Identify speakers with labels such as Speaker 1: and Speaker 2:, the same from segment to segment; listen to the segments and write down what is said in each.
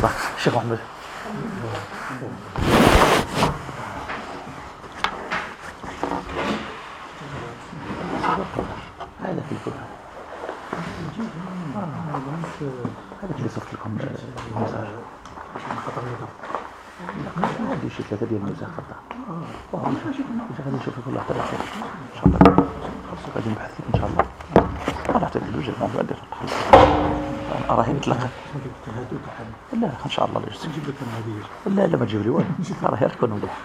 Speaker 1: تفضل شيخ محمد. هذا في الكتب. هذا اللي صفت لكم المساج عندي شي ثلاثة ديال المساج فقط غادي نشوف كل واحد ان شاء الله غادي نبحث لك ان شاء الله أنا حتى الوجه ما بعد راهي مطلقه لا إن شاء الله
Speaker 2: نجيب لك الهديه
Speaker 1: لا لا ما تجيب لي والو. راهي تكون مليح.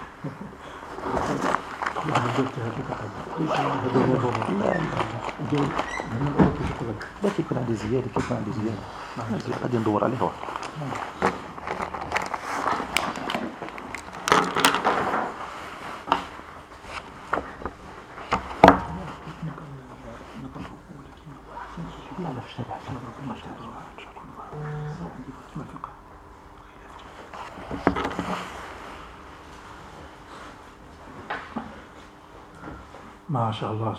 Speaker 1: لا كيكون عندي زيادة كيكون عندي زيادة. غادي ندور عليه. واحد لا لا في الشارع
Speaker 2: ما شاء الله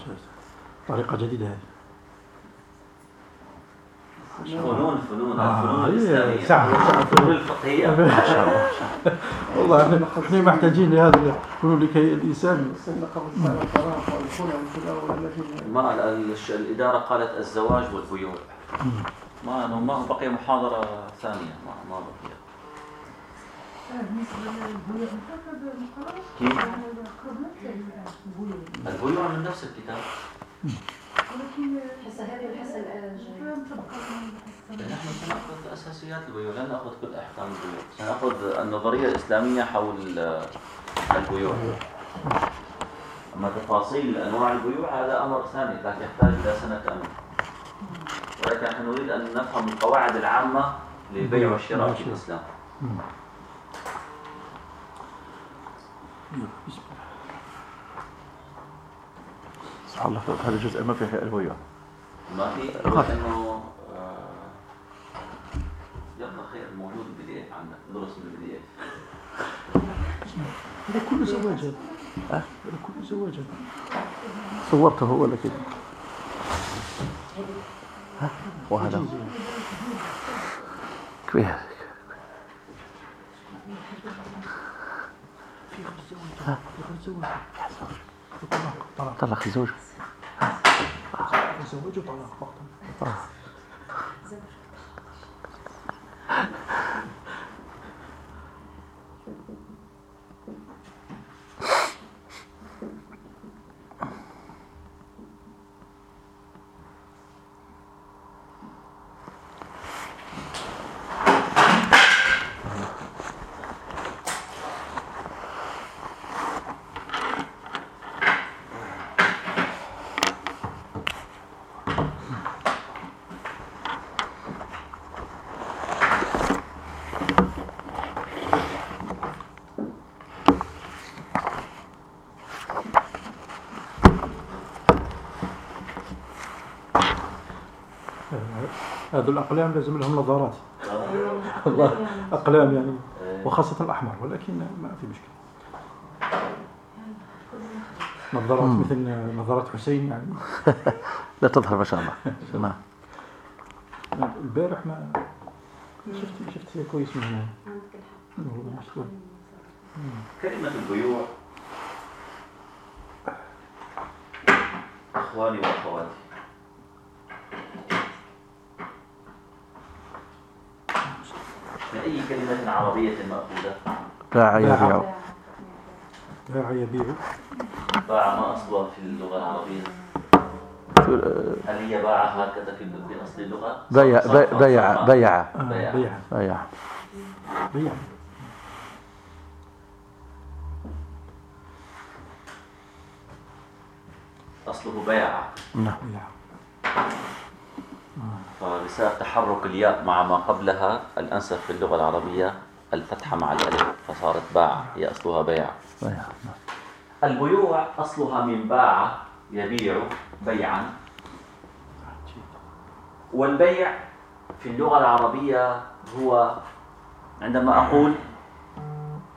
Speaker 2: طريقة جديدة هذه.
Speaker 3: فنون فنون
Speaker 2: آه،
Speaker 3: الفنون
Speaker 2: ساعة.
Speaker 3: الفنون الفقهية.
Speaker 1: ما شاء الله
Speaker 2: والله إحنا محتاجين لهذا الفنون لكي الإنسان
Speaker 3: ما ال- ال- الش- الإدارة قالت الزواج والبيوع. ما ما بقي محاضرة ثانية. ما ما بقي. كيف؟ البيوع من نفس الكتاب.
Speaker 4: الحصة هذه والحصة الجاية
Speaker 3: نحن سنأخذ أساسيات البيوع لا نأخذ كل أحكام البيوع سنأخذ النظرية الإسلامية حول البيوع أما تفاصيل أنواع البيوع هذا أمر ثاني لكن يحتاج إلى سنة كاملة ولكن نحن نريد أن نفهم القواعد العامة للبيع والشراء في الإسلام.
Speaker 1: سبحان الله هذا الجزء ما فيه البيوع
Speaker 3: ما في لأنه آه، يلا خير موجود ال PDF عندك درس من ال PDF
Speaker 2: هذا كله زواج. هذا
Speaker 1: أه؟
Speaker 2: هذا كله زواج. هذا
Speaker 1: صورته ولا كده ها؟ وهذا. كويس
Speaker 2: في طلاق
Speaker 1: طلق الزوج
Speaker 2: زواج وطلاق فقط هذو الأقلام لازم لهم نظارات. والله أقلام يعني
Speaker 3: آه.
Speaker 2: وخاصة الأحمر ولكن ما في مشكلة نظارات. مثل نظارات حسين يعني
Speaker 1: لا تظهر ما شاء الله نعم
Speaker 2: البارح ما شفت شفت كويس من هنا.
Speaker 3: كلمة البيوع إخواني وأخواتي من أي كلمة عربية مأخوذة
Speaker 1: باع يبيع.
Speaker 2: باع. يبيع.
Speaker 3: باع ما أصلها في اللغة العربية؟ هل هي باع هكذا في بأصل اللغة؟
Speaker 1: بيع بيع بيع.
Speaker 3: صرفا.
Speaker 1: بيع.
Speaker 3: بيع.
Speaker 2: بيع.
Speaker 1: بيع.
Speaker 2: بيع.
Speaker 3: أصله بيع.
Speaker 1: نعم.
Speaker 3: فبسبب تحرك الياء مع ما قبلها الأنسب في اللغة العربية الفتحة مع الألف فصارت باع هي أصلها بيع. البيوع أصلها من باع يبيع بيعا. والبيع في اللغة العربية هو عندما أقول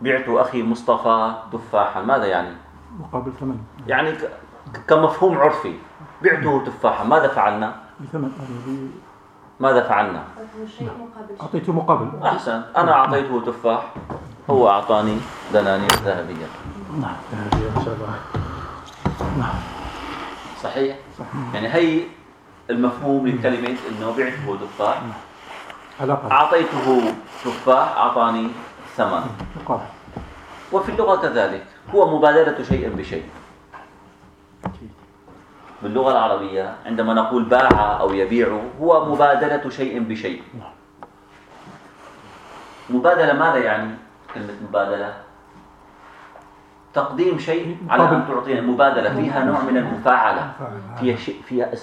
Speaker 3: بعت أخي مصطفى تفاحا. ماذا يعني؟
Speaker 2: مقابل ثمن.
Speaker 3: يعني كمفهوم عرفي. بعته تفاحا. ماذا فعلنا؟
Speaker 2: بثمن
Speaker 3: ماذا فعلنا؟
Speaker 2: أعطيته مقابل
Speaker 3: أحسن. أنا أعطيته تفاح. هو أعطاني دنانير ذهبية.
Speaker 2: نعم. إن شاء الله.
Speaker 3: صحيح؟ يعني هي المفهوم لكلمة إنه بعته تفاح.
Speaker 2: علاقة
Speaker 3: أعطيته تفاح أعطاني ثمن.
Speaker 2: مقابل
Speaker 3: وفي اللغة كذلك. هو مبادلة شيء بشيء. باللغة العربية عندما نقول باع أو يبيع هو مبادلة شيء بشيء. مبادلة ماذا يعني؟ كلمة مبادلة. تقديم شيء على أن تعطينا مبادلة فيها نوع من المفاعلة. فيها شيء فيها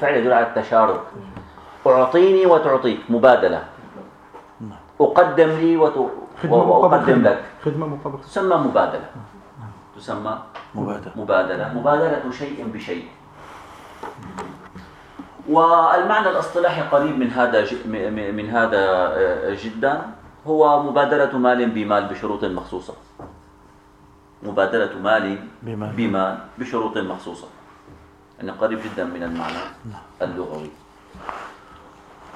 Speaker 3: فعل يدل على التشارك. أعطيني وتعطيك. مبادلة. أقدم لي وت... وأقدم لك.
Speaker 2: خدمة. مقابل
Speaker 3: تسمى مبادلة. تسمى
Speaker 1: مبادرة.
Speaker 3: مبادلة مبادلة شيء بشيء. والمعنى الاصطلاحي قريب من هذا من هذا آه، جدا هو مبادلة مال بمال بشروط مخصوصة. مبادلة مال
Speaker 1: بمال.
Speaker 3: بمال بشروط مخصوصة. يعني قريب جدا من المعنى اللغوي.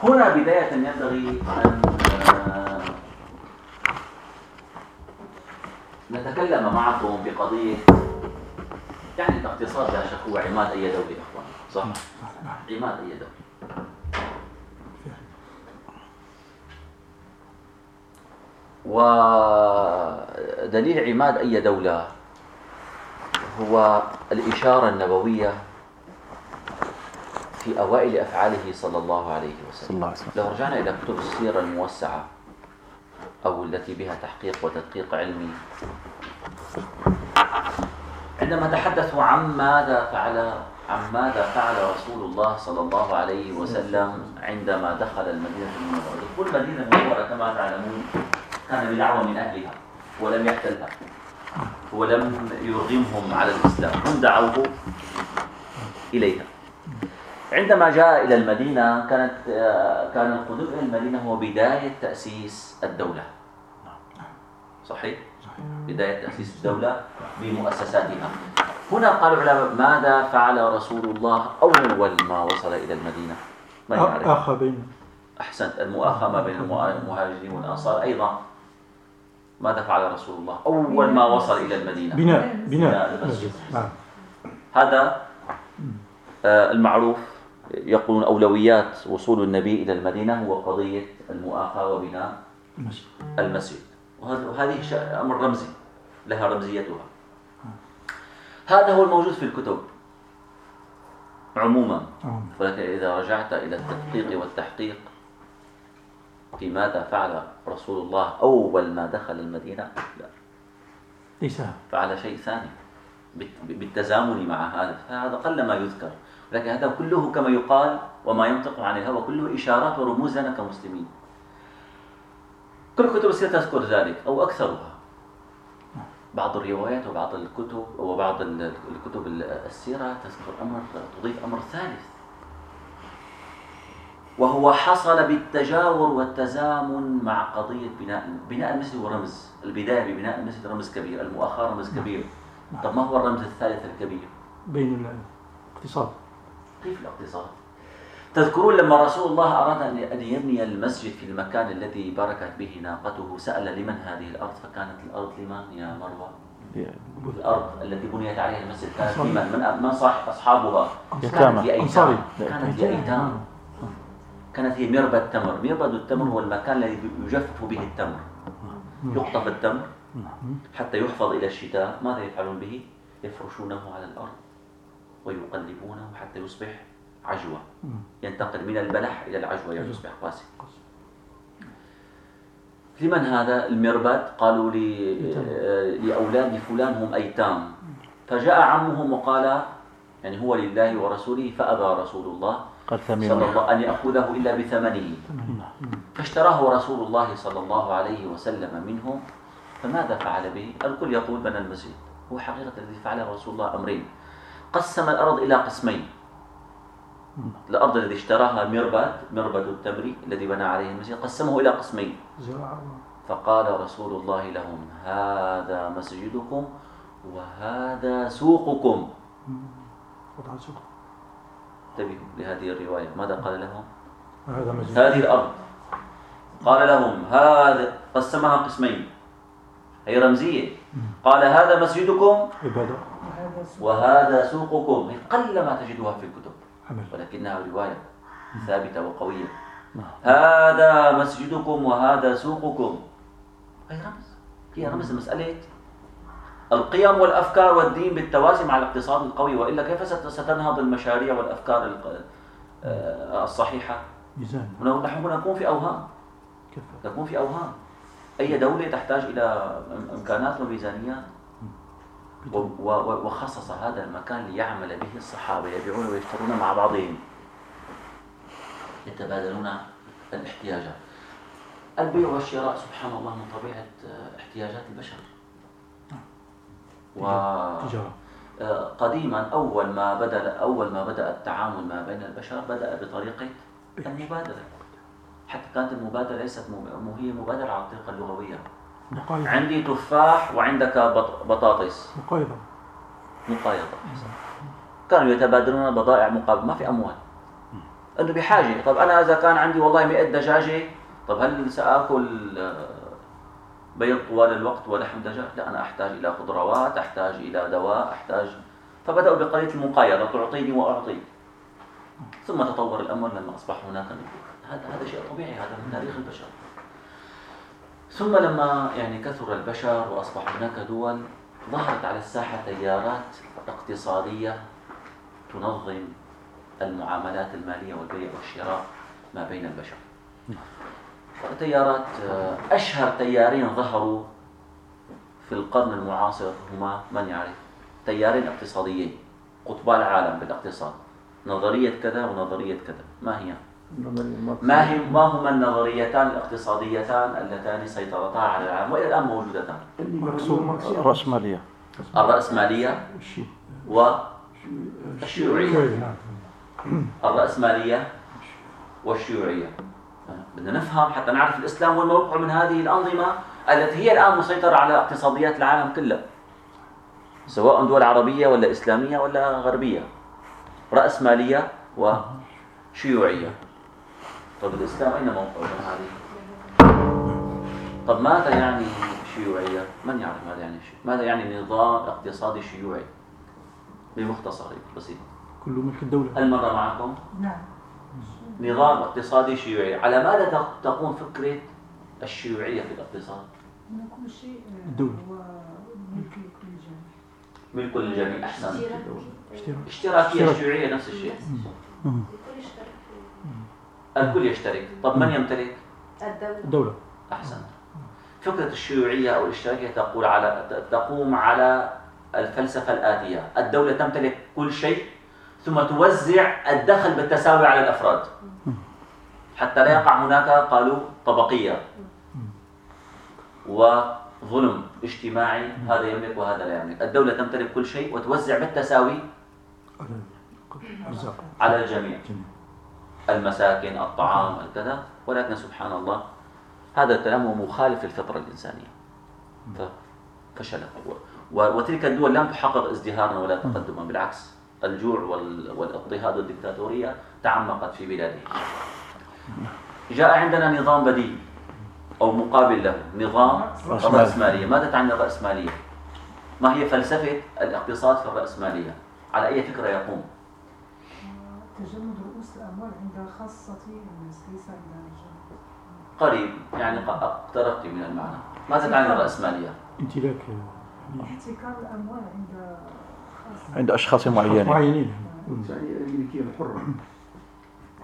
Speaker 3: هنا بداية ينبغي أن آه، نتكلم معكم بقضية يعني الاقتصاد لا شك هو عماد أي دولة يا إخوان صح؟ عماد أي دولة. ودليل عماد أي دولة هو الإشارة النبوية في أوائل أفعاله صلى الله عليه
Speaker 1: صلى
Speaker 3: وسلم
Speaker 1: الله عليه وسلم.
Speaker 3: لو رجعنا إلى كتب السيرة الموسعة أو التي بها تحقيق وتدقيق علمي. عندما تحدثوا عن ماذا فعل عن ماذا فعل رسول الله صلى الله عليه وسلم عندما دخل المدينة المنورة. دخول المدينة المنورة كما تعلمون كان بدعوة من أهلها ولم يحتلها ولم يرغمهم على الإسلام. هم دعوه إليها. عندما جاء إلى المدينة كانت آه، كان القدوم إلى المدينة هو بداية تأسيس الدولة صحيح؟ بداية تأسيس الدولة بمؤسساتها هنا قال العلماء ماذا فعل رسول الله أول ما وصل إلى المدينة؟ من يعرف؟
Speaker 2: أخ بين
Speaker 3: أحسنت المؤاخاة ما بين المهاجرين والأنصار أيضا ماذا فعل رسول الله أول ما وصل إلى المدينة؟
Speaker 2: بناء
Speaker 3: بناء
Speaker 2: بناء
Speaker 3: المسجد.
Speaker 2: نعم
Speaker 3: هذا آه، المعروف يقولون أولويات وصول النبي إلى المدينة هو قضية المؤاخاة وبناء
Speaker 2: المسجد.
Speaker 3: وهذه أمر رمزي لها رمزيتها. هذا هو الموجود في الكتب. عموما. ولكن إذا رجعت إلى التدقيق والتحقيق في ماذا فعل رسول الله أول ما دخل المدينة؟ لا. فعل شيء ثاني. بالتزامن مع هذا. فهذا قل ما يذكر. لكن هذا كله كما يقال وما ينطق عن الهوى كله إشارات ورموز لنا كمسلمين. كل كتب السيرة تذكر ذلك أو أكثرها. بعض الروايات وبعض الكتب وبعض ال- الكتب السيرة تذكر أمر تضيف أمر ثالث. وهو حصل بالتجاور والتزامن مع قضية بناء بناء المسجد هو رمز البداية ببناء المسجد رمز كبير المؤاخاة رمز كبير. طب ما هو الرمز الثالث الكبير؟
Speaker 2: بين الاقتصاد
Speaker 3: كيف الاقتصاد. تذكرون لما رسول الله أراد أن- يبني المسجد في المكان الذي بركت به ناقته سأل لمن هذه الأرض؟ فكانت الأرض لمن يا مروة؟ الأرض التي بنيت عليها المسجد كانت لمن؟ من من صح أصحابها. كانت. لأيتام. كانت لأيتام. كانت هي مربد تمر مربد التمر هو المكان الذي يجفف به التمر. يقطف التمر حتى يحفظ إلى الشتاء. ماذا يفعلون به؟ يفرشونه على الأرض. ويقلبونه حتى يصبح عجوة. ينتقل من البلح إلى العجوة يعني يصبح قاسي. لمن هذا المربد؟ قالوا لي لأولاد فلان هم أيتام. فجاء عمهم وقال يعني هو لله ورسوله فأبى رسول الله
Speaker 1: قال
Speaker 3: صلى الله أن يأخذه إلا بثمنه. فاشتراه رسول الله صلى الله عليه وسلم منه فماذا فعل به؟ الكل يقول بنى المسجد. هو حقيقة الذي فعله رسول الله أمرين. قسم الأرض إلى قسمين. الأرض الذي اشتراها مربد مربد التمر الذي بنى عليه المسجد قسمه إلى قسمين. فقال رسول الله لهم هذا مسجدكم وهذا سوقكم. انتبهوا لهذه الرواية. ماذا قال لهم؟ هذه الأرض. قال لهم هذا قسمها قسمين. هي رمزية. قال هذا مسجدكم وهذا سوقكم قل ما تجدها في الكتب. ولكنها رواية ثابتة وقوية. هذا مسجدكم وهذا سوقكم. هي رمز؟ هي رمز مسألة القيم والأفكار والدين بالتوازي مع الاقتصاد القوي وإلا كيف ست- ستنهض المشاريع والأفكار آه، الصحيحة؟ نحن نكون في أوهام. نكون في أوهام. أي دولة تحتاج إلى إم- إمكانات وميزانيات؟ وخصص هذا المكان ليعمل به الصحابة يبيعون ويشترون مع بعضهم. يتبادلون الاحتياجات. البيع والشراء سبحان الله من طبيعة آه، احتياجات البشر.
Speaker 2: تجارة.
Speaker 3: وقديما أول ما بدأ أول ما بدأ التعامل ما بين البشر بدأ بطريقة المبادلة حتى كانت المبادلة ليست م- م- هي مبادلة على الطريقة اللغوية.
Speaker 2: مقايضة.
Speaker 3: عندي تفاح وعندك بط- بطاطس.
Speaker 2: مقايضة.
Speaker 3: مقايضة. كانوا يتبادلون البضائع مقابل ما في أموال. أنه بحاجة. طب أنا إذا كان عندي والله 100 دجاجة طب هل سآكل آه، بيض طوال الوقت ولحم دجاج؟ لا أنا أحتاج إلى خضروات أحتاج إلى دواء أحتاج. فبدأوا بقضية المقايضة تعطيني وأعطيك. ثم تطور الأمر لما أصبح هناك نفوذ هذا هذا شيء طبيعي هذا من تاريخ البشر. ثم لما يعني كثر البشر وأصبح هناك دول ظهرت على الساحة تيارات اقتصادية تنظم المعاملات المالية والبيع والشراء ما بين البشر. تيارات آه، أشهر تيارين ظهروا في القرن المعاصر هما من يعرف؟ تيارين اقتصاديين قطبا العالم بالاقتصاد. نظرية كذا ونظرية كذا ما هي؟ ما هي ما هما النظريتان الاقتصاديتان اللتان سيطرتا على العالم وإلى الآن موجودتان؟
Speaker 1: الرأسمالية.
Speaker 3: الرأسمالية
Speaker 2: شوي نعم
Speaker 3: الرأسمالية والشيوعية. بدنا نفهم حتى نعرف الإسلام وين موقعه من هذه الأنظمة التي هي الآن مسيطرة على اقتصاديات العالم كله. سواء دول عربية ولا إسلامية ولا غربية. رأسمالية وشيوعية طب الإسلام أين موقعه من هذه؟ طب ماذا يعني شيوعية؟ من يعرف ماذا يعني شيوعية؟ ماذا يعني نظام اقتصادي شيوعي؟ بمختصر بسيط
Speaker 2: كل ملك الدولة
Speaker 3: هل مر معكم؟
Speaker 4: نعم
Speaker 3: نظام اقتصادي شيوعي على ماذا تق- تقوم فكرة الشيوعية في الاقتصاد؟
Speaker 4: أن كل شيء آه،
Speaker 2: الدولة.
Speaker 4: هو ملك لكل جانب
Speaker 3: ملك للجميع أحسن
Speaker 2: اشتراك
Speaker 3: اشتراكية
Speaker 2: اشتراك.
Speaker 3: الشيوعية نفس الشيء
Speaker 4: الكل يشترك.
Speaker 3: طب من يمتلك؟
Speaker 4: الدولة.
Speaker 2: الدولة.
Speaker 3: أحسن. فكرة الشيوعية أو الاشتراكية تقول على ت- تقوم على الفلسفة الآتية. الدولة تمتلك كل شيء ثم توزع الدخل بالتساوي على الأفراد. حتى لا يقع هناك قالوا طبقية. وظلم اجتماعي هذا يملك وهذا لا يملك. الدولة تمتلك كل شيء وتوزع بالتساوي
Speaker 2: على الأرزاق
Speaker 3: على الجميع. المساكن الطعام الكذا. ولكن سبحان الله هذا الكلام هو مخالف للفطرة الإنسانية. و- وتلك الدول لم تحقق ازدهارا ولا تقدما. بالعكس الجوع وال- والاضطهاد والدكتاتورية تعمقت في بلادهم. جاء عندنا نظام بديل أو مقابل له. نظام
Speaker 1: رأسمالي.
Speaker 3: الرأسمالية ماذا تعني الرأسمالية؟ ما هي فلسفة الاقتصاد في الرأسمالية؟ على أي فكرة يقوم؟
Speaker 4: تجمد عند الناس ليس عند
Speaker 3: قريب يعني أقتربت من المعنى. ماذا تعني الرأسمالية؟
Speaker 2: امتلاك.
Speaker 4: احتكار الأموال عند
Speaker 1: عند أشخاص معينين.
Speaker 2: معينين.
Speaker 5: يعني الملكية الحرة.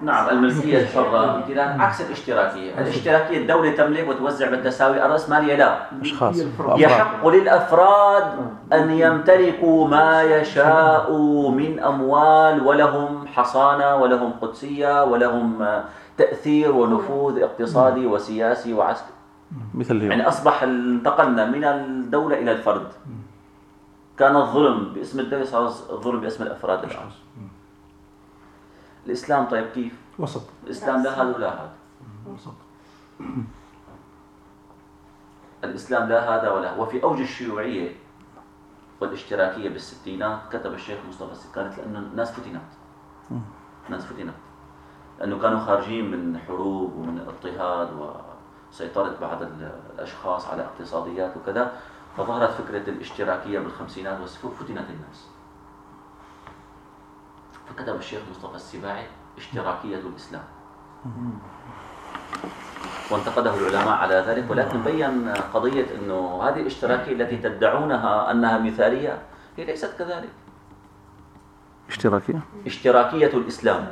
Speaker 3: نعم الملكية الحرة امتلاك عكس الاشتراكية. الاشتراكية الدولة تملك وتوزع بالتساوي الرأسمالية لا.
Speaker 1: أشخاص
Speaker 3: يحق للأفراد أن يمتلكوا ما يشاءوا من أموال ولهم حصانة ولهم قدسية ولهم تأثير ونفوذ اقتصادي وسياسي وعسكري.
Speaker 1: مثل اليوم.
Speaker 3: يعني أصبح انتقلنا من الدولة إلى الفرد. كان الظلم باسم الدولة صار الظلم باسم الأفراد. الآن. الإسلام طيب كيف؟
Speaker 2: وسط.
Speaker 3: الإسلام لا هذا ولا هذا
Speaker 2: وسط.
Speaker 3: الإسلام لا هذا ولا هذا. وفي أوج الشيوعية والاشتراكية بالستينات كتب الشيخ مصطفى السكاني لأنه الناس فتنت. الناس فتنت. لأنه كانوا خارجين من حروب ومن اضطهاد وسيطرة بعض الأشخاص على اقتصاديات وكذا فظهرت فكرة الاشتراكية بالخمسينات وفتنت الناس. فكتب الشيخ مصطفى السباعي اشتراكية الإسلام. وانتقده العلماء على ذلك ولكن بين قضية أنه هذه الاشتراكية التي تدعونها أنها مثالية هي ليست كذلك.
Speaker 1: اشتراكية؟
Speaker 3: اشتراكية الإسلام.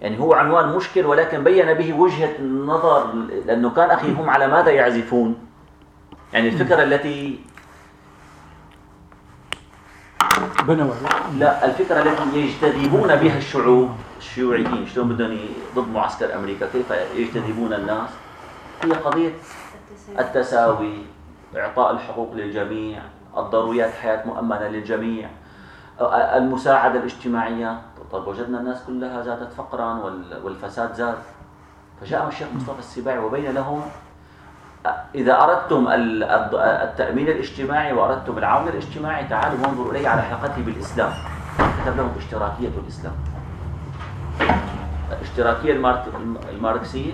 Speaker 3: يعني هو عنوان مشكل ولكن بين به وجهة النظر لأنه كان أخي هم على ماذا يعزفون؟ يعني الفكرة التي لا الفكرة التي يجتذبون بها الشعوب الشيوعيين شلون بدهم ضد معسكر أمريكا كيف يجتذبون الناس؟ هي قضية التساوي إعطاء الحقوق للجميع الضروريات حياة مؤمنة للجميع المساعدة الاجتماعية. طيب وجدنا الناس كلها زادت فقرا والفساد زاد. فجاء الشيخ مصطفى السباعي وبين لهم إذا أردتم التأمين الاجتماعي وأردتم العون الاجتماعي تعالوا وانظروا إلي على حلقتي بالإسلام. كتب لهم اشتراكية الإسلام. الاشتراكية الماركسية.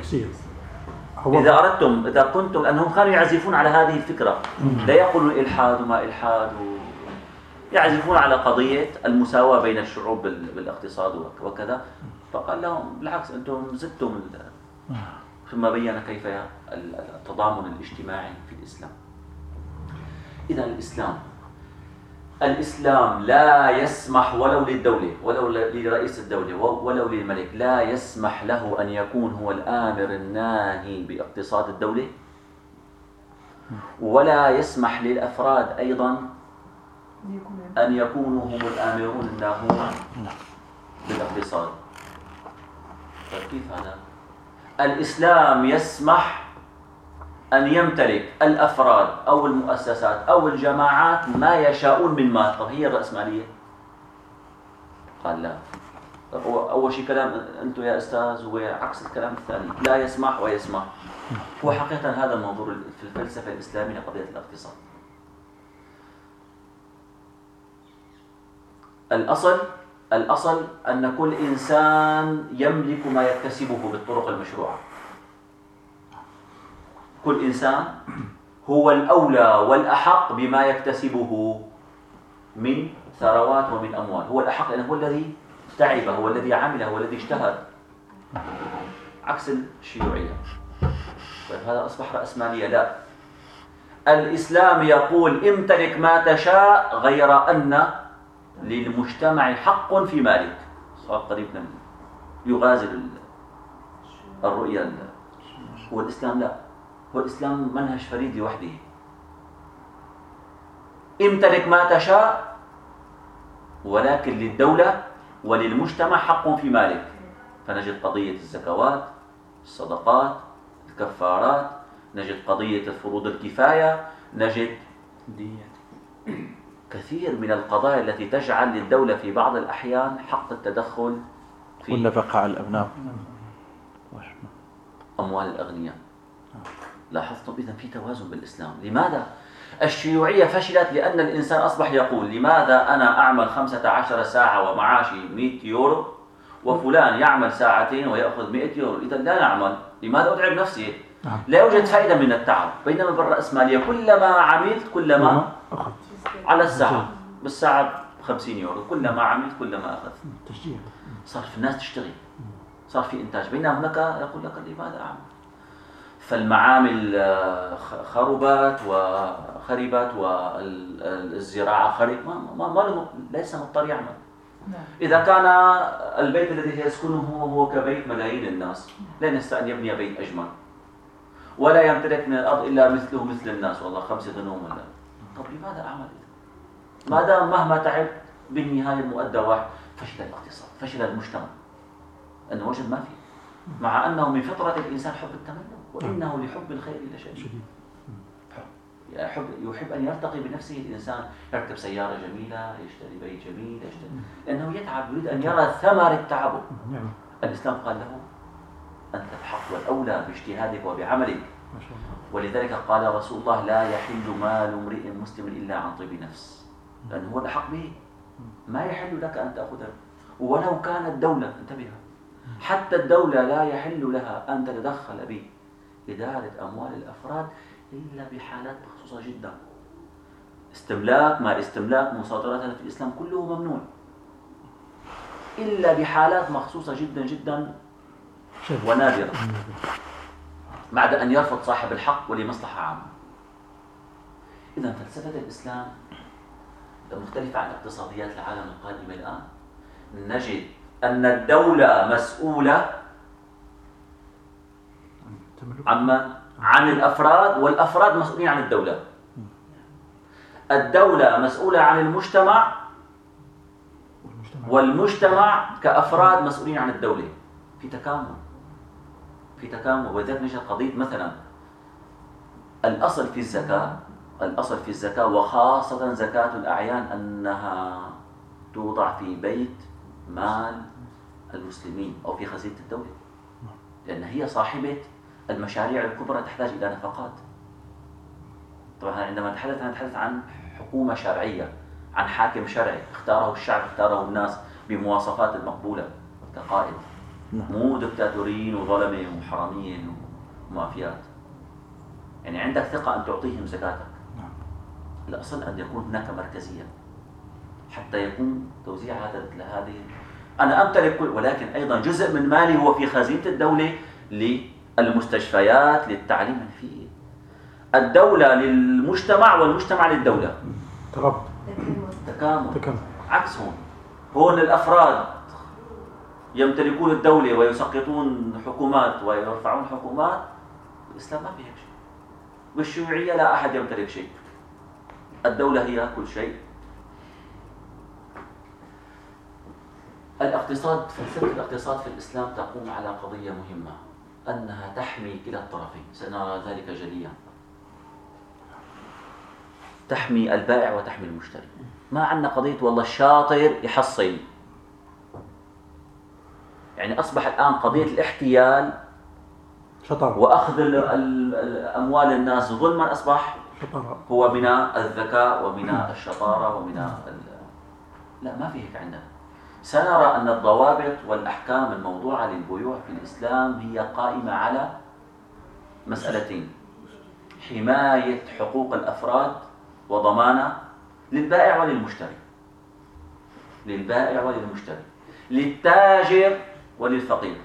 Speaker 3: إذا أردتم إذا كنتم لأنهم كانوا يعزفون على هذه الفكرة. لا يقولون إلحاد وما إلحاد و... يعزفون على قضية المساواة بين الشعوب بالاقتصاد وكذا. فقال لهم بالعكس أنتم زدتم ثم بين كيف التضامن الاجتماعي في الإسلام. إذا الإسلام الإسلام لا يسمح ولو للدولة ولو لرئيس الدولة ولو للملك لا يسمح له أن يكون هو الآمر الناهي باقتصاد الدولة ولا يسمح للأفراد أيضا أن يكونوا هم الآمرون الناهون بالاقتصاد. طيب كيف هذا؟ الإسلام يسمح أن يمتلك الأفراد أو المؤسسات أو الجماعات ما يشاءون من مال. طب هي الرأسمالية؟ قال لا. أول شيء كلام أنتم يا أستاذ هو عكس الكلام الثاني. لا يسمح ويسمح. هو حقيقة هذا المنظور في الفلسفة الإسلامية قضية الاقتصاد. الأصل الأصل أن كل إنسان يملك ما يكتسبه بالطرق المشروعة. كل إنسان هو الأولى والأحق بما يكتسبه من ثروات ومن أموال. هو الأحق لأنه هو الذي تعب هو الذي عمل هو الذي اجتهد. عكس الشيوعية. طيب هذا أصبح رأسمالية لا. الإسلام يقول امتلك ما تشاء غير أن للمجتمع حق في مالك. صار قريب يغازل الرؤية هو الإسلام لا. هو الإسلام منهج فريد لوحده. امتلك ما تشاء ولكن للدولة وللمجتمع حق في مالك. فنجد قضية الزكوات الصدقات الكفارات نجد قضية فروض الكفاية نجد
Speaker 2: ديات
Speaker 3: كثير من القضايا التي تجعل للدولة في بعض الأحيان حق التدخل
Speaker 1: في والنفقة على الأبناء.
Speaker 3: أموال الأغنياء. لاحظتم إذا في توازن بالإسلام. لماذا؟ الشيوعية فشلت لأن الإنسان أصبح يقول لماذا أنا أعمل 15 ساعة ومعاشي 100 يورو وفلان يعمل ساعتين ويأخذ 100 يورو؟ إذا لا نعمل. لماذا أتعب نفسي؟ نعم. لا يوجد فائدة من التعب. بينما بالرأسمالية كلما عملت كلما على الساعة. بالساعة 50 يورو. كلما عملت كلما أخذت.
Speaker 2: تشجيع.
Speaker 3: صار في الناس تشتغل. صار في إنتاج. بينما هناك يقول لك لماذا أعمل؟ فالمعامل آه، خربت وخربت والزراعة خرب ما ما, ما ليس مضطر يعمل. نعم. إذا كان البيت الذي يسكنه هو كبيت ملايين الناس لن يستطيع أن يبني بيت أجمل. ولا يمتلك من الأرض إلا مثله مثل الناس. والله خمسة غنوم ولا. طب لماذا أعمل إذا؟ ما دام مهما تعب بالنهاية المؤدى واحد فشل الاقتصاد فشل المجتمع. وجد ما فيه. مع أنه من فطرة الإنسان حب التملك وإنه لحب الخير لشديد يحب يحب أن يرتقي بنفسه الإنسان يركب سيارة جميلة يشتري بيت جميل يشتري. لأنه يتعب يريد أن يرى ثمر تعبه نعم. الإسلام قال له أنت الحق والأولى باجتهادك وبعملك. ولذلك قال رسول الله لا يحل مال امرئ مسلم إلا عن طيب نفس. لأنه هو الأحق به. ما يحل لك أن تأخذه ولو كانت دولة انتبه. حتى الدولة لا يحل لها أن تتدخل بإدارة أموال الأفراد إلا بحالات مخصوصة جدا. استملاك ما استملاك مصادرات في الإسلام كله ممنوع. إلا بحالات مخصوصة جدا جدا ونادرة. بعد أن يرفض صاحب الحق ولمصلحة عامة. إذا فلسفة الإسلام مختلفة عن اقتصاديات العالم القادمة الآن نجد أن الدولة مسؤولة عما؟ عن الأفراد والأفراد مسؤولين عن الدولة. الدولة مسؤولة عن المجتمع والمجتمع. كأفراد مسؤولين عن الدولة. في تكامل. في تكامل. ولذلك نجد قضية مثلا. الأصل في الزكاة الأصل في الزكاة وخاصة زكاة الأعيان أنها توضع في بيت مال المسلمين أو في خزينة الدولة لأن هي صاحبة المشاريع الكبرى تحتاج إلى نفقات طبعا عندما نتحدث نتحدث عن حكومة شرعية عن حاكم شرعي اختاره الشعب اختاره الناس بمواصفات المقبولة كقائد نعم. مو دكتاتوريين وظلمة وحرامية ومافيات يعني عندك ثقة أن تعطيهم زكاتك. الأصل أن يكون هناك مركزية حتى يكون توزيع هذا هذه. أنا أمتلك كل ولكن أيضا جزء من مالي هو في خزينة الدولة للمستشفيات للتعليم في الدولة للمجتمع والمجتمع للدولة.
Speaker 2: ترب
Speaker 3: تكامل. تكامل. عكس هون. هون الأفراد يمتلكون الدولة ويسقطون حكومات ويرفعون حكومات الإسلام ما فيه شيء. والشيوعية لا أحد يمتلك شيء. الدولة هي كل شيء. الاقتصاد فلسفة الاقتصاد في الإسلام تقوم على قضية مهمة أنها تحمي كلا الطرفين. سنرى ذلك جليا. تحمي البائع وتحمي المشتري. ما عندنا قضية والله الشاطر يحصل. يعني أصبح الآن قضية الاحتيال شطارة وأخذ أموال الناس ظلما أصبح. هو من الذكاء ومن الشطارة ومن لا ما في هيك عندنا. سنرى أن الضوابط والأحكام الموضوعة للبيوع في الإسلام هي قائمة على مسألتين. حماية حقوق الأفراد وضمانها للبائع وللمشتري. للبائع وللمشتري. للتاجر وللفقير.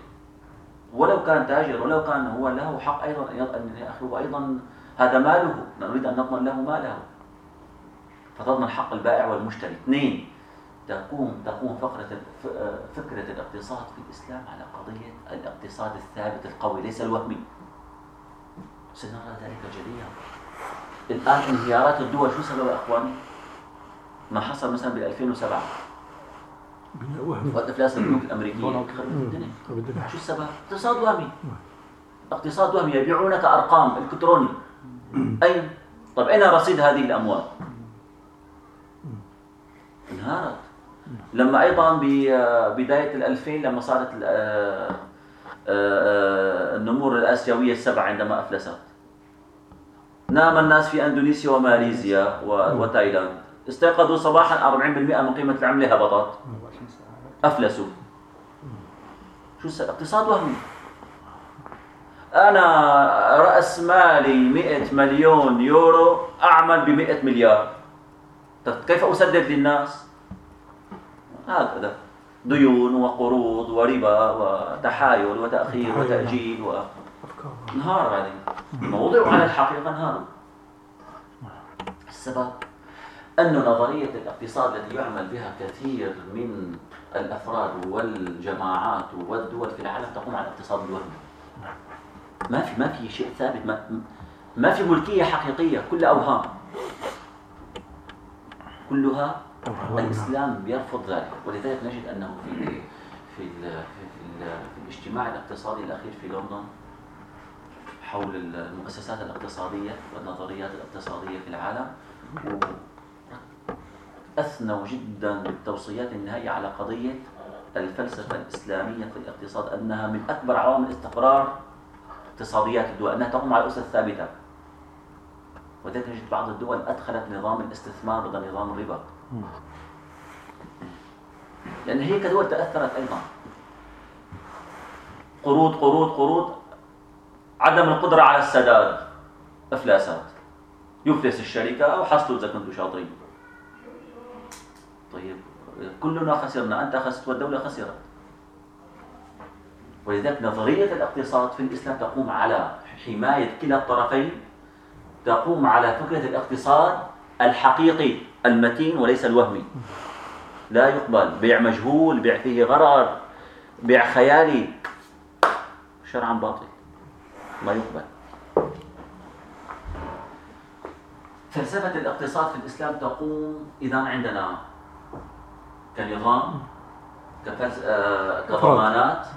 Speaker 3: ولو كان تاجر ولو كان هو له حق أيضا أن يأخذ أيضا هذا ماله؟ نريد أن نضمن له ماله. فتضمن حق البائع والمشتري. اثنين تقوم تقوم فقرة فكرة الاقتصاد في الإسلام على قضية الاقتصاد الثابت القوي. ليس الوهمي. سنرى ذلك جليا الآن انهيارات الدول شو سبب أخواني؟ ما حصل مثلا بال 2007 وقت إفلاس البنوك الدنيا. شو السبب؟ اقتصاد وهمي. اقتصاد وهمي. يبيعونك أرقام إلكتروني. اين؟ طيب أين رصيد هذه الأموال؟ انهارت. لما أيضا ببدايه ال 2000 لما صارت آه، آه، النمور الآسيوية السبع عندما أفلست. نام الناس في أندونيسيا وماليزيا وتايلاند. استيقظوا صباحا 40% من قيمة العملة هبطت. أفلسوا. شو اقتصاد وهمي. أنا رأس مالي 100 مليون يورو أعمل ب 100 مليار. طيب كيف أسدد للناس؟ هكذا. ديون وقروض وربا وتحايل وتأخير وتأجيل و... انهار هذه الموضوع على الحقيقة انهار السبب أن نظرية الاقتصاد التي يعمل بها كثير من الأفراد والجماعات والدول في العالم تقوم على الاقتصاد الوهمي. ما في ما في شيء ثابت ما, ما في ملكية حقيقية كلها أوهام. كلها الإسلام يرفض ذلك. ولذلك نجد أنه في في في, في, في الاجتماع الاقتصادي الأخير في لندن حول المؤسسات الاقتصادية والنظريات الاقتصادية في العالم أثنوا جدا بالتوصيات النهائية على قضية الفلسفة الإسلامية في الاقتصاد أنها من أكبر عوامل استقرار اقتصاديات الدول أنها تقوم على أسس ثابتة وذلك نجد بعض الدول أدخلت نظام الاستثمار بدل نظام الربا. لأن هي كدول تأثرت أيضا. قروض قروض قروض. عدم القدرة على السداد. إفلاسات يفلس الشركة أو حصلوا إذا كنتوا شاطرين طيب كلنا خسرنا. أنت خسرت والدولة خسرت. ولذلك نظرية الاقتصاد في الإسلام تقوم على حماية كلا الطرفين تقوم على فكرة الاقتصاد الحقيقي المتين وليس الوهمي. لا يقبل بيع مجهول بيع فيه غرر بيع خيالي. شرعا باطل. ما يقبل. فلسفة الاقتصاد في الإسلام تقوم إذا عندنا كنظام كفلس... آه... كضمانات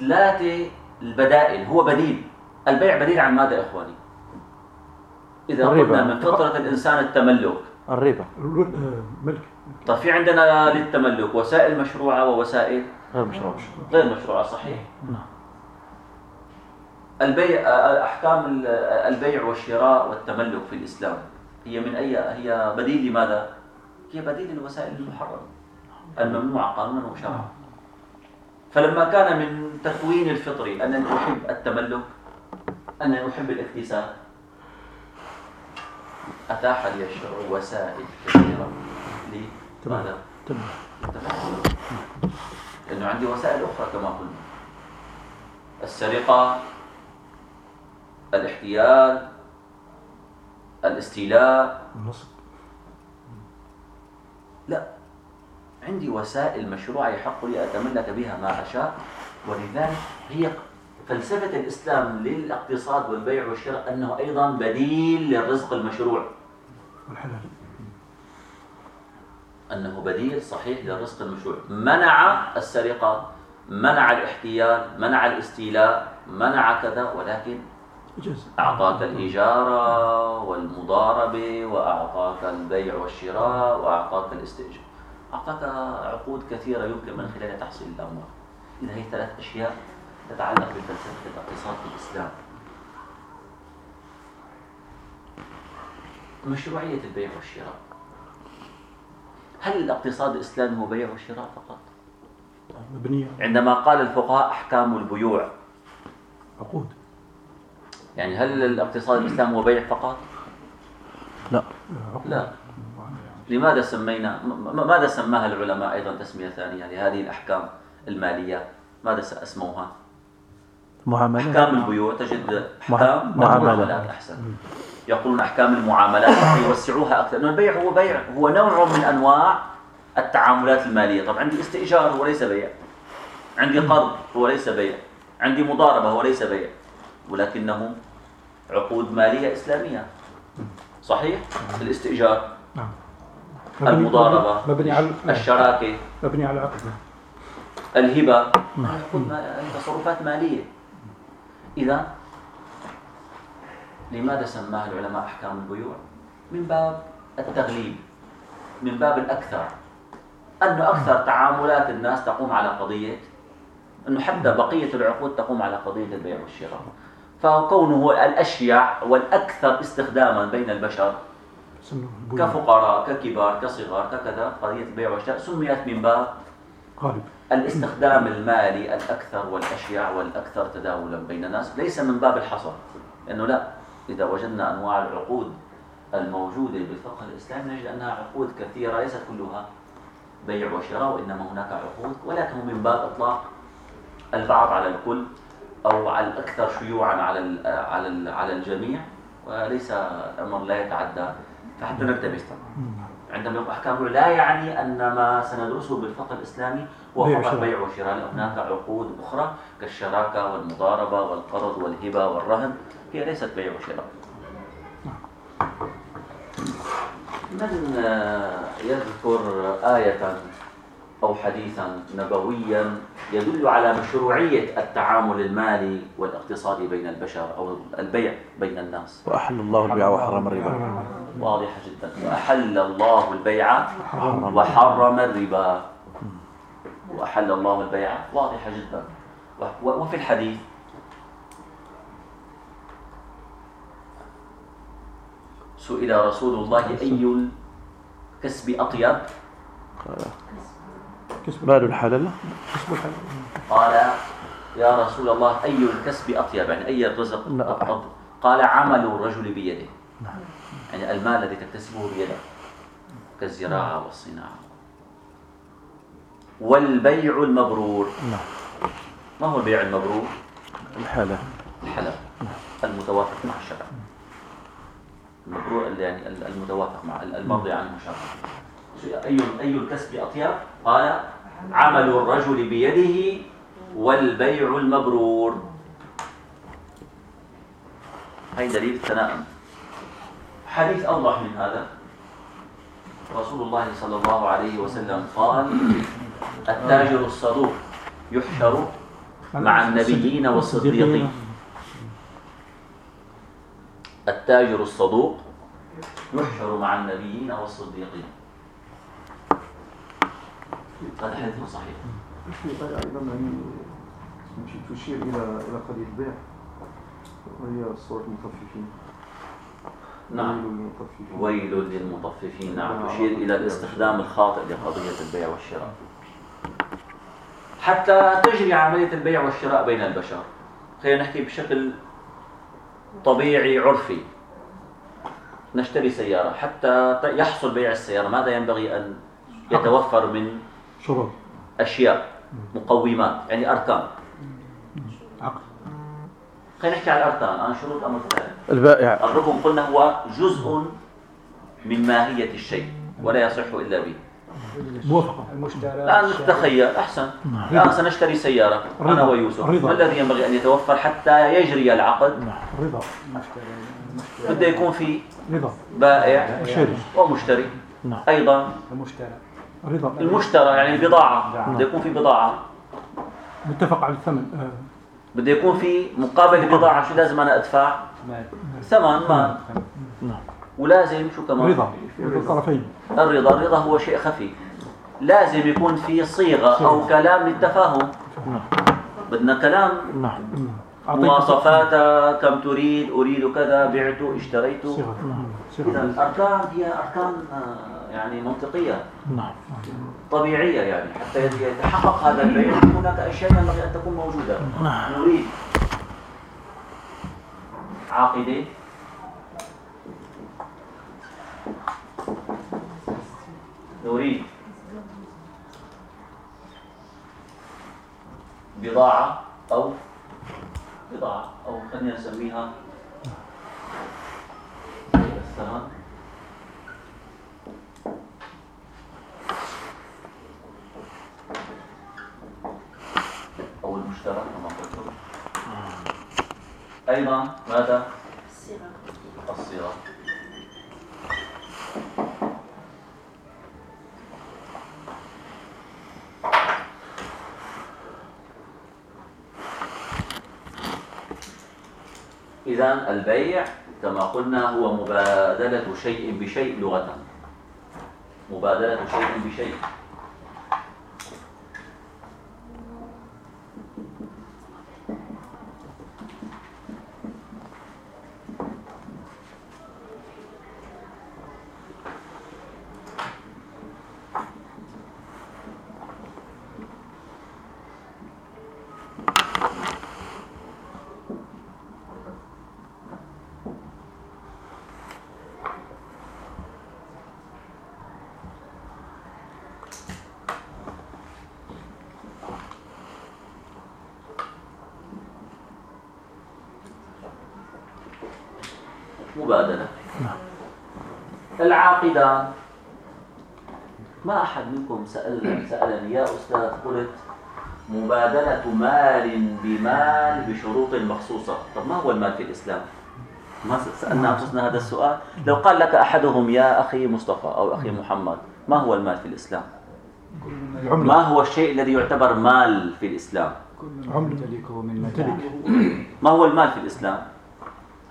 Speaker 3: ثلاثة البدائل. هو بديل. البيع بديل عن ماذا إخواني؟ إذا قلنا من فطرة الإنسان التملك.
Speaker 1: الربا.
Speaker 2: ملك.
Speaker 3: طيب في عندنا للتملك وسائل مشروعة ووسائل
Speaker 1: غير مشروع
Speaker 3: غير مشروعة صحيح.
Speaker 1: نعم.
Speaker 3: البيع أحكام البيع والشراء والتملك في الإسلام هي من أي هي بديل لماذا؟ هي بديل للوسائل المحرمة. الممنوعة قانونا وشرعا. فلما كان من تكوين الفطري أنني أحب التملك أنني أحب الاكتساب. أتاح لي الشرع وسائل كثيرة لماذا؟ لأنه عندي وسائل أخرى كما قلنا. السرقة الاحتيال الاستيلاء.
Speaker 2: النصب.
Speaker 3: لا. عندي وسائل مشروعة يحق لي أتملك بها ما أشاء ولذلك هي فلسفة الإسلام للاقتصاد والبيع والشراء أنه أيضا بديل للرزق المشروع.
Speaker 2: والحلال.
Speaker 3: أنه بديل صحيح للرزق المشروع. منع السرقة منع الاحتيال منع الاستيلاء منع كذا ولكن أعطاك الإجارة والمضاربة وأعطاك البيع والشراء وأعطاك الاستئجار. أعطاك عقود كثيرة يمكن من خلالها تحصيل الأموال. إذا هي ثلاث أشياء تتعلق بفلسفة الاقتصاد في الإسلام. مشروعية البيع والشراء. هل الاقتصاد الإسلامي هو بيع وشراء فقط؟
Speaker 2: مبنية
Speaker 3: عندما قال الفقهاء أحكام البيوع.
Speaker 2: عقود.
Speaker 3: يعني هل الاقتصاد الإسلامي هو بيع فقط؟
Speaker 1: لا.
Speaker 2: عقود
Speaker 3: لا. لماذا سمينا ماذا سماها العلماء أيضا تسمية ثانية؟ لهذه الأحكام المالية ماذا أسموها؟
Speaker 1: معاملة
Speaker 3: أحكام البيوع تجد أحكام. المعاملات أحسن يقولون أحكام المعاملات يوسعوها أكثر. لأن البيع هو بيع هو نوع من أنواع التعاملات المالية. طب عندي استئجار هو ليس بيع. عندي قرض هو ليس بيع. عندي مضاربة هو ليس بيع. ولكنه عقود مالية إسلامية. صحيح؟ الاستئجار.
Speaker 2: نعم
Speaker 3: المضاربة
Speaker 2: مبني على
Speaker 3: الشراكة.
Speaker 2: مبني على عقد
Speaker 3: الهبة. عقود ما- تصرفات مالية. إذا لماذا سماها العلماء أحكام البيوع؟ من باب التغليب من باب الأكثر. أنه أكثر تعاملات الناس تقوم على قضية أنه حتى بقية العقود تقوم على قضية البيع والشراء. فكونه هو الأشيع والأكثر استخداما بين البشر. كفقراء ككبار كصغار ككذا قضية البيع والشراء سميت من باب
Speaker 2: غالب.
Speaker 3: الاستخدام المالي الأكثر والأشيع والأكثر تداولا بين الناس ليس من باب الحصر لأنه لا. إذا وجدنا أنواع العقود الموجودة بالفقه الإسلامي نجد أنها عقود كثيرة ليست كلها بيع وشراء وإنما هناك عقود ولكن من باب إطلاق البعض على الكل أو على الأكثر شيوعا على على على الجميع وليس الأمر لا يتعدى فحتى ننتبه عندما يقول أحكام لا يعني أن ما سندرسه بالفقه الإسلامي هو فقط. بيع وشراء. هناك عقود أخرى كالشراكة والمضاربة والقرض والهبة والرهن. هي ليست بيع وشراء. من آه، يذكر آية أو حديثا نبويا يدل على مشروعية التعامل المالي والاقتصادي بين البشر أو البيع بين الناس.
Speaker 1: وأحل الله البيع وحرم الربا.
Speaker 3: واضحة جدا. وأحل الله البيع وحرم الربا. وأحل الله البيع. واضحة جدا. وفي الحديث. سئل رسول الله أي الكسب أطيب؟
Speaker 2: كسب.
Speaker 1: مال الحلال.
Speaker 2: كسب الحلال.
Speaker 3: قال يا رسول الله أي الكسب أطيب؟ يعني أي الرزق
Speaker 1: نعم.
Speaker 3: أطيب؟ قال عمل الرجل بيده. يعني المال الذي تكتسبه بيده. كالزراعة والصناعة. والبيع المبرور.
Speaker 1: نعم.
Speaker 3: ما هو البيع المبرور؟
Speaker 1: الحالة
Speaker 3: الحلال. المتوافق مع الشرع. المبرور اللي يعني المتوافق مع المرضي عنه شرعا. أي أي الكسب أطيب؟ قال عمل الرجل بيده والبيع المبرور. هي دليل الثناء. حديث أوضح من هذا. رسول الله صلى الله عليه وسلم قال التاجر الصدوق يحشر مع النبيين والصديقين. التاجر الصدوق يحشر مع النبيين والصديقين. هذا حديث صحيح.
Speaker 5: في أيضا يعني تشير إلى إلى قضية البيع وهي سورة المطففين.
Speaker 3: نعم.
Speaker 5: ويل للمطففين.
Speaker 3: ويل للمطففين نعم. تشير إلى الاستخدام الخاطئ لقضية البيع والشراء. حتى تجري عملية البيع والشراء بين البشر. خلينا نحكي بشكل طبيعي عرفي. نشتري سيارة. حتى يحصل بيع السيارة ماذا ينبغي أن يتوفر من
Speaker 2: شروط.
Speaker 3: أشياء مقومات يعني أركان.
Speaker 2: عقد
Speaker 3: خلينا نحكي على الأركان أنا شروط أمر ثاني
Speaker 1: البائع.
Speaker 3: الركن قلنا هو جزء من ماهية الشيء ولا يصح إلا به.
Speaker 2: موافقة.
Speaker 4: المشترى
Speaker 3: الآن تخيل أحسن. الآن سنشتري سيارة أنا
Speaker 2: رضا.
Speaker 3: ويوسف.
Speaker 2: رضا.
Speaker 3: ما الذي ينبغي أن يتوفر حتى يجري العقد؟
Speaker 2: رضا.
Speaker 3: بده يكون في
Speaker 2: رضا.
Speaker 3: بائع ومشتري.
Speaker 1: نعم.
Speaker 3: أيضا
Speaker 4: المشترى.
Speaker 2: رضا.
Speaker 3: المشترى يعني البضاعة بده يكون في بضاعة.
Speaker 2: متفق على الثمن. آه.
Speaker 3: بده يكون في مقابل البضاعة شو لازم أنا أدفع؟
Speaker 4: مال
Speaker 3: ثمن مال
Speaker 1: نعم.
Speaker 3: ولازم شو كمان؟
Speaker 2: رضا. رضا الطرفين
Speaker 3: الرضا. الرضا هو شيء خفي. لازم يكون في صيغة أو كلام للتفاهم.
Speaker 1: نعم.
Speaker 3: بدنا كلام.
Speaker 1: نعم.
Speaker 3: مواصفات كم تريد أريد كذا بعت اشتريت
Speaker 2: صيغة.
Speaker 3: إذا
Speaker 2: صيغة.
Speaker 3: الأركان هي أركان آه، يعني منطقية.
Speaker 1: نعم.
Speaker 3: طبيعية يعني. حتى يتحقق هذا البيع هناك أشياء ينبغي أن تكون موجودة. نريد عاقدين. نريد بضاعة أو بضاعة أو خلينا نسميها كما قلت أيضا ماذا؟ الصيغة. إذا البيع كما قلنا هو مبادلة شيء بشيء لغة. مبادلة شيء بشيء. مبادلة العاقدان. ما أحد منكم سأل سألني يا أستاذ قلت مبادلة مال بمال بشروط مخصوصة. طب ما هو المال في الإسلام؟ ما سألنا أنفسنا هذا السؤال. لو قال لك أحدهم يا أخي مصطفى أو أخي محمد ما هو المال في الإسلام؟ ما هو الشيء الذي يعتبر مال في الإسلام؟
Speaker 4: ما
Speaker 3: هو المال في الإسلام؟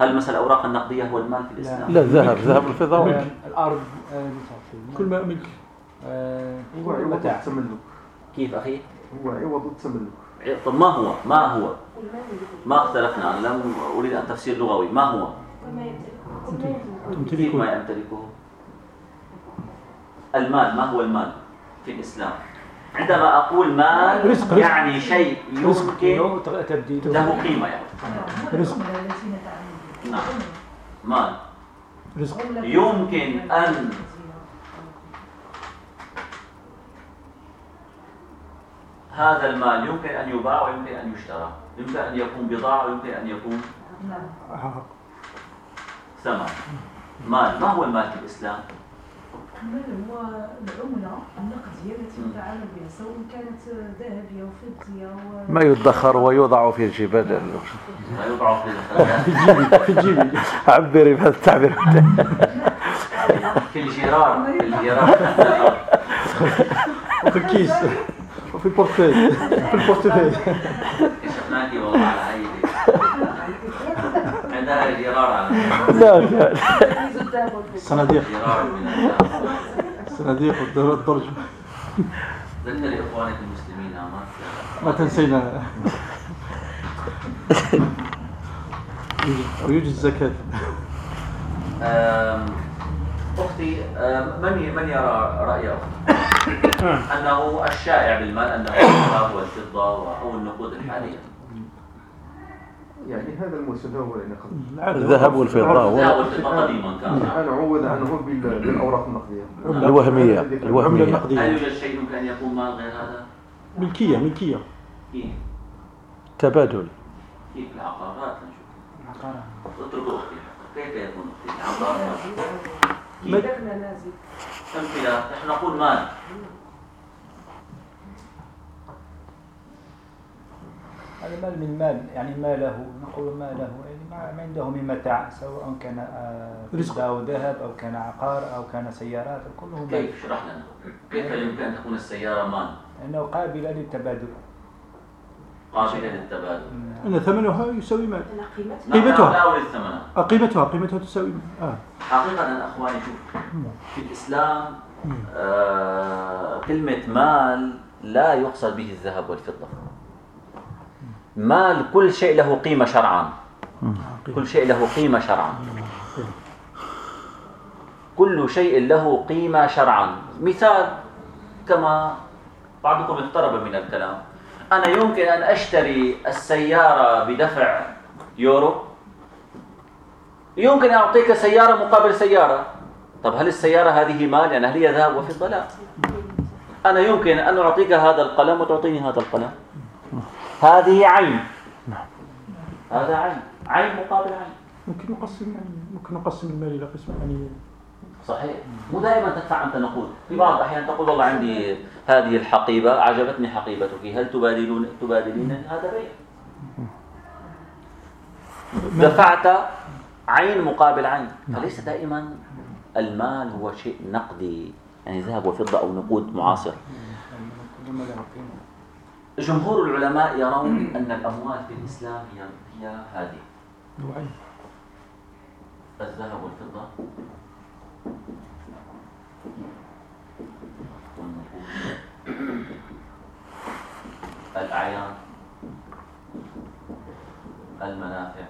Speaker 3: هل مثلا الأوراق النقدية هو المال في الإسلام؟
Speaker 1: لا الذهب ذهب الفضة.
Speaker 4: الأرض آه،.
Speaker 2: كل ما ملك.
Speaker 4: آه،
Speaker 5: هو عوض التملك.
Speaker 3: كيف أخي؟
Speaker 5: هو عوض التملك.
Speaker 3: طب ما هو؟ ما هو؟ ما اختلفنا. أنا لم أريد أن تفسير لغوي. ما هو؟ كيف ما يمتلكه؟ المال ما هو المال في الإسلام؟ عندما أقول مال
Speaker 2: رزق- رزق.
Speaker 3: يعني شيء
Speaker 2: رزق.
Speaker 3: يمكن
Speaker 2: تبديله
Speaker 3: له قيمة يعني.
Speaker 2: رزق.
Speaker 3: مال يمكن أن. هذا المال يمكن أن يباع ويمكن أن يشترى يمكن أن يكون بضاعة ويمكن أن يكون
Speaker 4: نعم.
Speaker 3: ثمن مال ما هو المال في الإسلام؟
Speaker 4: المال هو العملة النقدية التي نتعامل بها سواء كانت ذهبية وفضية و...
Speaker 1: ما يدخر ويوضع في الجبال
Speaker 3: ما يوضع في الخزانة
Speaker 2: في الجيب
Speaker 1: عبري بهذا التعبير.
Speaker 3: في الجرار في الجرار
Speaker 2: وفي الكيس. وفي البورتفي في البورتفي
Speaker 3: شفناكي والله.
Speaker 1: لا لا
Speaker 4: الذهب
Speaker 2: الصناديق والدر- الدرج.
Speaker 3: ذكر إخوانك المسلمين
Speaker 2: ما تنسينا. يوجد- ويوجد الزكاة
Speaker 3: أختي من من يرى رأي أختي؟ أنه الشائع بالمال أنه الذهب والفضة أو النقود الحالية.
Speaker 5: يعني هذا المستوى هو اللي.
Speaker 1: الذهب والفضة
Speaker 3: الذهب
Speaker 1: هو
Speaker 3: والفضة قديما كان
Speaker 5: الآن عوض عنه بال- بالأوراق النقدية
Speaker 1: الوهمية
Speaker 2: العملة
Speaker 1: الوهمية
Speaker 3: هل يوجد شيء يمكن أن يكون مال غير هذا؟
Speaker 2: ملكية ملكية
Speaker 3: كيف؟
Speaker 1: تبادل
Speaker 3: كيف العقارات نشوف اتركوا أختي كيف يكون أختي عقارات؟
Speaker 4: كيف نازل
Speaker 3: نحن نقول مال
Speaker 6: هذا مال من مال يعني ما له نقول ما له يعني ما ما عنده من متاع سواء كان آه،
Speaker 2: رزق.
Speaker 6: أو ذهب أو كان عقار أو كان سيارات كله مال
Speaker 3: كيف؟ اشرح لنا. كيف يمكن أن تكون السيارة مال؟
Speaker 6: لأنه قابلة للتبادل.
Speaker 3: قابلة للتبادل.
Speaker 2: أن ثمنها يساوي مال.
Speaker 4: قيمتها.
Speaker 3: لا
Speaker 2: آه، قيمتها. قيمتها تساوي آه.
Speaker 3: حقيقة أخواني شوف في الإسلام آه كلمة مال لا يقصد به الذهب والفضة. مال كل شيء له قيمة شرعا. كل شيء له قيمة شرعا. كل شيء له قيمة شرعا. مثال كما بعضكم اقترب من الكلام. أنا يمكن أن أشتري السيارة بدفع يورو. يمكن أن أعطيك سيارة مقابل سيارة. طب هل السيارة هذه مال؟ يعني هل هي ذهب وفضة؟ لا. أنا يمكن أن أعطيك هذا القلم وتعطيني هذا القلم. هذه عين. هذا عين. عين مقابل عين.
Speaker 2: ممكن نقسم يعني ممكن نقسم المال إلى قسم يعني.
Speaker 3: صحيح. مو دائما تدفع أنت نقود. في بعض الأحيان تقول والله عندي هذه الحقيبة أعجبتني حقيبتك. هل تبادلون تبادلين هذا بيع؟ دفعت عين مقابل عين. فليس دائما المال هو شيء نقدي يعني ذهب وفضة أو نقود معاصر
Speaker 6: كل ما له قيمة
Speaker 3: جمهور العلماء يرون أن الأموال في الإسلام هي هي هذه
Speaker 2: نوعين.
Speaker 3: الذهب والفضة. والنقود. الأعيان المنافع.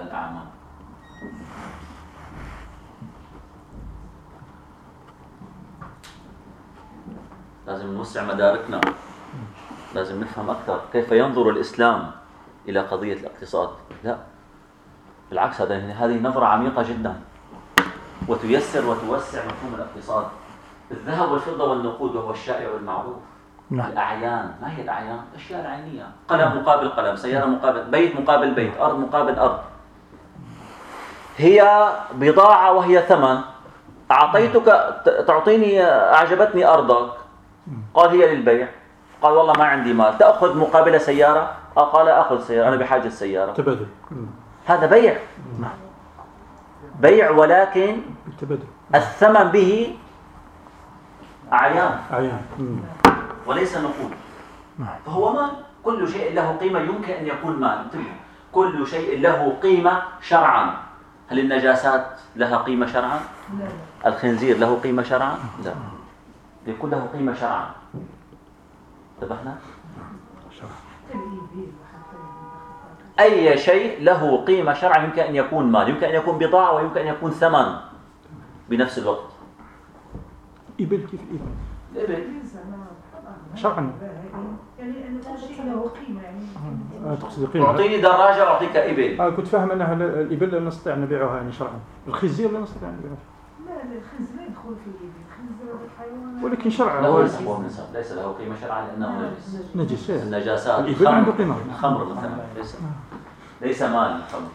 Speaker 3: الأعمال لازم نوسع مداركنا. لازم نفهم أكثر. كيف ينظر الإسلام إلى قضية الاقتصاد؟ لا. بالعكس هذا هذه نظرة عميقة جدا. وتيسر وتوسع مفهوم الاقتصاد. الذهب والفضة والنقود وهو الشائع والمعروف
Speaker 1: نعم.
Speaker 3: الأعيان. ما هي الأعيان؟ الأشياء العينية. قلم مقابل قلم سيارة مقابل بيت مقابل بيت أرض مقابل أرض. هي بضاعة وهي ثمن. أعطيتك تعطيني أعجبتني أرضك. قال هي للبيع. قال والله ما عندي مال. تأخذ مقابل سيارة؟ آه قال أخذ سيارة. أنا بحاجة سيارة.
Speaker 2: تبادل.
Speaker 3: هذا بيع. بيع ولكن
Speaker 2: بالتبادل.
Speaker 3: الثمن به أعيان.
Speaker 2: أعيان.
Speaker 3: وليس نقود. فهو مال. كل شيء له قيمة. يمكن أن يكون مال. كل شيء له قيمة شرعا. هل النجاسات لها قيمة شرعا؟
Speaker 4: لا.
Speaker 3: الخنزير له قيمة شرعا؟ لا. يكون له قيمة شرعا. انتبهنا؟ أي شيء له قيمة شرعا يمكن أن يكون مال يمكن أن يكون بضاعة ويمكن أن يكون ثمن بنفس الوقت.
Speaker 2: إبل كيف الإبل
Speaker 3: الإبل
Speaker 2: شرعا.
Speaker 4: يعني أن كل شيء له قيمة
Speaker 2: تقصد قيمة
Speaker 3: تعطيني دراجة أعطيك إبل.
Speaker 2: آه كنت فاهم أنها ال- الإبل لا نستطيع أن نبيعها يعني شرعا. الخنزير لا نستطيع أن نبيعها.
Speaker 4: لا الخنزير لا يدخل في الإبل.
Speaker 2: ولكن شرعا
Speaker 3: لا
Speaker 2: هو
Speaker 3: نسب ليس له قيمة شرعا لأنه نجس.
Speaker 2: نجس إيه.
Speaker 3: النجاسات
Speaker 2: الإبل عنده
Speaker 3: الخمر
Speaker 2: قيمة.
Speaker 3: الخمر مثلا ليس. ليس مال الخمر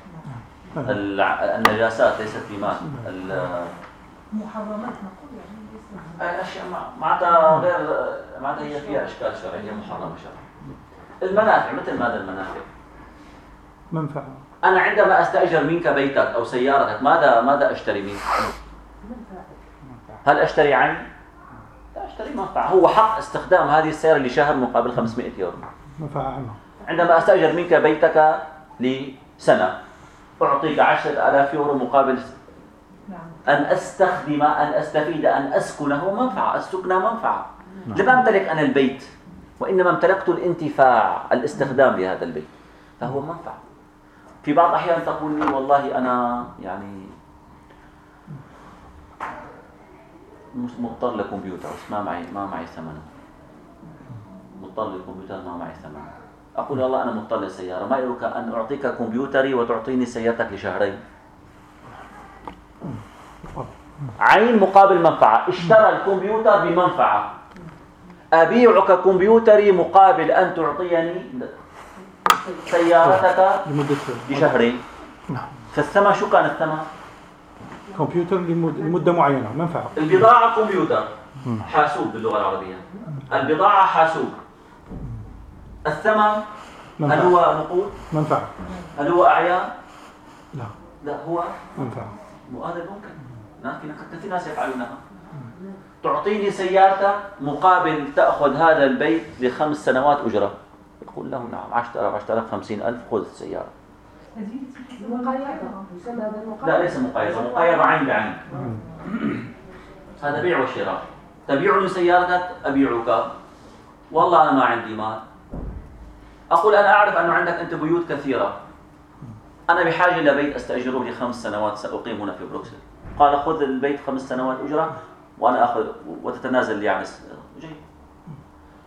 Speaker 3: الع- النجاسات ليست بمال ال-
Speaker 4: محرمات نقول يعني
Speaker 3: مع- معناتها غير معناتها هي فيها أشكال شرعي هي محرمة شرعا المنافع مثل ماذا المنافع؟
Speaker 2: منفعة.
Speaker 3: أنا عندما أستأجر منك بيتك أو سيارتك ماذا ماذا أشتري منك؟ هل أشتري عين؟ أشتري منفعه هو حق استخدام هذه السيارة لشهر مقابل 500 يورو.
Speaker 2: منفعة عامة
Speaker 3: عندما أستأجر منك بيتك لسنة أعطيك 10000 يورو مقابل
Speaker 4: نعم.
Speaker 3: أن أستخدم أن أستفيد أن أسكنه منفعة السكن منفعة. لم أمتلك أنا البيت وإنما امتلكت الانتفاع الاستخدام لهذا البيت. فهو منفعة. في بعض الأحيان تقول لي والله أنا يعني مش مضطر لكمبيوتر بس ما معي ما معي ثمنه. مضطر للكمبيوتر ما معي ثمنه. أقول والله أنا مضطر للسيارة ما يرك أن أعطيك كمبيوتري وتعطيني سيارتك لشهرين. عين مقابل منفعة. اشترى الكمبيوتر بمنفعة. أبيعك كمبيوتري مقابل أن تعطيني سيارتك
Speaker 2: لمدة
Speaker 3: بشهرين
Speaker 2: نعم.
Speaker 3: فالثمن شو كان الثمن؟
Speaker 2: كمبيوتر لمد- لمدة معينة منفعة
Speaker 3: البضاعة كمبيوتر حاسوب باللغة العربية. البضاعة حاسوب. الثمن هل
Speaker 2: منفعة
Speaker 3: هو نقود؟
Speaker 2: منفعة
Speaker 3: هل هو أعيان؟
Speaker 2: لا.
Speaker 3: لا هو
Speaker 2: منفعة
Speaker 3: وهذا ممكن لكن كثير ناس يفعلونها. تعطيني سيارتك مقابل تأخذ هذا البيت لخمس سنوات أجرة. يقول له نعم 10000 10000 50000 خذ السيارة.
Speaker 7: المقايضة
Speaker 3: لا ليس مقايضة. مقايضة عين بعين. هذا بيع وشراء. تبيعني سيارتك أبيعك. والله أنا ما عندي مال. أقول أنا أعرف أنه عندك أنت بيوت كثيرة. أنا بحاجة إلى بيت أستأجره لخمس سنوات سأقيم هنا في بروكسل. قال خذ البيت خمس سنوات أجرة وأنا أخذ وتتنازل لي عن جيد.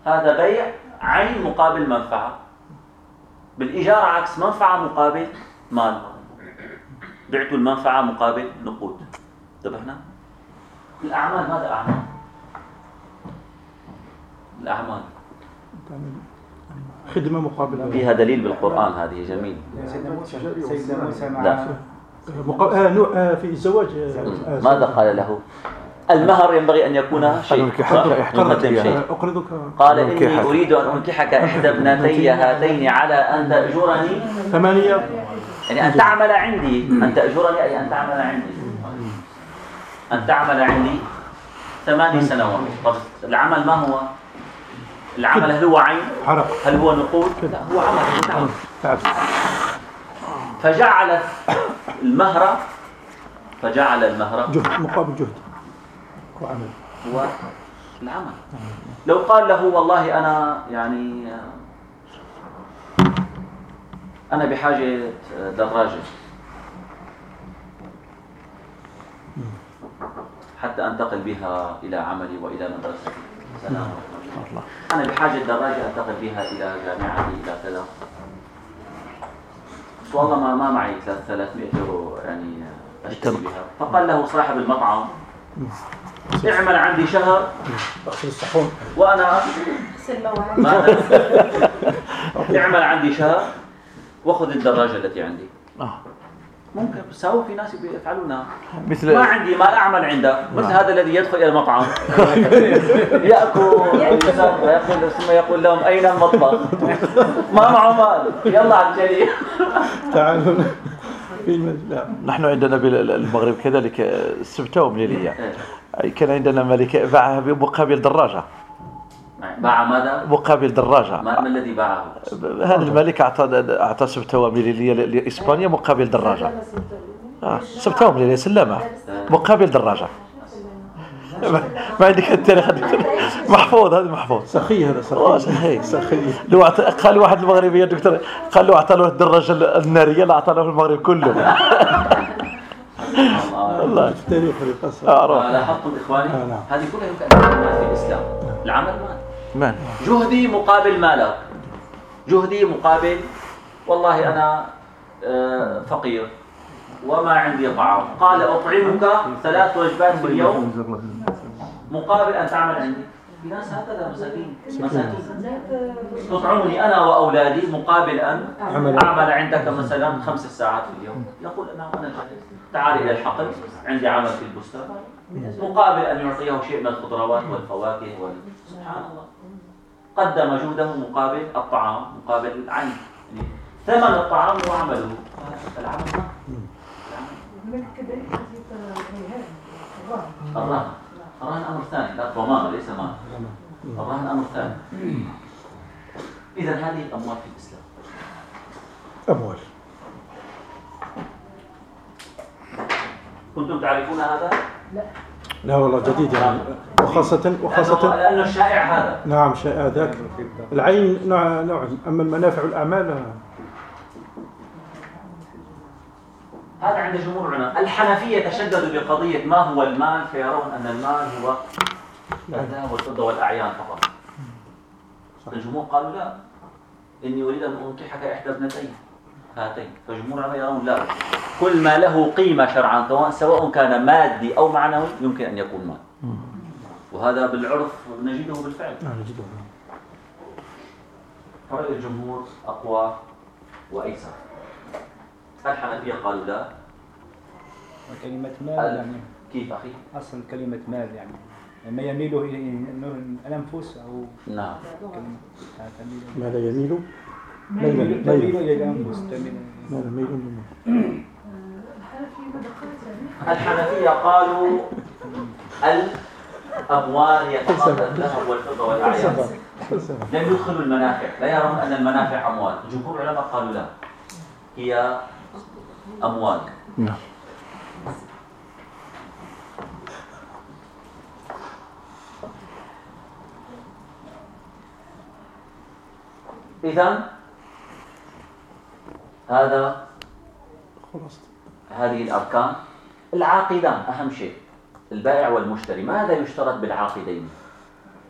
Speaker 3: هذا بيع عين مقابل منفعة. بالإيجار عكس منفعة مقابل مال بعت المنفعة مقابل نقود انتبهنا؟ الأعمال ماذا أعمال؟ الأعمال
Speaker 2: خدمة مقابل
Speaker 3: فيها دليل بالقرآن هذه جميل
Speaker 6: سيدنا موسى سيدنا موسى مع
Speaker 3: لا.
Speaker 2: مقا... آه نوع آه في الزواج آه
Speaker 3: ماذا قال له؟ المهر ينبغي أن يكون شيء.
Speaker 2: أقرضك
Speaker 3: قال إني. أريد أن أنكحك إحدى ابنتي هاتين على أن تأجرني.
Speaker 2: ثمانية.
Speaker 3: يعني أن تعمل عندي. أن تأجرني أي أن تعمل عندي. أن تعمل عندي ثماني سنوات. طب العمل ما هو؟ العمل هل هو عين؟
Speaker 2: عرق
Speaker 3: هل هو نقود؟ لا هو عمل. تعب فجعل المهر فجعل المهر.
Speaker 2: جهد مقابل جهد. وعمل
Speaker 3: هو العمل لو قال له والله أنا يعني أنا بحاجة دراجة. حتى أنتقل بها إلى عملي وإلى مدرستي. سلام.
Speaker 1: الله
Speaker 3: أنا بحاجة دراجة أنتقل بها إلى جامعتي إلى كذا. والله ما ما معي 300 يورو يعني أشتري بها. فقال له صاحب المطعم. اعمل عندي شهر.
Speaker 2: اغسل الصحون
Speaker 3: ماذا؟ اعمل عندي شهر. وخذ الدراجة التي عندي.
Speaker 1: آه.
Speaker 3: ممكن بس هو في ناس بيفعلونها
Speaker 1: مثل
Speaker 3: ما عندي ما أعمل عندك مثل هذا الذي يدخل إلى المطعم. يأكل. ويسر ويقول ثم يقول لهم أين المطبخ؟ ما معه مال. يلا على الجليل.
Speaker 2: تعالوا. في
Speaker 1: نحن عندنا بالمغرب كذلك السبتة ومليلية كان عندنا ملك باعها بمقابل دراجة.
Speaker 3: باع ماذا؟
Speaker 1: مقابل دراجة.
Speaker 3: ما الذي باعه؟
Speaker 1: هذا الملك أعطى أعطى سبتة ومليلية لإسبانيا مقابل دراجة. آه. سبتة ومليلية سلامة مقابل دراجة. ما عندك التاريخ محفوظ هذا محفوظ.
Speaker 2: سخي هذا سخي.
Speaker 1: صحيح
Speaker 2: سخي.
Speaker 1: لو قال واحد المغربي يا دكتور قال له أعطى له الدراجة النارية لا أعطى له المغرب كله. والله.
Speaker 5: التاريخ اللي قصر.
Speaker 1: أعرف
Speaker 3: لاحظتم إخواني؟
Speaker 5: آه، نعم.
Speaker 3: هذه كلها يمكن في الإسلام. العمل مال.
Speaker 1: من
Speaker 3: جهدي مقابل مالك. جهدي مقابل والله أنا آه، فقير. وما عندي طعام. قال أطعمك ثلاث وجبات في اليوم. مقابل أن تعمل عندي. في ناس هكذا مساكين. مساكين. تطعمني أنا وأولادي مقابل أن
Speaker 5: عمل.
Speaker 3: أعمل عندك مثلا خمس ساعات في اليوم. يقول أنا أنا جاهز. تعال إلى الحقل. عندي عمل في البستان. مقابل أن يعطيه شيء من الخضروات والفواكه وال... سبحان الله. قدم جهده مقابل الطعام مقابل العين. يعني ثمن الطعام هو عمله العمل العمل
Speaker 4: هناك كذلك قضيه الرهان الرهن.
Speaker 3: الرهن أمر ثاني لا ضمان ليس مال. الرهن أمر ثاني. إذا هذه الأموال في الإسلام.
Speaker 5: أموال.
Speaker 3: كنتم تعرفون هذا؟
Speaker 5: لا. والله جديد يعني. وخاصة وخاصة
Speaker 3: لأنه الشائع هذا.
Speaker 5: نعم شيء ذاك. العين نوع نوع أما المنافع والأعمال
Speaker 3: هذا عند جمهور العلماء. الحنفية تشددوا بقضية ما هو المال فيرون أن المال هو الذهب والفضة والأعيان فقط. الجمهور قالوا لا. إني أريد أن أنكحك إحدى ابنتين. هاتين. فجمهور العلماء يرون لا. كل ما له قيمة شرعا سواء- كان مادي أو معنوي يمكن أن يكون مال. وهذا بالعرف نجده بالفعل.
Speaker 5: نعم جدا
Speaker 3: فرأي الجمهور أقوى وأيسر. الحنفية قالوا لا
Speaker 6: كلمة مال يعني.
Speaker 3: كيف أخي؟
Speaker 6: أصل كلمة مال يعني. ما يميل إلى الأنفس أو
Speaker 3: نعم.
Speaker 5: ماذا يميل؟ ميل ميل.
Speaker 6: إلى الأنفس
Speaker 5: ماذا ميل
Speaker 4: يعني
Speaker 3: الحنفية قالوا الأموال هي فقط الذهب والفضة والأعيان
Speaker 5: فلسفة
Speaker 3: لم يدخلوا المنافع. لا يرون أن المنافع أموال. جمهور العلماء قالوا لا. هي أموال.
Speaker 1: نعم.
Speaker 3: إذا هذا هذه الأركان. العاقدان أهم شيء. البائع والمشتري. ماذا يشترط بالعاقدين؟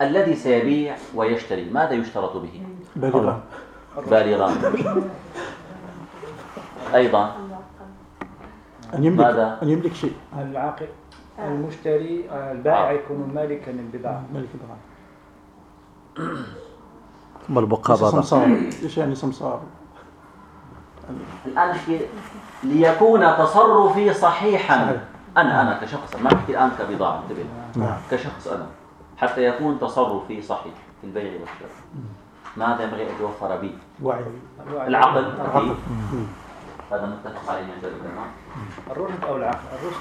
Speaker 3: الذي سيبيع ويشتري. ماذا يشترط به؟
Speaker 5: بالغة
Speaker 3: بالغان أيضا
Speaker 5: أن يملك
Speaker 3: ماذا؟
Speaker 5: أن يملك شيء.
Speaker 6: العاقل المشتري البائع يكون مالكا للبضاعة.
Speaker 5: ملك البضاعة
Speaker 1: ثم
Speaker 5: ليس
Speaker 1: المقابضة
Speaker 5: سمسار إيش يعني سمسار؟
Speaker 3: الآن أحكي ليكون تصرفي صحيحا.
Speaker 5: صحيح.
Speaker 3: أنا أنا كشخص ما أحكي الآن كبضاعة انتبه.
Speaker 5: نعم.
Speaker 3: كشخص أنا. حتى يكون تصرفي صحيح في البيع والشراء. ماذا ينبغي أن يتوفر بي؟
Speaker 6: الوعي
Speaker 3: العقل.
Speaker 5: العقل.
Speaker 3: هذا متفق عليه عند العلماء
Speaker 6: الرشد أو العقل؟ الرشد.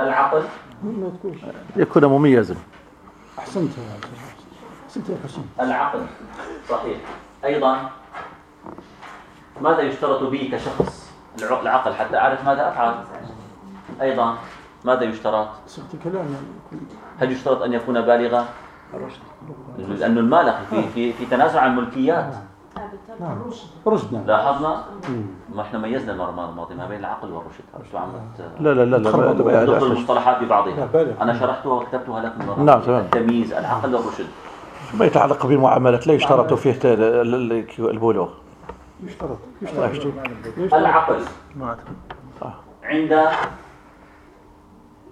Speaker 3: العقل؟
Speaker 5: ما تقولش
Speaker 1: يكون مميزا.
Speaker 5: أحسنت أحسنت يا حسين.
Speaker 3: العقل. صحيح. أيضا ماذا يشترط بي كشخص؟ الع- العقل حتى أعرف ماذا أفعل. أيضا ماذا يشترط؟ هل يشترط أن يكون بالغا؟
Speaker 6: الرشد.
Speaker 3: لأنه المال أخي في, في, في تنازع عن الملكيات
Speaker 5: نعم. رشد. نعم
Speaker 3: لاحظنا. ما إحنا ميزنا المره الماضية ما بين العقل والرشد. شو عم
Speaker 1: لا لا لا لا لا-
Speaker 3: المصطلحات
Speaker 5: لا،
Speaker 3: ببعضها. أنا شرحتها وكتبتها لكم مرة.
Speaker 1: نعم، تمام.
Speaker 3: التمييز العقل والرشد.
Speaker 1: ما يتعلق بالمعاملات لا يشترط فيه البلوغ.
Speaker 5: يشترط
Speaker 1: لا
Speaker 5: يشترط.
Speaker 3: العقل.
Speaker 1: صح.
Speaker 3: عند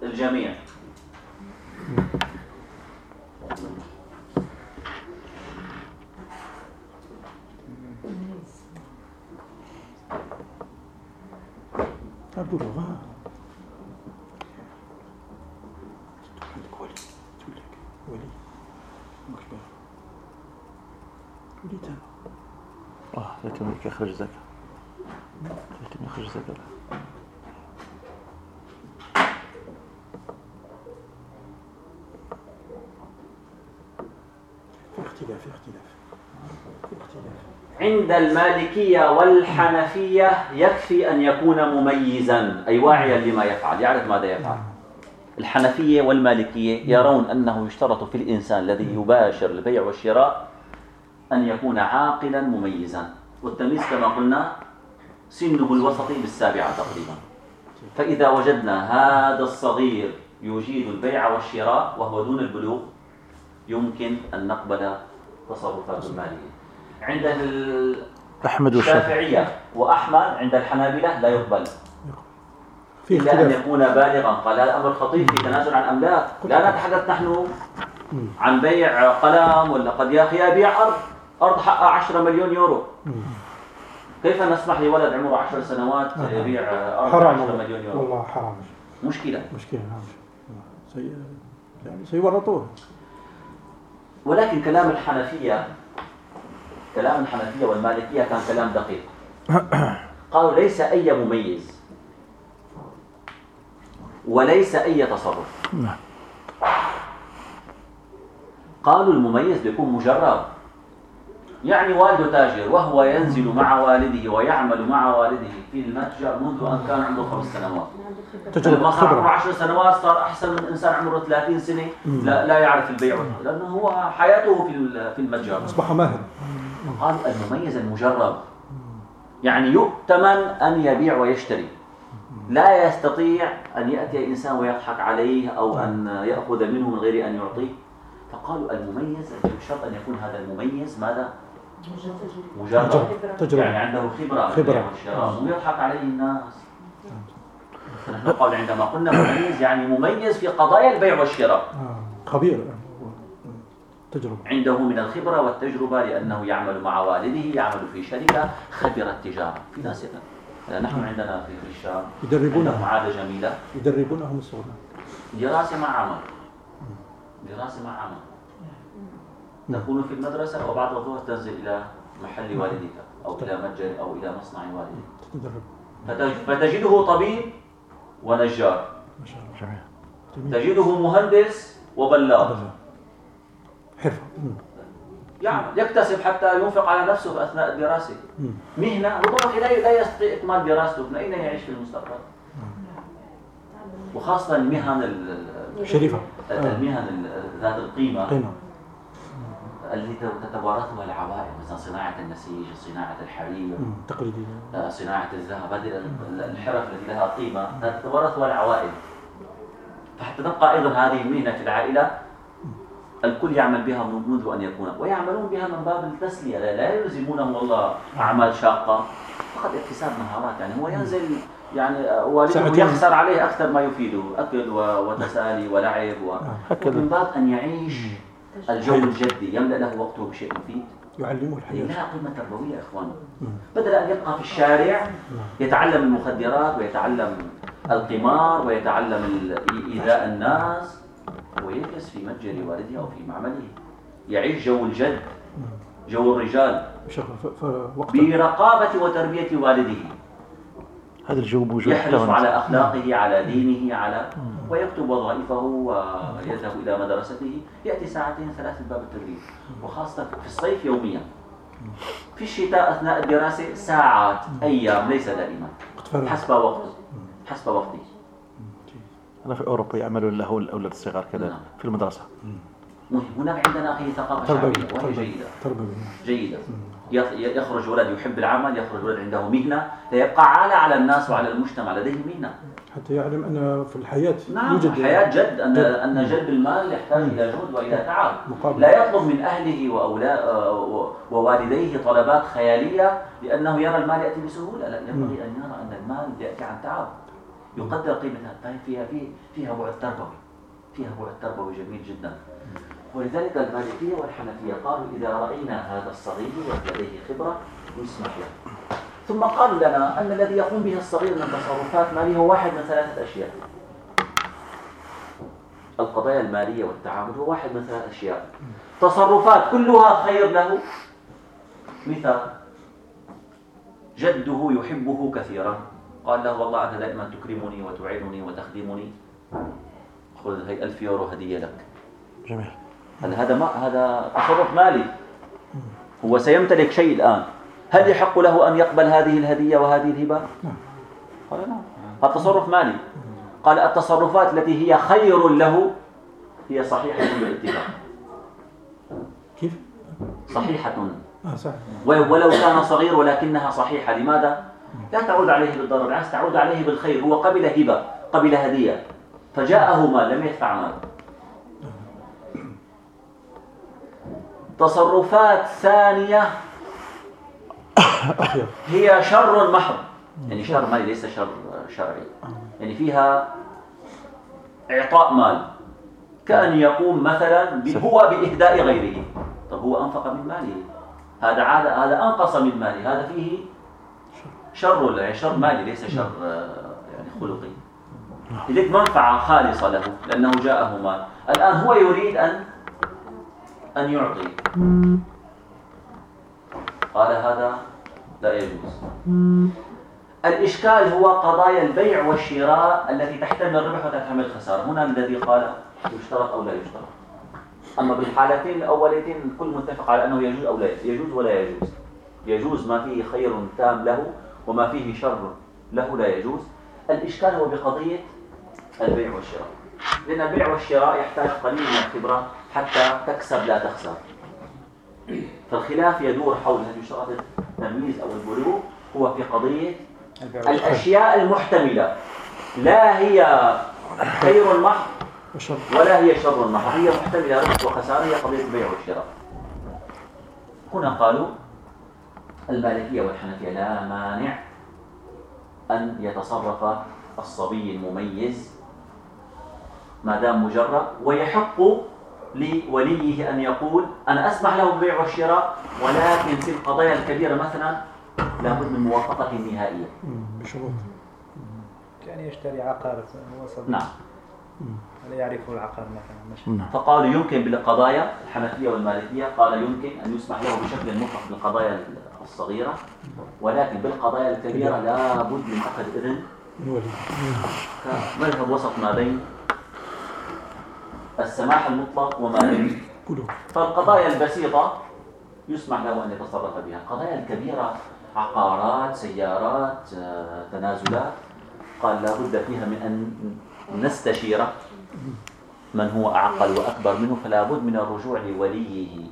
Speaker 3: الجميع.
Speaker 5: عبد الله ولي ولي. مكبر ولي تام
Speaker 1: آه يتم يخرج زكاة يتم يخرج زكاة
Speaker 5: في اختلاف في اختلاف. في اختلاف.
Speaker 3: عند المالكية والحنفية يكفي أن يكون مميزا. أي واعيا لما يفعل. يعرف ماذا يفعل. الحنفية والمالكية يرون أنه يشترط في الإنسان الذي يباشر البيع والشراء أن يكون عاقلا مميزا. والتمييز كما قلنا سنه الوسطي بالسابعة تقريبا. فإذا وجدنا هذا الصغير يجيد البيع والشراء وهو دون البلوغ يمكن أن نقبل تصرفاته المالية عند
Speaker 1: أحمد
Speaker 3: الشافعية وأحمد عند الحنابلة لا يقبل.
Speaker 2: في
Speaker 3: إلا أن يكون بالغا. قال هذا أمر خطير في تنازل عن أملاك. لا نتحدث نحن. عن بيع قلم ولا قد يا أخي أبيع أرض. أرض حقها 10 مليون يورو. كيف نسمح لولد عمره 10 سنوات
Speaker 2: آه.
Speaker 3: يبيع أرض
Speaker 2: حرام.
Speaker 3: 10
Speaker 2: والله.
Speaker 3: مليون يورو؟
Speaker 2: والله حرام.
Speaker 3: مشكلة.
Speaker 2: مشكلة نعم. سي... يعني سيورطوه
Speaker 3: ولكن كلام الحنفية كلام الحنفية والمالكية كان كلام دقيق. قالوا ليس أي مميز وليس أي تصرف.
Speaker 1: نعم.
Speaker 3: قالوا المميز بيكون مجرب يعني والده تاجر وهو ينزل مع والده ويعمل مع والده في المتجر منذ أن كان عنده خمس سنوات. لما صار عمره 10 سنوات صار أحسن من إنسان عمره 30 سنة لا, لا يعرف البيع لأنه هو حياته في في المتجر.
Speaker 2: أصبح ماهر.
Speaker 3: قال المميز المجرب. يعني يؤتمن أن يبيع ويشتري. لا يستطيع أن يأتي إنسان ويضحك عليه أو أن يأخذ منه من غير أن يعطيه. فقالوا المميز بشرط أن يكون هذا المميز ماذا؟ مجرب.
Speaker 2: تجربة.
Speaker 3: يعني عنده خبرة.
Speaker 2: خبرة.
Speaker 3: خبره والشراء ويضحك عليه الناس. نحن قال عندما قلنا مميز يعني مميز في قضايا البيع والشراء.
Speaker 2: آه. خبير. يعني. تجربة.
Speaker 3: عنده من الخبرة والتجربة لأنه يعمل مع والده يعمل في شركة خبر التجارة في ناس. نحن عندنا في الشام.
Speaker 2: يدربونه.
Speaker 3: عندهم عادة جميلة.
Speaker 2: يدربونهم الصغار
Speaker 3: دراسة مع عمل. دراسة مع عمل. تكون في المدرسة وبعد الظهر تنزل إلى محل والدك أو إلى متجر أو إلى مصنع والدك.
Speaker 2: تدرب.
Speaker 3: فتج- فتجده طبيب ونجار.
Speaker 2: ما شاء الله.
Speaker 1: جميل.
Speaker 2: جميل.
Speaker 3: تجده مهندس وبلاط
Speaker 2: حرفة.
Speaker 3: يعني يكتسب حتى ينفق على نفسه أثناء الدراسة. مهنة ربما لا يستطيع إكمال دراسته من أين يعيش في المستقبل؟ وخاصة المهن ال- ال-
Speaker 2: شريفة. آه.
Speaker 3: المهن ال- ذات القيمة.
Speaker 2: قيمة.
Speaker 3: التي تتوارثها العوائل مثلا صناعة النسيج صناعة الحرير.
Speaker 2: تقليدية.
Speaker 3: آه، صناعة الذهب. هذه ال- الحرف التي لها قيمة. تتوارثها العوائل. فحتى تبقى أيضا هذه المهنة في العائلة الكل يعمل بها من- منذ أن يكون ويعملون بها من باب التسلية لا, يلزمونه والله أعمال شاقة. فقط اكتساب مهارات يعني هو ينزل يعني آه، والده. يخسر عليه أكثر ما يفيده أكل وتسالي ولعب و...
Speaker 1: هكذا.
Speaker 3: ومن باب أن يعيش الجو الجدي يملأ له وقته بشيء مفيد.
Speaker 2: يعلموه
Speaker 3: هذه
Speaker 2: الحياة
Speaker 3: لها قيمة تربوية يا إخوان. بدل أن يبقى في الشارع يتعلم المخدرات ويتعلم القمار ويتعلم إيذاء الناس ويجلس في متجر والده أو في معمله. يعيش جو الجد جو الرجال. برقابة وتربية والده.
Speaker 1: هذا الجو موجود
Speaker 3: يحرص على. أخلاقه على دينه على ويكتب وظائفه ويذهب إلى مدرسته. يأتي ساعتين ثلاث من باب التدريب وخاصة في الصيف يوميا. في الشتاء أثناء الدراسة ساعات أيام ليس دائما. حسب وقت. حسب وقته.
Speaker 1: أنا في أوروبا يعملون له الأولاد الصغار كذا
Speaker 3: نعم.
Speaker 1: في المدرسة.
Speaker 3: هناك عندنا أخي ثقافة
Speaker 2: تربوي
Speaker 3: شعبية وهي
Speaker 2: تربوي
Speaker 3: جيدة. جيدة. يخ- يخرج ولد يحب العمل يخرج ولد عنده مهنة ليبقى عالة على الناس وعلى المجتمع لديه مهنة.
Speaker 2: حتى يعلم أن في الحياة
Speaker 3: نعم
Speaker 2: يوجد
Speaker 3: الحياة جد أن
Speaker 2: جد.
Speaker 3: أن جلب المال يحتاج إلى جهد وإلى تعب.
Speaker 2: مقابل.
Speaker 3: لا يطلب من أهله وأولا و- ووالديه طلبات خيالية لأنه يرى المال يأتي بسهولة. لا ينبغي أن يرى أن المال يأتي عن تعب. يقدر قيمتها طيب فيها فيه فيها بعد تربوي فيها بعد تربوي جميل جدا. ولذلك المالكية والحنفية قالوا إذا رأينا هذا الصغير ولديه خبرة نسمح له. ثم قالوا لنا أن الذي يقوم به الصغير من تصرفات ماله هو واحد من ثلاثة أشياء. القضايا المالية والتعامل هو واحد من ثلاث أشياء. تصرفات كلها خير له. مثال جده يحبه كثيرا. قال له والله أنت دائما تكرمني وتعينني وتخدمني. خذ هي ألف يورو هدية لك.
Speaker 1: جميل.
Speaker 3: هل هذا ما هذا تصرف مالي. هو سيمتلك شيء الآن. هل يحق له أن يقبل هذه الهدية وهذه الهبة؟
Speaker 2: نعم.
Speaker 3: قال نعم هذا تصرف مالي. قال التصرفات التي هي خير له هي صحيحة بالاتفاق.
Speaker 2: كيف؟
Speaker 3: صحيحة.
Speaker 2: صح
Speaker 3: ولو كان صغير ولكنها صحيحة. لماذا؟ لا تعود عليه بالضرر بالعكس تعود عليه بالخير هو قبل هبة قبل هدية. فجاءه مال لم يدفع مال تصرفات ثانية هي شر محض. يعني شر مالي ليس شر شرعي. يعني فيها إعطاء مال. كأن يقوم مثلا هو بإهداء غيره. طب هو أنفق من ماله. هذا عاد هذا أنقص من ماله. هذا فيه شر يعني شر مالي ليس شر يعني خلقي. لذلك منفعة خالصة له لأنه جاءه مال الآن هو يريد أن أن يعطي. قال هذا لا يجوز. الإشكال هو قضايا البيع والشراء التي تحتمل الربح وتحتمل الخسارة. هنا الذي قال يشترط أو لا يشترط. أما بالحالتين الأوليتين الكل متفق على أنه يجوز أو لا يجوز ولا يجوز. يجوز ما فيه خير تام له وما فيه شر له لا يجوز. الإشكال هو بقضية البيع والشراء. لأن البيع والشراء يحتاج قليل من الخبرة حتى تكسب لا تخسر. فالخلاف يدور حول هل يشترط التمييز أو البلوغ هو في قضية الأشياء المحتملة. لا هي خير محض ولا هي شر محض. هي محتملة ربح وخسارة هي قضية البيع والشراء. هنا قالوا المالكية والحنفية لا مانع أن يتصرف الصبي المميز ما دام مجرد ويحق لوليه أن يقول أنا أسمح له بالبيع والشراء ولكن في القضايا الكبيرة مثلا لابد من موافقة نهائية.
Speaker 2: بشروط.
Speaker 6: كان يشتري عقار
Speaker 3: نعم.
Speaker 6: ولا يعرف العقار مثلا؟ مش
Speaker 1: نعم.
Speaker 3: فقالوا يمكن بالقضايا الحنفية والمالكية قال يمكن أن يسمح له بشكل مطلق بالقضايا الصغيرة ولكن بالقضايا الكبيرة لابد من أخذ إذن كمذهب وسط ما بين السماح المطلق وما بين. فالقضايا البسيطة يسمح له أن يتصرف بها. القضايا الكبيرة عقارات سيارات آه، تنازلات. قال لا بد فيها من أن نستشير من هو أعقل وأكبر منه فلا بد من الرجوع لوليه.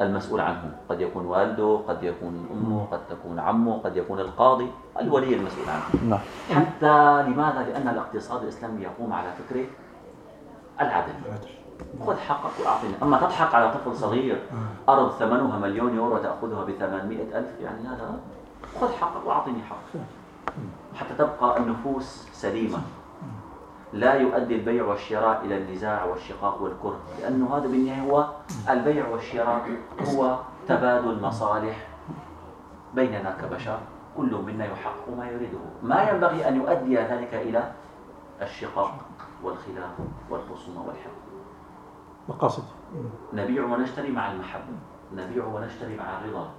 Speaker 3: المسؤول عنه. قد يكون والده قد يكون أمه قد تكون عمه قد يكون القاضي الولي المسؤول عنه.
Speaker 1: نعم.
Speaker 3: حتى لماذا؟ لأن الاقتصاد الإسلامي يقوم على فكرة العدل. خذ حقك وأعطيني أما تضحك على طفل صغير أرض ثمنها مليون يورو تأخذها ب ألف يعني هذا خذ حقك وأعطيني حقك. حتى تبقى النفوس سليمة. لا يؤدي البيع والشراء إلى النزاع والشقاق والكره لأنه هذا بالنهاية هو البيع والشراء هو تبادل مصالح بيننا كبشر كل منا يحقق ما يريده. ما ينبغي أن يؤدي ذلك إلى الشقاق والخلاف والخصومة والحقد.
Speaker 2: مقاصد.
Speaker 3: نبيع ونشتري مع المحبة نبيع ونشتري مع الرضا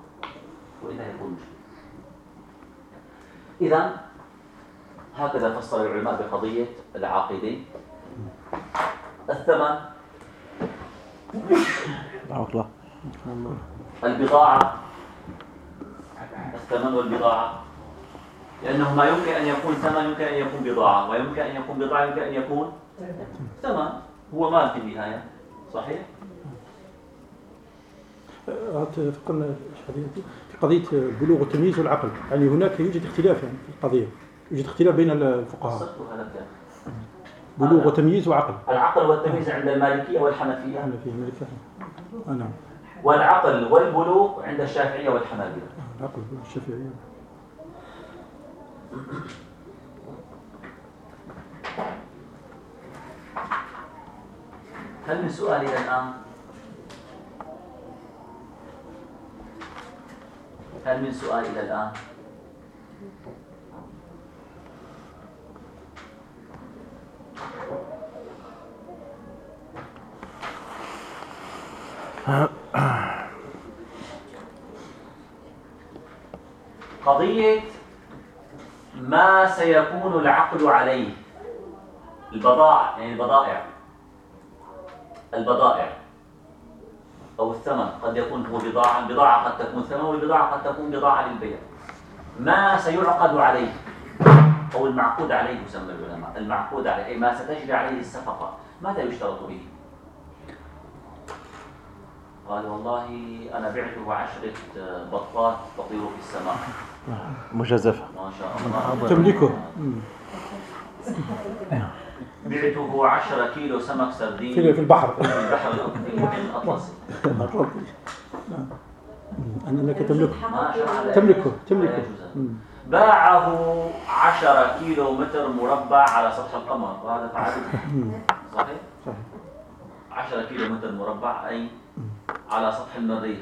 Speaker 3: وإذا يكون مشكلة إذا هكذا فسر العلماء بقضية العاقدة الثمن.
Speaker 1: الله.
Speaker 3: البضاعة. الثمن والبضاعة. لأنه ما يمكن أن يكون ثمن يمكن أن يكون بضاعة ويمكن أن يكون بضاعة يمكن أن يكون ثمن. هو مال في النهاية. صحيح؟
Speaker 2: في قضية البلوغ والتمييز والعقل يعني هناك يوجد اختلاف يعني في القضية. يوجد اختلاف بين الفقهاء. بلوغ وتمييز وعقل.
Speaker 3: العقل والتمييز عند المالكية والحنفية.
Speaker 2: الحنفية المالكية آه، نعم.
Speaker 3: والعقل والبلوغ عند الشافعية والحنابلة.
Speaker 2: العقل والشافعية
Speaker 3: هل من سؤال إلى الآن؟ هل من سؤال إلى الآن؟ قضية ما سيكون العقد عليه. البضائع يعني البضائع. البضائع. أو الثمن. قد يكون هو بضاعة البضاعة قد تكون ثمن والبضاعة قد تكون بضاعة للبيع. ما سيعقد عليه. أو المعقود عليه يسمى العلماء المعقود عليه أي ما ستجري عليه الصفقة ماذا يشترط به؟ قال والله أنا بعته عشرة بطات تطير في السماء.
Speaker 1: مجازفة
Speaker 3: ما شاء الله.
Speaker 2: تملكه.
Speaker 3: بعته 10 كيلو سمك سردين.
Speaker 2: في في البحر.
Speaker 3: في البحر. الأطلسي المحيط الأطلسي
Speaker 2: أن- أنك تملكه. تملكه تملكه.
Speaker 3: باعه 10 كيلو متر مربع على سطح القمر. وهذا تعرف
Speaker 2: مم.
Speaker 3: صحيح؟
Speaker 2: صحيح
Speaker 3: 10 كيلو متر مربع أي على سطح المريخ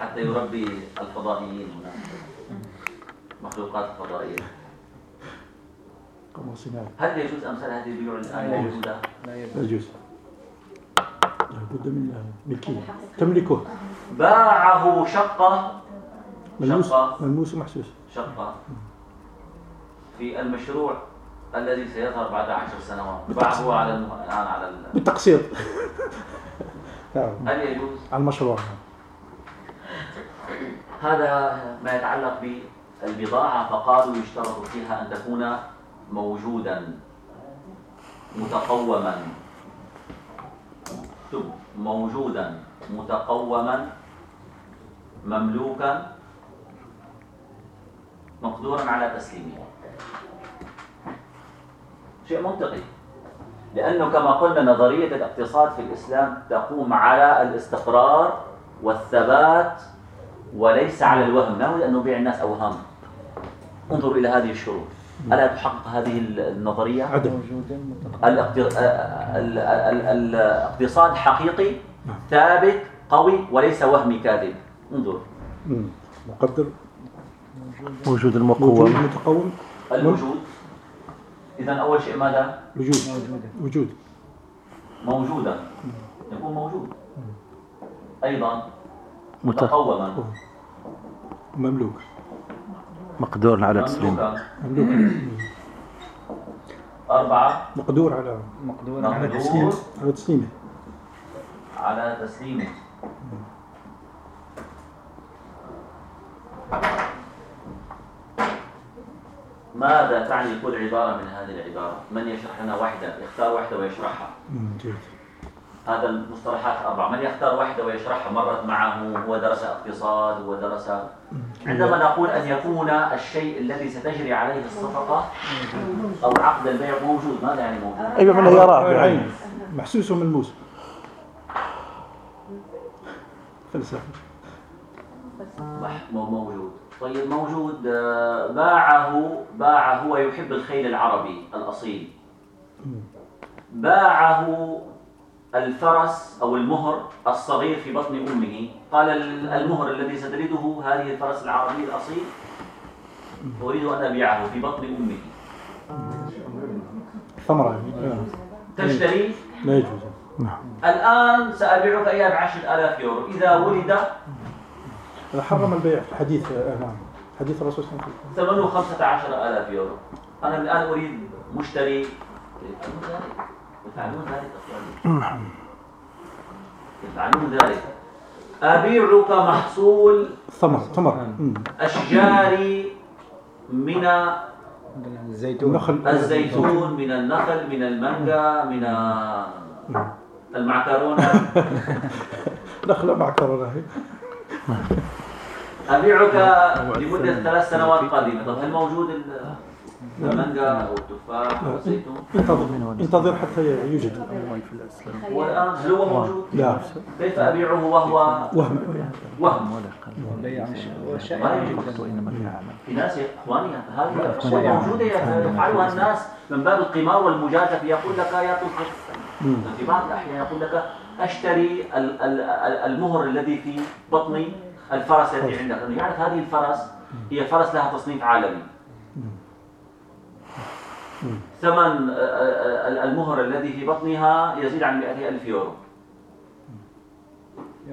Speaker 3: حتى يربي الفضائيين هناك. مخلوقات
Speaker 2: صناعي
Speaker 3: هل يجوز أمثال هذه البيوع الآن موجودة؟
Speaker 6: لا يجوز.
Speaker 2: لا يجوز. لابد من ملكية. تملكه.
Speaker 3: باعه شقة.
Speaker 2: ملموس.
Speaker 3: شقة.
Speaker 2: ملموس ومحسوس.
Speaker 3: شقة في المشروع الذي سيظهر بعد عشر سنوات. باعه على الم- الآن على ال...
Speaker 2: بالتقسيط. نعم.
Speaker 3: هل يجوز؟
Speaker 2: على المشروع.
Speaker 3: هذا ما يتعلق بالبضاعة. فقالوا يشترط فيها أن تكون موجودا متقوما. موجودا متقوما مملوكا مقدورا على تسليمه. شيء منطقي. لأنه كما قلنا نظرية الاقتصاد في الإسلام تقوم على الاستقرار والثبات وليس على الوهم. لا أريد أن نبيع الناس أوهام؟ انظروا إلى هذه الشروط. ألا تحقق هذه النظرية؟
Speaker 2: عدم
Speaker 3: ال- الاقتصاد حقيقي ثابت قوي وليس وهمي كاذب. انظر.
Speaker 2: مقدر.
Speaker 1: موجود
Speaker 2: موجود
Speaker 1: المقوم
Speaker 2: متقوم
Speaker 3: الوجود. إذا أول شيء ماذا؟
Speaker 2: وجود.
Speaker 6: موجودة.
Speaker 2: وجود.
Speaker 3: موجودا. يكون موجود. أيضا.
Speaker 1: مت-
Speaker 3: متقوما
Speaker 2: مملوك.
Speaker 1: مقدور على تسليمه
Speaker 2: مملوك.
Speaker 3: أربعة.
Speaker 2: مقدور على
Speaker 6: مقدور على
Speaker 2: تسليم على تسليمه.
Speaker 3: على تسليمه. ماذا تعني كل عبارة من هذه العبارة؟ من يشرح لنا واحدة؟ يختار واحدة ويشرحها.
Speaker 2: جيد.
Speaker 3: هذا المصطلحات الأربعة من يختار واحدة ويشرحها؟ مرت معه هو درس اقتصاد هو درس عندما نقول أن يكون الشيء الذي ستجري عليه الصفقة أو عقد البيع موجود. ماذا يعني موجود؟
Speaker 1: أيوة من يراه بعينه
Speaker 2: بعين محسوس وملموس فلسفة.
Speaker 3: مح- مو- موجود. طيب موجود. آه، باعه باع هو يحب الخيل العربي الأصيل. باعه الفرس أو المهر الصغير في بطن أمه. قال ال- المهر الذي ستلده هذه الفرس العربي الأصيل. أريد أن أبيعه في بطن أمه.
Speaker 2: ثمرة.
Speaker 3: تشتري؟
Speaker 2: لا يجوز.
Speaker 3: الآن سأبيعك إياه بعشرة آلاف يورو. إذا ولد
Speaker 2: حرم البيع في الحديث آه، نعم. حديث الرسول صلى الله عليه وسلم.
Speaker 3: ثمنه خمسة عشر آلاف يورو. أنا الآن أريد مشتري يفعلون ذلك؟ يفعلون ذلك؟ أخواني يفعلون ذلك. أبيعك محصول
Speaker 2: ثمر ثمر.
Speaker 3: أشجاري من
Speaker 6: الزيتون.
Speaker 2: النخل.
Speaker 3: الزيتون من النخل من المانجا من المعكرونة.
Speaker 2: نخلة مع كرونة
Speaker 3: أبيعك لمدة ثلاث سنوات قادمة. طب هل موجود ال- المانجا أو التفاح أو الزيتون؟
Speaker 2: انتظر انتظر حتى يوجد.
Speaker 3: والآن هل هو موجود؟
Speaker 2: لا.
Speaker 3: كيف أبيعه وهو؟
Speaker 2: وهم.
Speaker 3: وهم؟ في ناس يا إخواني هذه اشياء موجودة يفعلها الناس من باب القمار والمجازفة. يقول لك يا طفل
Speaker 2: مم.
Speaker 3: في بعض الأحيان يقول لك ال- المهر الذي في بطن الفرس الذي عندك لأنه يعرف هذه الفرس هي فرس لها تصنيف عالمي. ثمن المهر الذي في بطنها يزيد عن 200 ألف يورو.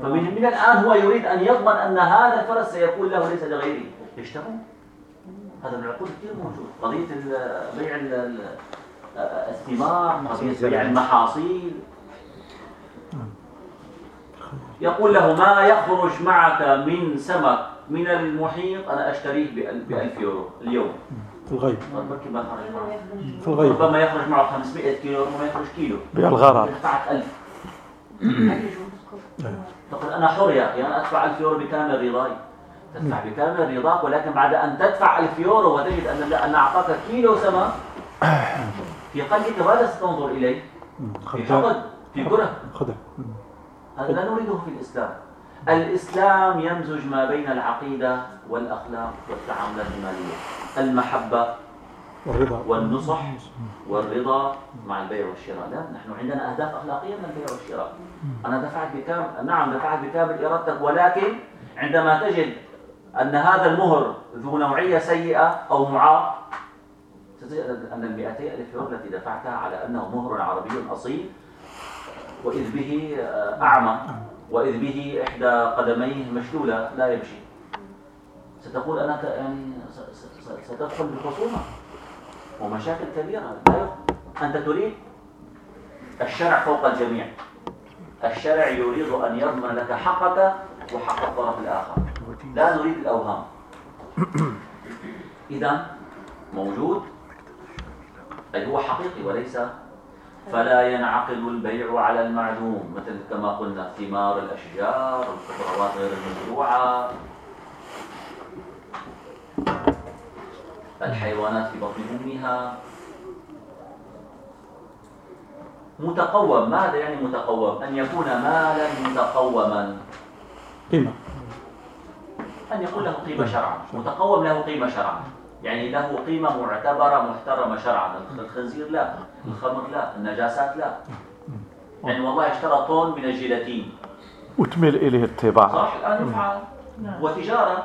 Speaker 3: فمن من الآن هو يريد أن يضمن أن هذا الفرس سيكون له ليس لغيره يشترون هذا من العقود كثير موجود. قضية بيع ال- ال- الثمار قضية بيع المحاصيل. يقول له ما يخرج معك من سمك من المحيط؟ أنا أشتريه بأل- بألف يورو اليوم.
Speaker 2: في الغيب.
Speaker 3: كيف ما خرج معه
Speaker 2: في الغيب.
Speaker 3: ربما يخرج معه 500 كيلو ربما يخرج كيلو.
Speaker 1: بيع
Speaker 3: دفعت 1000 هل يجوز؟ تقول أنا حر يا أخي أنا أدفع 1000 يورو بكامل رضاي. تدفع بكامل رضاك ولكن بعد أن تدفع ألف يورو وتجد أن أن أعطاك كيلو سمك في قلبك ماذا ستنظر إليه؟ في حقد في كره
Speaker 2: خدع
Speaker 3: هذا لا نريده في الإسلام. الإسلام يمزج ما بين العقيدة والأخلاق والتعاملات المالية. المحبة
Speaker 2: والرضا.
Speaker 3: والنصح والرضا مع البيع والشراء. لا نحن عندنا أهداف أخلاقية من البيع والشراء. أنا دفعت بكامل نعم دفعت بكامل إرادتك ولكن عندما تجد أن هذا المهر ذو نوعية سيئة أو معاق تجد أن المئتي ألف يورو التي دفعتها على أنه مهر عربي أصيل وإذ به آه، أعمى. وإذ به إحدى قدميه مشلولة لا يمشي. ستقول أنا يعني ستدخل بخصومة ومشاكل كبيرة. لا أنت تريد الشرع فوق الجميع. الشرع يريد أن يضمن لك حقك وحق الطرف الآخر. لا نريد الأوهام. إذا موجود. أي هو حقيقي وليس فلا ينعقد البيع على المعدوم مثل كما قلنا ثمار الأشجار الخضروات غير المزروعة. الحيوانات في بطن أمها. متقوم ماذا يعني متقوم؟ أن يكون مالا متقوما.
Speaker 2: قيمة.
Speaker 3: أن يكون له قيمة شرعا. متقوم له قيمة شرعا. يعني له قيمة معتبرة محترمة شرعا. الخنزير لا الخمر لا النجاسات لا. يعني والله اشترى طن من الجيلاتين.
Speaker 1: وتميل إليه الطباعة.
Speaker 3: صح الآن يفعل. وتجارة.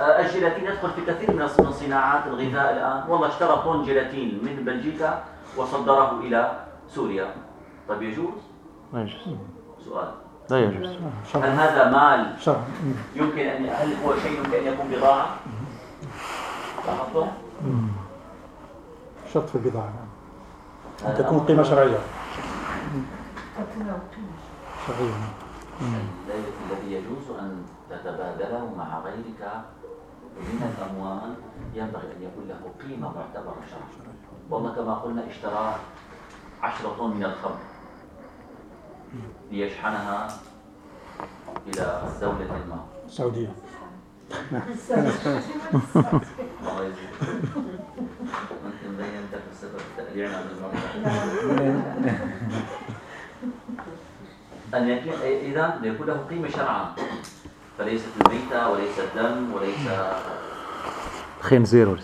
Speaker 3: آه، الجيلاتين يدخل في كثير من من صناعات الغذاء الآن. والله اشترى طن جيلاتين من بلجيكا وصدره إلى سوريا. طيب يجوز؟
Speaker 1: لا يجوز.
Speaker 3: سؤال.
Speaker 1: لا يجوز.
Speaker 3: هل هذا مال
Speaker 2: شرعا
Speaker 3: يمكن أن هل هو شيء يمكن أن يكون بضاعة؟
Speaker 2: شرط في البضاعة أن
Speaker 3: هذا
Speaker 2: تكون قيمة شرعية. شرعية
Speaker 3: الذي الذي يجوز أن تتبادله مع غيرك من الأموال ينبغي أن يكون له قيمة معتبرة شرعا والله كما قلنا اشترى عشرة طن من الخمر ليشحنها إلى دولة ما.
Speaker 2: السعودية
Speaker 3: ممكن في عن أن يكون إذا يكون له قيمة شرعا فليست الميتة وليس الدم وليس
Speaker 1: خنزير.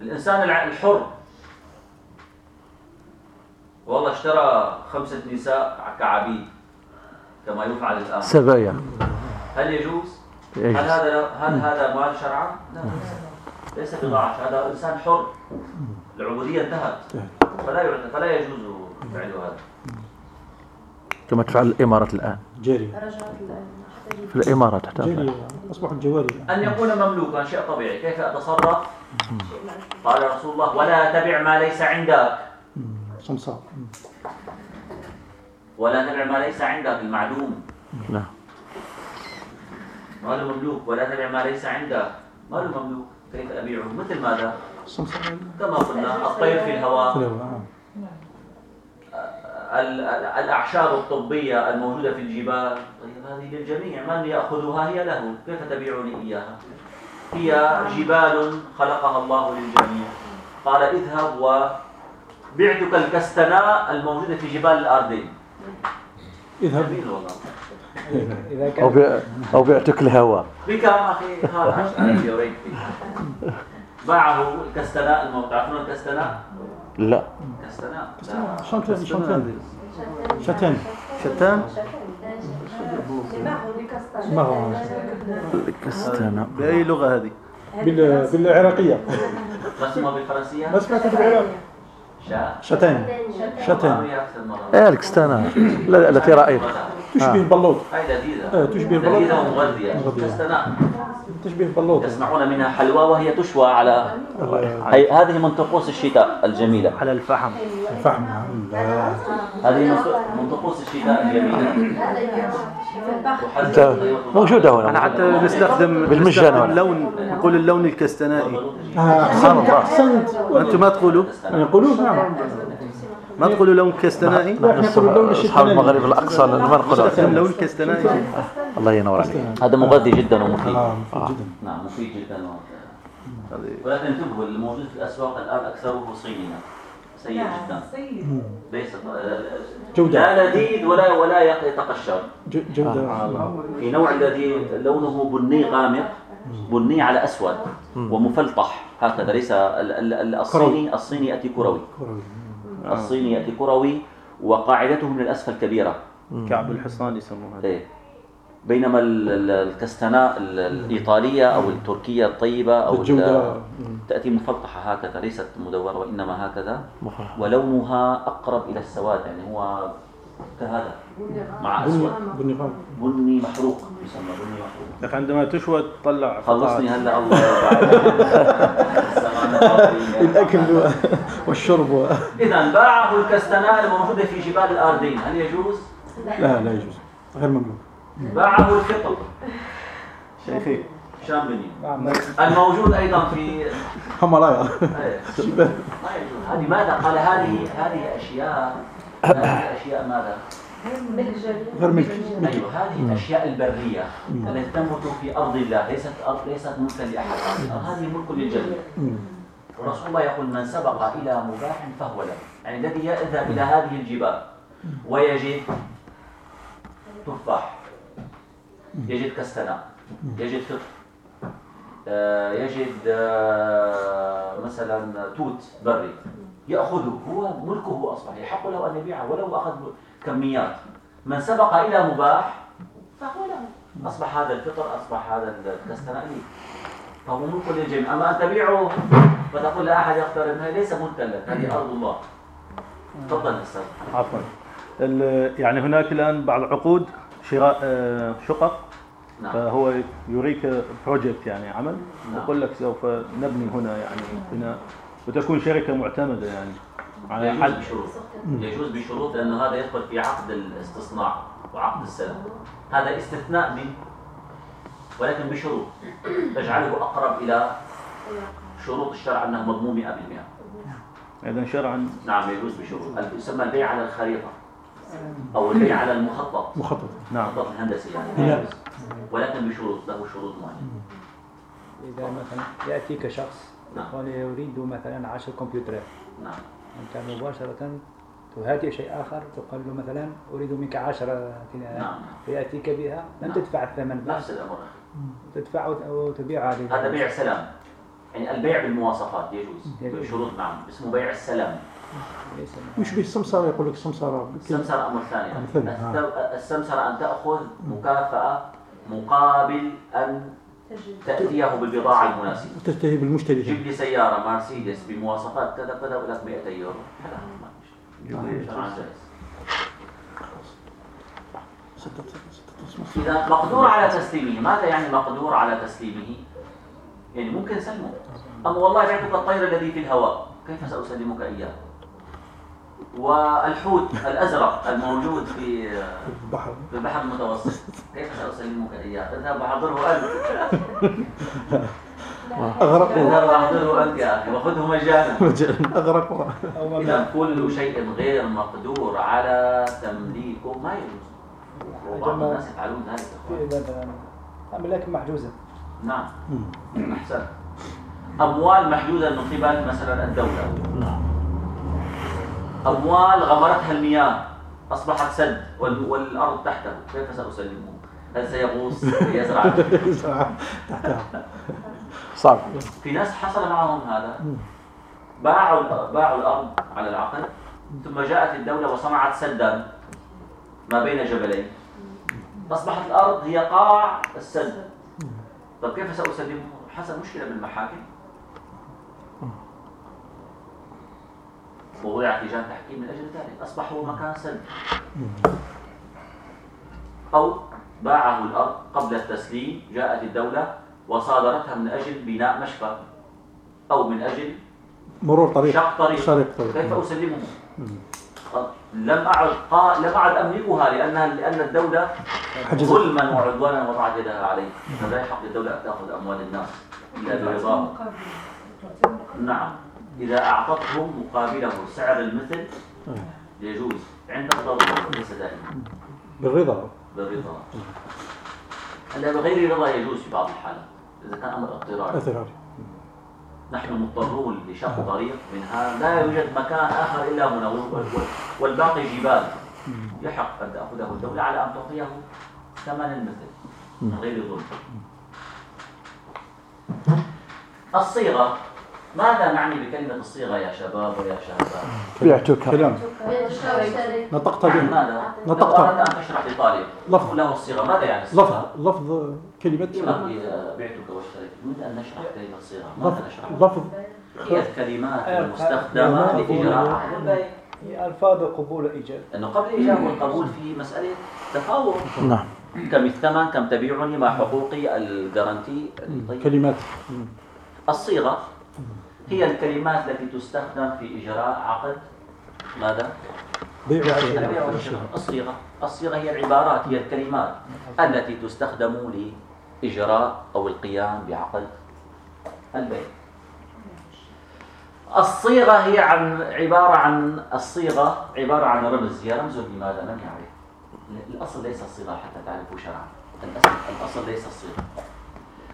Speaker 3: الإنسان الحر والله اشترى خمسة نساء كعبيد كما يفعل الآن
Speaker 1: سبايا
Speaker 3: هل يجوز؟ هل هذا هل هذا مال شرعا؟ لا. ليس بضاعة. هذا إنسان حر. العبودية انتهت. فلا يعت- فلا يجوز فعل هذا.
Speaker 1: كما تفعل الإمارات الآن.
Speaker 2: جارية
Speaker 7: رجعت الآن حتى
Speaker 1: في الإمارات حتى
Speaker 2: جارية أصبحت جواري
Speaker 3: أن يكون مملوكا شيء طبيعي. كيف أتصرف؟ قال رسول الله ولا تبع ما ليس عندك.
Speaker 2: سمسار.
Speaker 3: ولا تبع ما ليس عندك المعلوم.
Speaker 1: لا
Speaker 3: مال مملوك ولا تبع ما ليس عندك مال مملوك؟ كيف أبيعه؟ مثل ماذا؟ كما قلنا الطير في الهواء.
Speaker 2: آه.
Speaker 3: ال- الأعشاب الطبية الموجودة في الجبال طيب هذه للجميع. من يأخذها؟ هي له. كيف تبيعني إياها؟ هي جبال خلقها الله للجميع. قال اذهب وبعتك الكستناء الموجودة في جبال الأردن.
Speaker 2: اذهب.
Speaker 6: إذا
Speaker 1: أو
Speaker 6: كان
Speaker 1: بي... أو بعتك الهواء
Speaker 3: بكم أخي هذا 10000 يورو باعه الكستناء الموجود تعرفون الكستناء
Speaker 1: لا.
Speaker 3: كستناء
Speaker 2: شانتان شتان.
Speaker 5: شتان؟
Speaker 2: ما
Speaker 1: الكستانة
Speaker 5: بأي لغة هذه؟
Speaker 2: بال... بالعراقية.
Speaker 3: ما اسمه بالفرنسية؟
Speaker 2: ما سمعت بالعراق
Speaker 3: شاء
Speaker 2: شتان. شتان.
Speaker 1: إيه الكستانة لا التي رأيت
Speaker 2: تشبه البلوط
Speaker 3: هاي لذيذة
Speaker 2: آه، تشبه البلوط.
Speaker 3: لذيذة ومغذية.
Speaker 2: مغذية.
Speaker 3: كستناء
Speaker 2: تشبه البلوط
Speaker 3: يصنعون منها حلوى وهي تشوى على
Speaker 2: الله
Speaker 3: هي هذه من طقوس الشتاء الجميلة.
Speaker 5: على الفحم.
Speaker 2: فحم نعم.
Speaker 3: هذه من طقوس الشتاء الجميلة.
Speaker 1: موجودة هنا.
Speaker 5: أنا حتى نستخدم
Speaker 1: بالمجان
Speaker 5: نستخدم
Speaker 1: هنا.
Speaker 5: لون نقول اللون الكستنائي.
Speaker 2: آه، أحسنت أحسنت.
Speaker 5: أنتم ما تقولوا؟
Speaker 2: يقولون نعم.
Speaker 5: ما تقولوا لون كستنائي
Speaker 2: لا إحنا نقول اللون
Speaker 1: أصحاب المغرب الأقصى ما نقولها
Speaker 5: نستخدم لون كستنائي
Speaker 1: الله ينور عليك.
Speaker 3: هذا مغذي جدا ومفيد.
Speaker 2: آه مفيد جدا.
Speaker 3: نعم مفيد جدا ولكن انتبهوا الموجود في الأسواق الآن اكثره صيني. سيء
Speaker 4: نعم
Speaker 3: جدا. ليس
Speaker 2: جودة.
Speaker 3: لا لذيذ ولا ولا يتقشر.
Speaker 2: جودة.
Speaker 3: في نوع الذي لونه بني غامق بني على أسود ومفلطح. هكذا ليس ال- ال- ال- الصيني الصيني يأتي كروي.
Speaker 2: كروي.
Speaker 3: الصيني يأتي كروي وقاعدته من الاسفل كبيره
Speaker 8: كعب الحصان يسموها.
Speaker 3: إيه. بينما ال- ال- الكستناء ال- الإيطالية أو التركية الطيبة أو ال-
Speaker 2: الجودة
Speaker 3: تأتي مفلطحه هكذا ليست مدورة وإنما هكذا. ولونها أقرب إلى السواد يعني هو كهذا. مع
Speaker 2: بني
Speaker 3: أسود.
Speaker 2: بني غامق.
Speaker 3: بني محروق يسمى بني محروق.
Speaker 8: لكن عندما تشوى تطلع
Speaker 3: خلصني. هلا الله.
Speaker 2: الأكل والشرب.
Speaker 3: اذا باعه الكستناء الموجوده في جبال الاردين هل يجوز؟
Speaker 2: لا. لا يجوز. غير مملوك
Speaker 3: باعه الفطر.
Speaker 8: شيخي.
Speaker 3: شامبني.
Speaker 6: نعم
Speaker 3: الموجود أيضا في إيه. ما يجوز. هذه ماذا؟ قال هذه هذه أشياء هذه اشياء ماذا؟
Speaker 2: غير ملك
Speaker 3: أيوه هذه الاشياء البريه التي تنبت في ارض الله ليست ليست ملكا لاحد هذه ملك للجميع ورسول الله يقول من سبق إلى مباح فهو له يعني الذي يذهب إلى هذه الجبال ويجد تفاح يجد كستناء يجد فطر آه، يجد آه، مثلا توت بري ياخذه هو ملكه أصبح يحق له أن يبيعه ولو أخذ كميات. من سبق إلى مباح فهو له. أصبح هذا الفطر أصبح هذا الكستناء لي فهو ملك للجميع. أما أن تبيعه فتقول لا أحد يقترب منها ليس ملكا لك هذه أرض الله. تفضل أستاذ.
Speaker 8: عفوا. يعني هناك الآن بعض العقود شراء آه، شقق.
Speaker 3: نعم.
Speaker 8: فهو يريك بروجكت يعني عمل.
Speaker 3: نعم.
Speaker 8: يقول لك سوف نبني هنا يعني بناء. وتكون شركة معتمدة يعني على
Speaker 3: يجوز
Speaker 8: حد.
Speaker 3: بشروط. يجوز بشروط لأنه هذا يدخل في عقد الاستصناع وعقد السلم. هذا استثناء من ولكن بشروط. تجعله أقرب إلى شروط الشرع أنه مضمون 100%
Speaker 8: اذا شرعا.
Speaker 3: نعم يجوز بشروط. يسمى البيع على الخريطة. أو البيع على المخطط.
Speaker 2: مخطط.
Speaker 8: نعم.
Speaker 3: المخطط الهندسي يعني.
Speaker 2: نعم.
Speaker 3: ولكن بشروط له شروط معينة.
Speaker 6: إذا مثلا يأتيك شخص
Speaker 3: نعم.
Speaker 6: يقول يريد مثلا 10 كمبيوترات.
Speaker 3: نعم.
Speaker 6: أنت مباشرة تهادئ شيء آخر تقول له مثلا أريد منك 10
Speaker 3: نعم.
Speaker 6: فيأتيك بها لن
Speaker 3: نعم.
Speaker 6: تدفع الثمن
Speaker 3: نفس الأمر.
Speaker 6: تدفع وتبيع عليه
Speaker 3: هذا بيع سلام يعني البيع بالمواصفات يجوز. بشروط نعم. اسمه بيع السلام
Speaker 2: مش به السمسار يقول لك السمسار
Speaker 3: السمسرة أمر ثاني.
Speaker 2: آه.
Speaker 3: السمسرة أن تأخذ مكافأة مقابل أن تأتيه بالبضاعة المناسبة.
Speaker 2: تنتهي بالمشتري.
Speaker 3: جيب لي سيارة مرسيدس بمواصفات كذا كذا ولك 200 يورو. جائز. إذا مقدور على تسليمه ماذا يعني مقدور على تسليمه؟ يعني ممكن سلمه. أما والله بعتك الطير الذي في الهواء. كيف سأسلمك إياه؟ والحوت الأزرق الموجود في
Speaker 2: البحر.
Speaker 3: في البحر المتوسط. كيف سأسلمك إياه؟ تذهب وحضره أنت.
Speaker 2: أغرق
Speaker 3: تذهب وحضره أنت يا أخي وخذه مجانا.
Speaker 6: أو مبلغ
Speaker 3: إذا كل شيء غير مقدور على تمليكه ما يجوز. وبعض الناس يفعلون ذلك.
Speaker 6: أملاك محجوزة.
Speaker 3: نعم. أحسن. أموال محدودة من قبل مثلا الدولة. أموال غمرتها المياه أصبحت سد وال- والأرض تحته كيف سأسلمه؟ هل سيغوص؟ يزرع؟
Speaker 2: تحتها
Speaker 1: صعب
Speaker 3: في ناس حصل معهم هذا باعوا باعوا الأرض على العقد ثم جاءت الدولة وصنعت سدا ما بين جبلين أصبحت الأرض هي قاع السد طيب كيف سأسلمه؟ حصل مشكلة بالمحاكم ووضع لجان تحكيم من أجل ذلك. أصبح هو مكان سد أو باعه الأرض قبل التسليم جاءت الدولة وصادرتها من أجل بناء مشفى أو من أجل
Speaker 2: مرور طريق.
Speaker 3: شق طريق.
Speaker 2: شرق طريق.
Speaker 3: كيف أسلمه؟ لم أعد قا... لم أعد أملكها لأنها لأن الدولة
Speaker 2: حجزت.
Speaker 3: ظلما وعدوانا وضعت يدها عليه فلا يحق للدولة أن تأخذ أموال الناس إلا برضاهم نعم. إذا أعطتهم مقابله سعر المثل يجوز عند الضرورة ليس دائما.
Speaker 2: بالرضا.
Speaker 3: بالرضا. هلا بغير رضا يجوز في بعض الحالات إذا كان أمر اضطراري.
Speaker 2: اضطراري.
Speaker 3: نحن مضطرون لشق طريق من هذا لا يوجد مكان آخر إلا هنا وال- وال- والباقي جبال. يحق أن تأخذه الدولة على أن تعطيه ثمن المثل من غير ظلم. الصيغة ماذا نعني بكلمة الصيغة يا شباب ويا شابات؟
Speaker 1: بعتك.
Speaker 2: كلام. نطقت به
Speaker 3: ماذا؟
Speaker 2: نطقت.
Speaker 3: أن تشرح لطالب
Speaker 2: لفظ.
Speaker 3: له الصيغة ماذا يعني
Speaker 2: لفظ
Speaker 3: الصيغة؟
Speaker 2: لفظ. كلمة.
Speaker 3: بعتك واشتريت نريد أن نشرح كلمة الصيغة؟
Speaker 2: لفظ.
Speaker 3: ماذا نشرح؟
Speaker 2: لفظ.
Speaker 3: هي الكلمات المستخدمة لإجراء. عقد البيع
Speaker 6: هي ألفاظ قبول إيجاب.
Speaker 3: لأنه قبل الايجاب والقبول في مسألة تفاوض.
Speaker 1: نعم.
Speaker 3: كم الثمن كم تبيعني ما حقوقي الجارانتي طيب.
Speaker 2: كلمات.
Speaker 3: الصيغة هي الكلمات التي تستخدم في إجراء عقد؟ ماذا؟
Speaker 2: بيع
Speaker 3: والشراء الصيغة. الصيغة هي العبارات هي الكلمات التي تستخدم لإجراء أو القيام بعقد البيع. الصيغة هي عن عبارة عن الصيغة عبارة عن رمز هي رمز لماذا من يعرف. الأصل ليس الصيغة حتى تعرفوا شرعا. الأصل الأصل ليس الصيغة.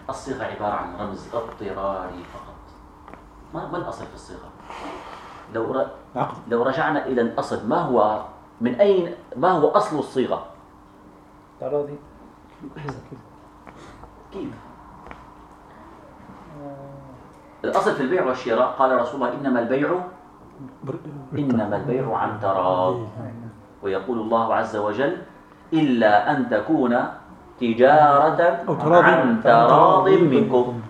Speaker 3: الصيغة عبارة عن رمز اضطراري فقط. ما ما الأصل في الصيغة؟ لو ر...
Speaker 2: عقد.
Speaker 3: لو رجعنا إلى الأصل ما هو من أين ما هو أصل الصيغة؟
Speaker 6: تراضي
Speaker 3: كيف؟ الأصل في البيع والشراء قال رسول الله إنما البيع إنما البيع عن تراض ويقول الله عز وجل إلا أن تكون تجارة عن تراض منكم.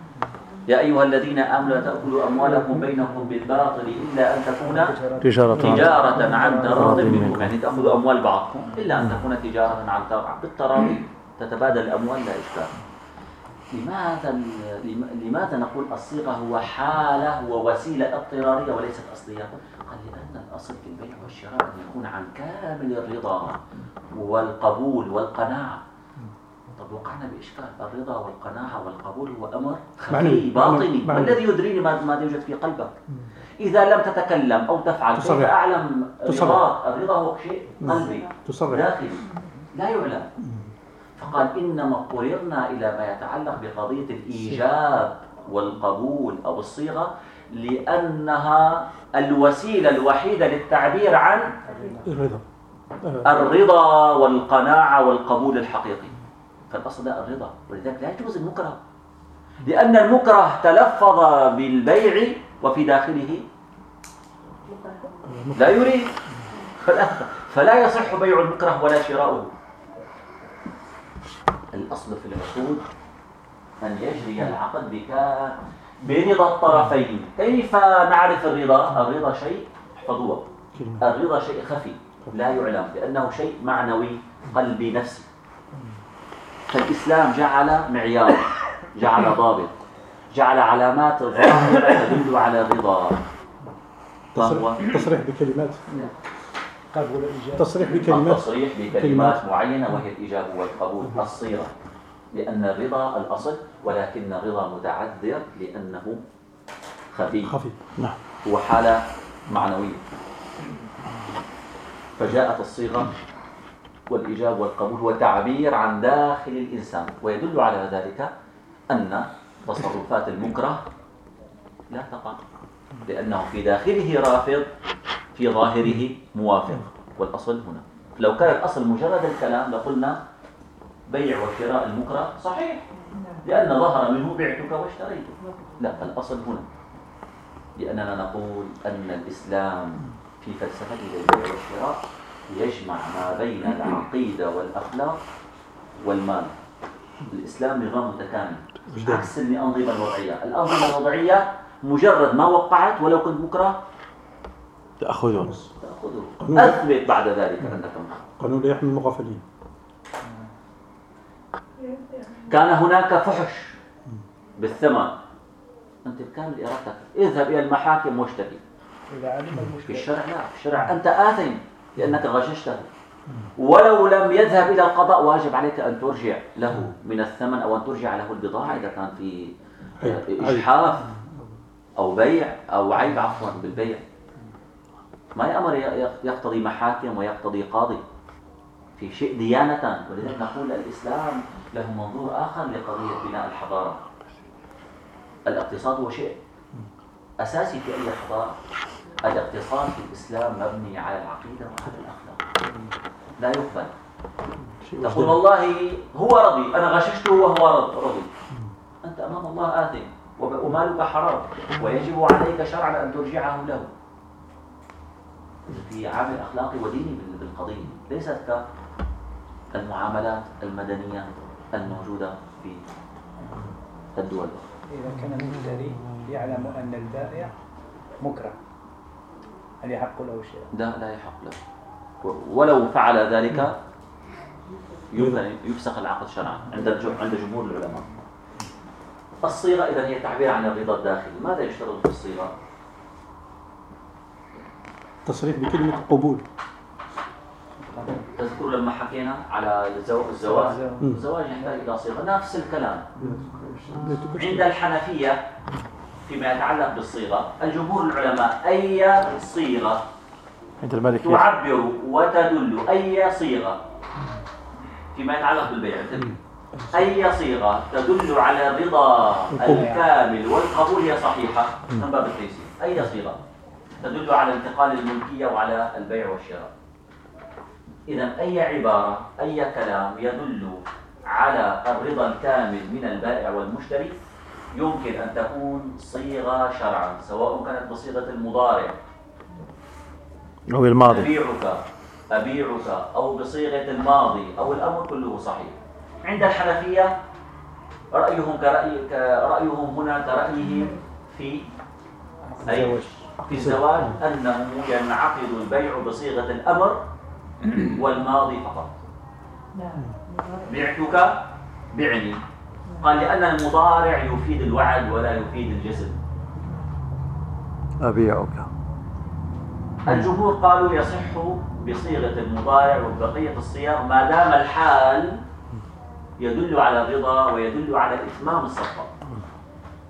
Speaker 3: يا أيها الذين آمنوا لا تأكلوا أموالكم بينكم بالباطل إلا أن تكون
Speaker 1: تجارة
Speaker 3: تجارة عن تراض منكم. يعني تأخذوا أموال بعضكم إلا أن تكون تجارة عن تراض. بالتراضي تتبادل الأموال لا إشكال. لماذا لم- لماذا نقول الصيغة هو حالة ووسيلة اضطرارية وليست أصلية؟ قال لأن الأصل في البيع والشراء أن يكون عن كامل الرضا والقبول والقناعة. طب وقعنا بإشكال الرضا والقناعة والقبول هو أمر خفي. باطني ما
Speaker 2: معنوي.
Speaker 3: الذي يدريني ما- ماذا يوجد في قلبك. إذا لم تتكلم أو تفعل كيف. أعلم
Speaker 2: تصرح.
Speaker 3: رضاك؟ الرضا هو شيء قلبي داخلي. لا يعلم. فقال إنما اضطررنا إلى ما يتعلق بقضية الإيجاب والقبول أو الصيغة لأنها الوسيلة الوحيدة للتعبير عن
Speaker 2: الرضا.
Speaker 3: الرضا والقناعة والقبول الحقيقي. فالأصل لا الرضا ولذلك لا يجوز المكره. لأن المكره تلفظ بالبيع وفي داخله لا يريد. فلا, فلا يصح بيع المكره ولا شراؤه الأصل في العقود أن يجري العقد بكا برضا الطرفين. كيف نعرف الرضا؟ الرضا شيء احفظوه الرضا شيء خفي لا يعلم لأنه شيء معنوي قلبي نفسي. فالإسلام جعل معيار جعل ضابط جعل علامات ظاهرة تدل على هو
Speaker 2: تصريح- بكلمات.
Speaker 6: قبول إيجاب؟
Speaker 2: تصريح بكلمات.
Speaker 3: التصريح بكلمات
Speaker 2: كلمات.
Speaker 3: معينة وهي الإيجاب والقبول. الصيغة. لأن الرضا الأصل ولكن الرضا متعذر لأنه خفي.
Speaker 2: خفي.
Speaker 1: نعم.
Speaker 3: هو حالة معنوية. فجاءت الصيغة والإيجاب والقبول هو تعبير عن داخل الإنسان. ويدل على ذلك أن تصرفات المكره لا تقع لأنه في داخله رافض في ظاهره موافق. والأصل هنا. لو كان الأصل مجرد الكلام لقلنا بيع وشراء المكره صحيح لأن ظهر منه بعتك واشتريتك لا الأصل هنا. لأننا نقول أن الإسلام في فلسفته للبيع والشراء يجمع ما بين العقيدة والأخلاق والمال. الإسلام نظام متكامل. عكس الأنظمة الوضعية. الأنظمة الوضعية مجرد ما وقعت ولو كنت مكره
Speaker 1: تأخذون.
Speaker 3: تأخذه أثبت بعد ذلك أنك مكره
Speaker 2: قانون لا يحمي المغفلين
Speaker 3: كان هناك فحش بالثمن. أنت بكامل إرادتك. اذهب إلى المحاكم واشتكي. في الشرع لا. في الشرع أنت آثم. لأنك غششته. ولو لم يذهب إلى القضاء واجب عليك أن ترجع له من الثمن أو أن ترجع له البضاعة إذا كان في
Speaker 2: عيب.
Speaker 3: إجحاف أو بيع أو عيب عفوا بالبيع. ما أمر يقتضي محاكم ويقتضي قاضي في شيء ديانة. ولذلك نقول الإسلام له منظور آخر لقضية بناء الحضارة. الاقتصاد هو شيء أساسي في أي حضارة. الاقتصاد في الإسلام مبني على العقيدة وعلى الأخلاق. لا يقبل. تقول والله هو رضي. أنا غششته وهو رضي. أنت أمام الله آثم. ومالك حرام. ويجب عليك شرعا أن ترجعه له. في عامل أخلاقي وديني بالقضية. ليست كالمعاملات المدنية الموجودة في الدول.
Speaker 6: إذا كان المشتري يعلم أن البائع مكره. هل يحق له شيء؟
Speaker 3: لا لا يحق له. ولو فعل ذلك يفسخ العقد شرعا عند عند جمهور العلماء. الصيغة إذا هي تعبير عن الرضا الداخلي. ماذا يشترط في الصيغة؟
Speaker 2: تصريح بكلمة قبول.
Speaker 3: تذكر لما حكينا على الزواج. الزواج يحتاج إلى صيغة. نفس الكلام. عند الحنفية فيما يتعلق بالصيغة. الجمهور العلماء أي صيغة
Speaker 1: عند المالكية
Speaker 3: تعبر وتدل أي صيغة؟ فيما يتعلق بالبيع. أي صيغة تدل على الرضا الكامل والقبول هي صحيحة. من باب التيسير. أي صيغة؟ تدل على انتقال الملكية وعلى البيع والشراء. إذا أي عبارة أي كلام يدل على الرضا الكامل من البائع والمشتري؟ يمكن أن تكون صيغة شرعا سواء كانت بصيغة المضارع.
Speaker 1: أو الماضي.
Speaker 3: أبيعك أبيعك أو بصيغة الماضي أو الأمر كله صحيح. عند الحنفية رأيهم كرأي رأيهم هنا كرأيهم في أي؟ في الزواج أنه ينعقد البيع بصيغة الأمر والماضي فقط. بعتك بعني. قال لأن المضارع يفيد الوعد ولا يفيد الجسم.
Speaker 1: أبيعك
Speaker 3: الجمهور قالوا يصح بصيغة المضارع وبقية الصيغ ما دام الحال يدل على الرضا ويدل على إتمام الصفقة.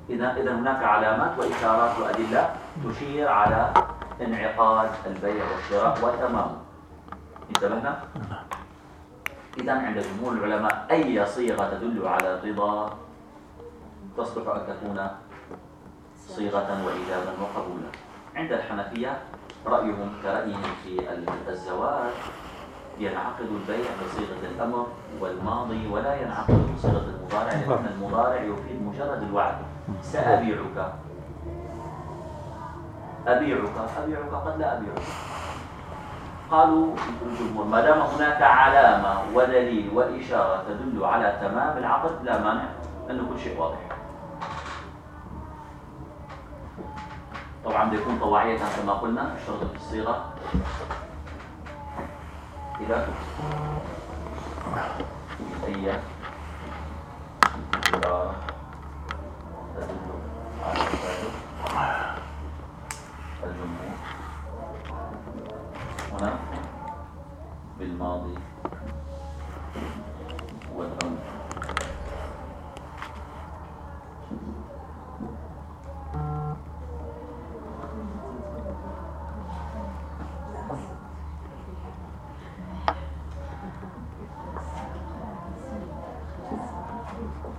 Speaker 3: إذا إذا هناك علامات وإشارات وأدلة تشير على انعقاد البيع والشراء وتمامه انتبهنا؟ إذا عند جمهور العلماء أي صيغة تدل على الرضا تصلح أن تكون صيغة وإيجابا وقبولا. عند الحنفية رأيهم كرأيهم في الزواج ينعقد البيع بصيغة الأمر والماضي ولا ينعقد بصيغة المضارع لأن المضارع يفيد مجرد الوعد. سأبيعك. أبيعك. أبيعك قد لا أبيعك. قالوا الجمهور ما دام هناك علامة ودليل وإشارة تدل على تمام العقد لا مانع أنه كل شيء واضح. طبعا بيكون طواعية كما قلنا الشرط في الصيغة. إذا أي عبارة تدل على الجمهور هنا بالماضي والأمر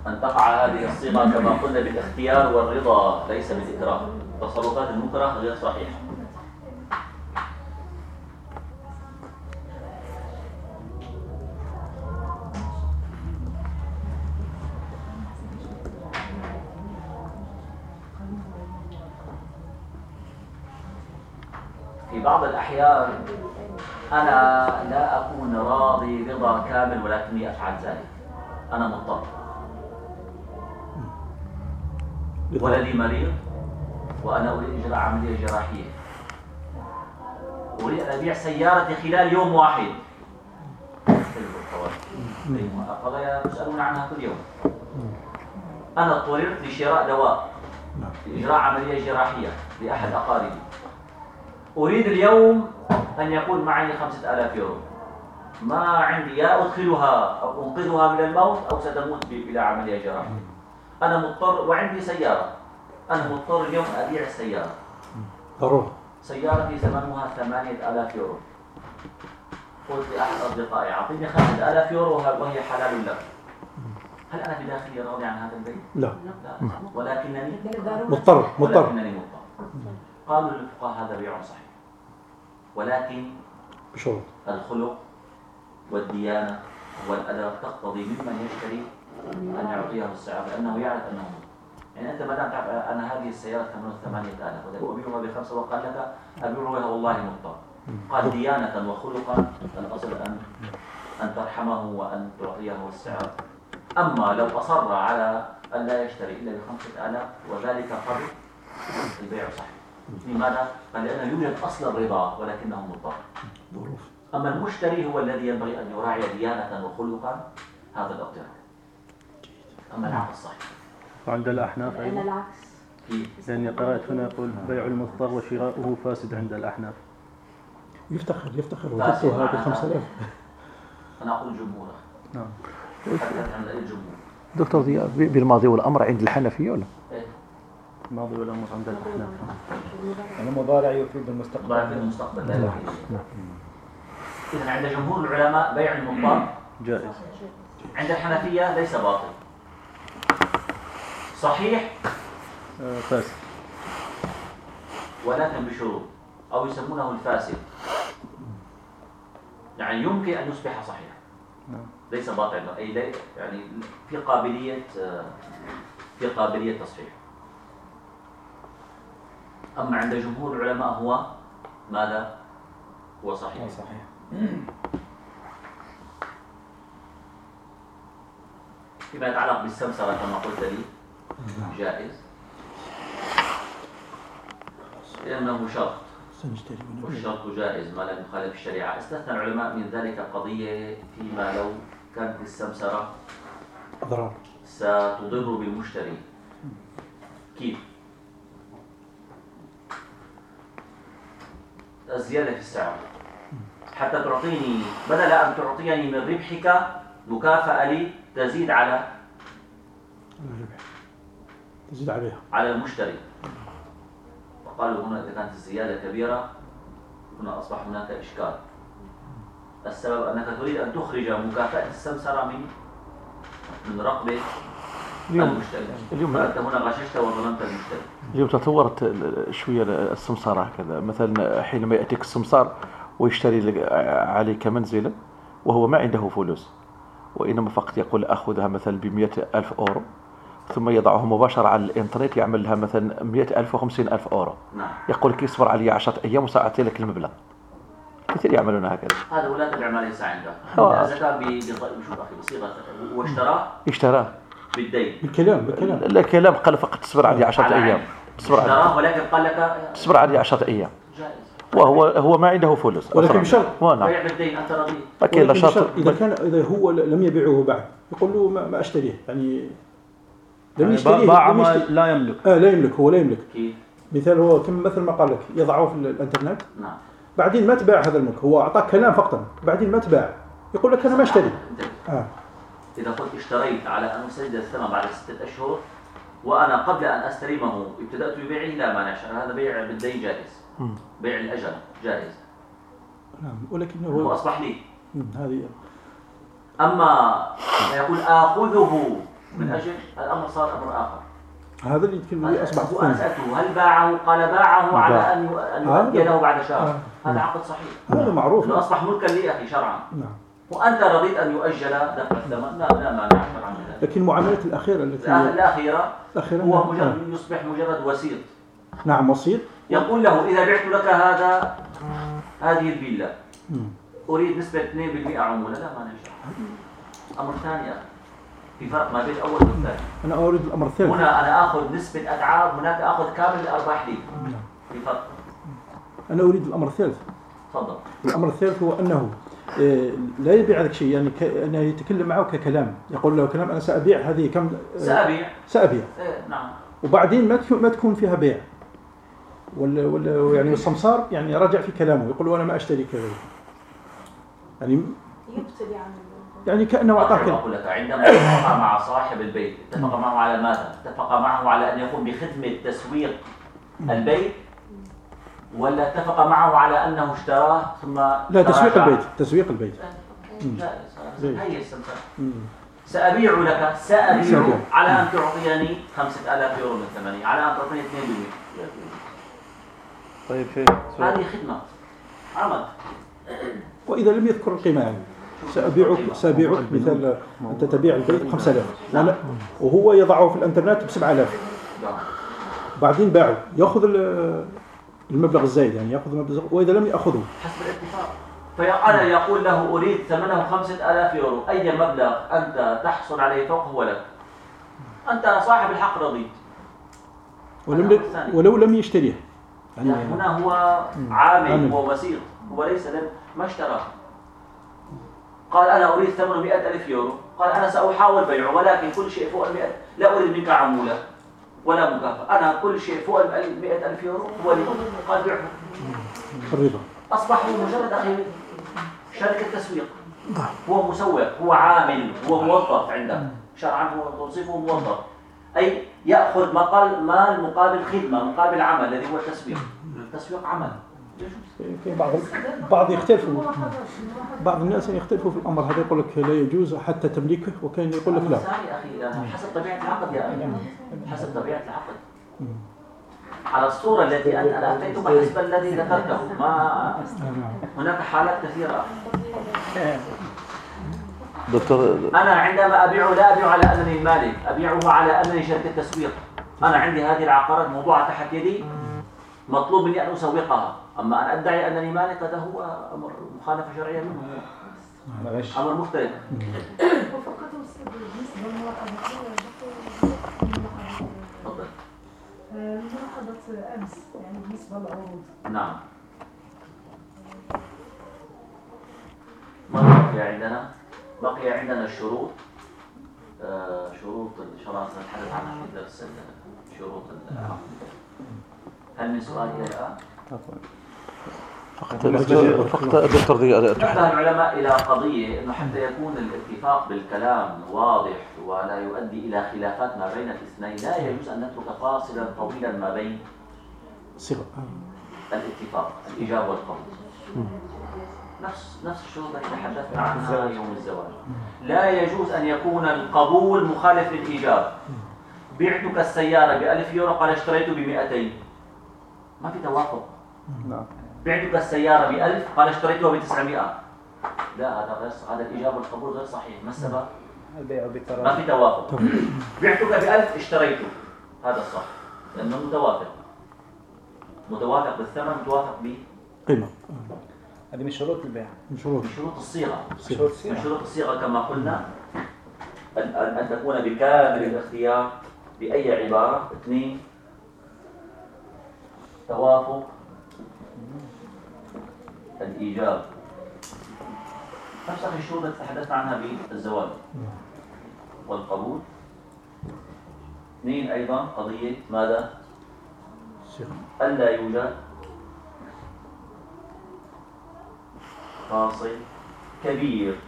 Speaker 3: أن تقع هذه الصيغة كما قلنا بالاختيار والرضا ليس بالإكراه تصرفات المكره غير صحيحة. الأحيان أنا لا أكون راضي رضا كامل ولكني أفعل ذلك. أنا مضطر. ولدي مريض وأنا أريد إجراء عملية جراحية. أريد أن أبيع سيارتي خلال يوم واحد. قضايا يسألون عنها كل يوم. أنا اضطررت لشراء دواء لإجراء عملية جراحية لأحد أقاربي. أريد اليوم أن يكون معي خمسة آلاف يورو. ما عندي يا أدخلها أو أنقذها من الموت أو ستموت بلا عملية جراحية أنا مضطر وعندي سيارة. أنا مضطر اليوم أبيع السيارة.
Speaker 2: ضروري.
Speaker 3: سيارتي ثمنها ثمانية آلاف يورو. قلت لأحد أصدقائي أعطيني 5000 يورو وهي حلال لك هل أنا بداخلي راضي عن هذا البيت؟
Speaker 2: لا.
Speaker 3: لا. ولكنني
Speaker 2: مضطر مضطر.
Speaker 3: ولكنني مضطر. قالوا للفقهاء هذا بيع صحيح. ولكن
Speaker 2: بشروط
Speaker 3: الخلق والديانة والأدب تقتضي ممن يشتري أن يعطيه السعر لأنه يعرف أنه. يعني أنت ما دام تعرف أن هذه السيارة ثمنها 8000 وأبيعها بخمسة وقال لك أبيعها والله مضطر. قال ديانة وخلقا الأصل أن أن ترحمه وأن تعطيه السعر أما لو أصر على أن لا يشتري إلا بخمسة آلاف وذلك قبل البيع صحيح. لماذا؟ قال لأنه يوجد أصل الرضا ولكنه مضطر.
Speaker 2: ظروف.
Speaker 3: أما المشتري هو الذي ينبغي أن يراعي ديانة وخلقا هذا الاضطراب أما العكس صحيح
Speaker 8: وعند الأحناف أيضا.
Speaker 7: العكس؟
Speaker 8: لأني قرأت هنا يقول بيع المضطر وشراؤه فاسد عند الأحناف.
Speaker 2: يفتخر يفتخر. وجدتها ب
Speaker 3: معناها-
Speaker 2: 5000
Speaker 3: أنا أقول جمهور
Speaker 8: نعم.
Speaker 3: الجمهور.
Speaker 1: دكتور ضياء بالماضي والأمر عند الحنفية ولا؟
Speaker 3: إيه؟
Speaker 8: الماضي والأمر عند الأحناف
Speaker 6: يعني المضارع يفيد
Speaker 3: ضعف
Speaker 6: المستقبل
Speaker 3: المستقبل لا يمكن. إذا عند جمهور العلماء بيع المضطر
Speaker 8: جائز.
Speaker 3: عند الحنفية ليس باطل. صحيح؟
Speaker 8: آه، فاسد.
Speaker 3: ولكن بشروط أو يسمونه الفاسد. يعني يمكن أن يصبح صحيحا.
Speaker 8: نعم.
Speaker 3: ليس باطلا. أي لي يعني في قابلية آه، في قابلية تصحيح. أما عند جمهور العلماء هو ماذا؟ هو صحيح.
Speaker 6: صحيح.
Speaker 3: فيما يتعلق بالسمسرة كما قلت لي جائز. لأنه شرط. والشرط جائز ما لم يخالف الشريعة. استثنى العلماء من ذلك قضية فيما لو كانت السمسرة ستضر بالمشتري. كيف؟ الزيادة في السعر. حتى تعطيني بدل أن تعطيني من ربحك مكافأة لي تزيد على
Speaker 2: الربح تزيد عليها.
Speaker 3: على المشتري. وقالوا هنا إذا كانت الزيادة كبيرة هنا أصبح هناك إشكال. السبب أنك تريد أن تخرج مكافأة السمسرة من من رقبة المشتري.
Speaker 1: اليوم.
Speaker 3: فأنت هنا غششت وظلمت المشتري.
Speaker 1: اليوم تطورت شوية السمسار هكذا. مثلا حينما يأتيك السمسار ويشتري لك عليك منزلا وهو ما عنده فلوس وإنما فقط يقول أخذها مثلا ب ألف أورو ثم يضعه مباشرة على الإنترنت يعمل لها مثلا 100000 و ألف أورو.
Speaker 3: نعم.
Speaker 1: يقول لك اصبر علي 10 أيام وسأعطي لك المبلغ. كثير يعملون هكذا.
Speaker 3: هذا ولاة الأعمال ليس عنده أخي بصيغة واشتراه
Speaker 1: اشتراه.
Speaker 3: بالدين.
Speaker 2: بالكلام بالكلام.
Speaker 1: لا كلام قال فقط تصبر علي 10
Speaker 3: على أيام.
Speaker 1: تصبر علي.
Speaker 3: اشتراه ولكن قال لك
Speaker 1: تصبر علي 10 أيام.
Speaker 3: جائز.
Speaker 1: وهو هو ما عنده فلوس.
Speaker 2: ولكن. بشرط.
Speaker 1: ونعم
Speaker 3: بيع بالدين أنت رضيت
Speaker 1: أكيد لا شرط.
Speaker 2: بشرط إذا كان إذا هو لم يبيعه بعد يقول له ما, ما أشتريه. يعني لم
Speaker 8: يعني
Speaker 2: يشتريه
Speaker 8: باع
Speaker 2: لم
Speaker 8: ما
Speaker 2: يشتري
Speaker 8: لا يملك.
Speaker 2: آه لا يملك هو لا يملك؟ مثال هو كم مثل ما قال لك يضعه في الإنترنت.
Speaker 3: نعم.
Speaker 2: بعدين ما تباع هذا الملك هو أعطاك كلام فقط. بعدين ما تباع يقول لك أنا ما
Speaker 3: أشتري.
Speaker 2: آه.
Speaker 3: إذا قلت اشتريت على أن أسدد الثمن بعد ستة أشهر وأنا قبل أن أستلمه ابتدأت ببيعه لا مانع هذا بيع بالدين جائز. بيع الأجل جائز.
Speaker 2: نعم. ولكنه
Speaker 3: هو أصبح لي.
Speaker 2: هذه
Speaker 3: أما يقول آخذه من أجل الأمر صار أمر آخر.
Speaker 2: هذا اللي يتكلم به أصبح
Speaker 3: وأنا سألته هل باعه؟ قال باعه على. أن. يؤدي له بعد شهر.
Speaker 2: آه.
Speaker 3: هذا عقد صحيح.
Speaker 2: هذا معروف.
Speaker 3: أصبح ملكا لي أخي شرعا.
Speaker 2: نعم.
Speaker 3: وأنت رضيت أن يؤجل دفع الثمن لا لا مانع ذلك
Speaker 2: لكن المعاملات الأخيرة التي
Speaker 3: الأخيرة
Speaker 2: الأخيرة
Speaker 3: هو
Speaker 2: نعم.
Speaker 3: مجرد يصبح مجرد وسيط.
Speaker 2: نعم وسيط.
Speaker 3: يقول له إذا بعت لك هذا هذه الفيلا. أريد نسبة 2% عمولة. لا مانع أمر ثاني في فرق ما بين الأول والثاني
Speaker 2: أنا أريد الأمر الثالث.
Speaker 3: هنا أنا آخذ نسبة أتعاب هناك آخذ كامل الأرباح لي.
Speaker 2: نعم.
Speaker 3: في فرق.
Speaker 2: أنا أريد الأمر الثالث.
Speaker 3: تفضل.
Speaker 2: الأمر الثالث هو آه، لا يبيع هذا الشيء يعني ك- أنه يتكلم معه ككلام. يقول له كلام أنا سأبيع هذه كم؟
Speaker 3: سأبيع.
Speaker 2: سأبيع.
Speaker 3: إيه نعم.
Speaker 2: وبعدين ما تكون ما تكون فيها بيع. ولا ولا يعني السمسار يعني رجع في كلامه يقول أنا ما أشتري كذا. يعني
Speaker 7: يبتدي عن
Speaker 2: يعني كأنه اعطاك كلام.
Speaker 3: أقول لك عندما اتفق مع صاحب البيت اتفق معه على ماذا؟ اتفق معه على أن يقوم بخدمة تسويق البيت. ولا اتفق معه على أنه اشتراه ثم
Speaker 2: لا تسويق؟ البيت تسويق البيت.
Speaker 3: هي
Speaker 2: مم.
Speaker 3: سأبيع لك سأبيع. على أن تعطيني 5000 يورو من ثمني على أن تعطيني 2%
Speaker 8: طيب شيء سؤال.
Speaker 3: هذه خدمة. عمل
Speaker 2: وإذا لم يذكر القيمة يعني سأبيعك سأبيعك مثال أنت تبيع البيت ب 5000 وأنا- وهو يضعه في الإنترنت ب 7000 بعدين باعه. يأخذ ال- المبلغ الزايد يعني يأخذ المبلغ وإذا لم يأخذه.
Speaker 3: حسب الاتفاق. فأنا يقول له أريد ثمنه 5000 يورو. أي مبلغ أنت تحصل عليه فوق هو لك أنت صاحب الحق رضيت.
Speaker 2: ولم ولو لم يشتريه. يعني
Speaker 3: يعني هنا هو عامل
Speaker 2: عامل.
Speaker 3: هو وسيط هو ليس لم ما اشترى قال أنا أريد ثمنه 100000 يورو. قال أنا سأحاول بيعه ولكن كل شيء فوق ال 100 لا أريد منك عمولة. ولا مكافأة أنا كل شيء فوق ال 100000 يورو هو لي قال بيعه.
Speaker 2: الرضا
Speaker 3: أصبح هو مجرد أخي شركة تسويق. هو مسوق هو عامل هو موظف عنده. شرعا هو توصيفه موظف. أي يأخذ مقال مال مقابل خدمة مقابل عمل الذي هو التسويق التسويق عمل. يجوز
Speaker 2: في بعض بعض يختلفوا. بعض الناس يختلفوا في الأمر. هذا يقول لك لا يجوز حتى تملكه وكان يقول لك لا.
Speaker 3: لأنه حسب طبيعة العقد يا أخي. حسب طبيعة العقد. على الصورة التي أنا أتيتك حسب الذي ذكرته. ما هناك حالات كثيرة.
Speaker 1: دكتور
Speaker 3: أنا عندما أبيعه لا أبيعه على أنني المالك أبيعه على أنني شركة تسويق. أنا عندي هذه العقارات موضوعة تحت يدي مطلوب مني أن أسوقها. أما أن أدعي أنني مالك هذا هو أمر مخالفة شرعية منه.
Speaker 6: غش
Speaker 3: أمر مختلف
Speaker 4: وفقط
Speaker 3: تفضل.
Speaker 4: ملاحظه أمس يعني بالنسبة للعروض.
Speaker 3: نعم. ما بقي عندنا؟ بقي عندنا الشروط آه، شروط إن شاء الله سنتحدث عنها في درس ال- شروط العقد هل من سؤال إلى الآن؟
Speaker 1: فقط دكتور فقط دكتور دقيقة
Speaker 3: انتبه العلماء إلى قضية أنه حتى يكون الاتفاق بالكلام واضح ولا يؤدي إلى خلافات ما بين الاثنين. لا يجوز أن نترك فاصلا طويلا ما بين
Speaker 2: صيغه
Speaker 3: الاتفاق الإيجاب والقبول نفس نفس الشروط التي تحدثنا عنها يوم الزواج. لا يجوز أن يكون القبول مخالف للإيجاب بعتك السيارة بألف يورو قال اشتريت بمئتين. ما في توافق.
Speaker 8: نعم.
Speaker 3: بعتك السيارة بألف قال اشتريتها بتسعمائة. لا هذا غير هذا الإيجاب والقبول غير صحيح. ما السبب؟
Speaker 6: البيع
Speaker 3: ما
Speaker 6: بالتراضي
Speaker 3: في توافق. بعتك بألف اشتريته. هذا الصح لأنه متوافق. متوافق بالثمن متوافق ب
Speaker 2: قيمة.
Speaker 6: هذه من شروط البيع.
Speaker 2: من شروط.
Speaker 3: الصيغة
Speaker 6: شروط
Speaker 3: من
Speaker 6: الصيغة.
Speaker 3: شروط الصيغة كما قلنا أن, أن أن تكون بكامل الاختيار بأي عبارة. اثنين توافق الإيجاب. نفس الشروط التي تحدثنا عنها بالزواج والقبول. اثنين أيضا؟ قضية ماذا؟ ألا يوجد فاصل كبير.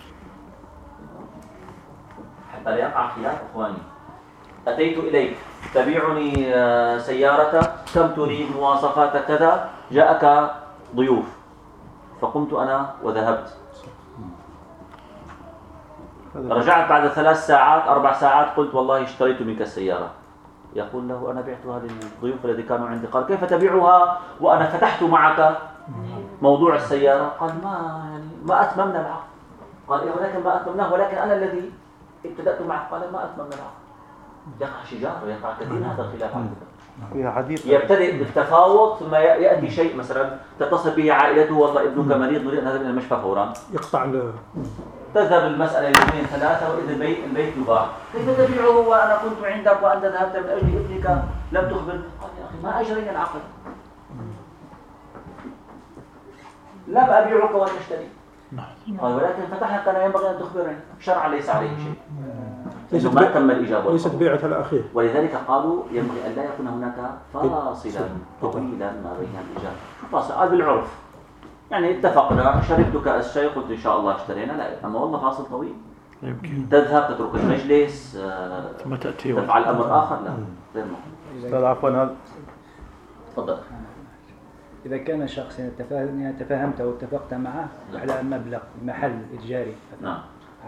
Speaker 3: حتى لا يقع خلاف إخواني. أتيت إليك. تبيعني آه، سيارتك. كم تريد مواصفات كذا؟ جاءك ضيوف. فقمت أنا وذهبت. رجعت بعد ثلاث ساعات أربع ساعات قلت والله اشتريت منك السيارة. يقول له أنا بعت هذه الضيوف الذي كانوا عندي. قال كيف تبيعها؟ وأنا فتحت معك موضوع السيارة. قال ما يعني ما أتممنا العقد قال إيه ولكن ما أتممناه ولكن أنا الذي ابتدأت معك. قال ما أتممنا العقد يقع شجار ويقع كثير. هذا الخلاف على فكرة. يبتدئ بالتفاوض ثم يأتي شيء مثلا تتصل به عائلته والله ابنك مريض نريد أن نذهب إلى المشفى فورا.
Speaker 2: يقطع ال-
Speaker 3: تذهب المسألة إلى اثنين ثلاثة وإذا البيت البيت يباع. كيف تبيعه وأنا كنت عندك وأنت ذهبت من أجل ابنك لم تخبرني. قال يا أخي ما أجرينا العقد لم أبيعك ولتشتري قال ولكن فتحنا كان ينبغي أن تخبرني شرعا ليس عليه شيء.
Speaker 2: ليست
Speaker 3: لأنه ما تم الإجابة
Speaker 2: ليست على اخيه
Speaker 3: ولذلك قالوا ينبغي أن لا يكون هناك فاصلا طويلا ما بين الإجابة. شو فاصل؟ قال بالعرف. يعني اتفقنا شربتك الشيء قلت إن شاء الله اشترينا. لا أما والله فاصل طويل.
Speaker 1: يمكن.
Speaker 3: تذهب تترك المجلس آه،
Speaker 1: ثم تأتي
Speaker 3: تفعل أمر آخر؟ لا غير مقبول
Speaker 8: أستاذ عفوا هذا
Speaker 3: تفضل.
Speaker 6: إذا كان شخص تفاهم تفاهمت أو اتفقت معه على مبلغ محل إتجاري
Speaker 3: نعم.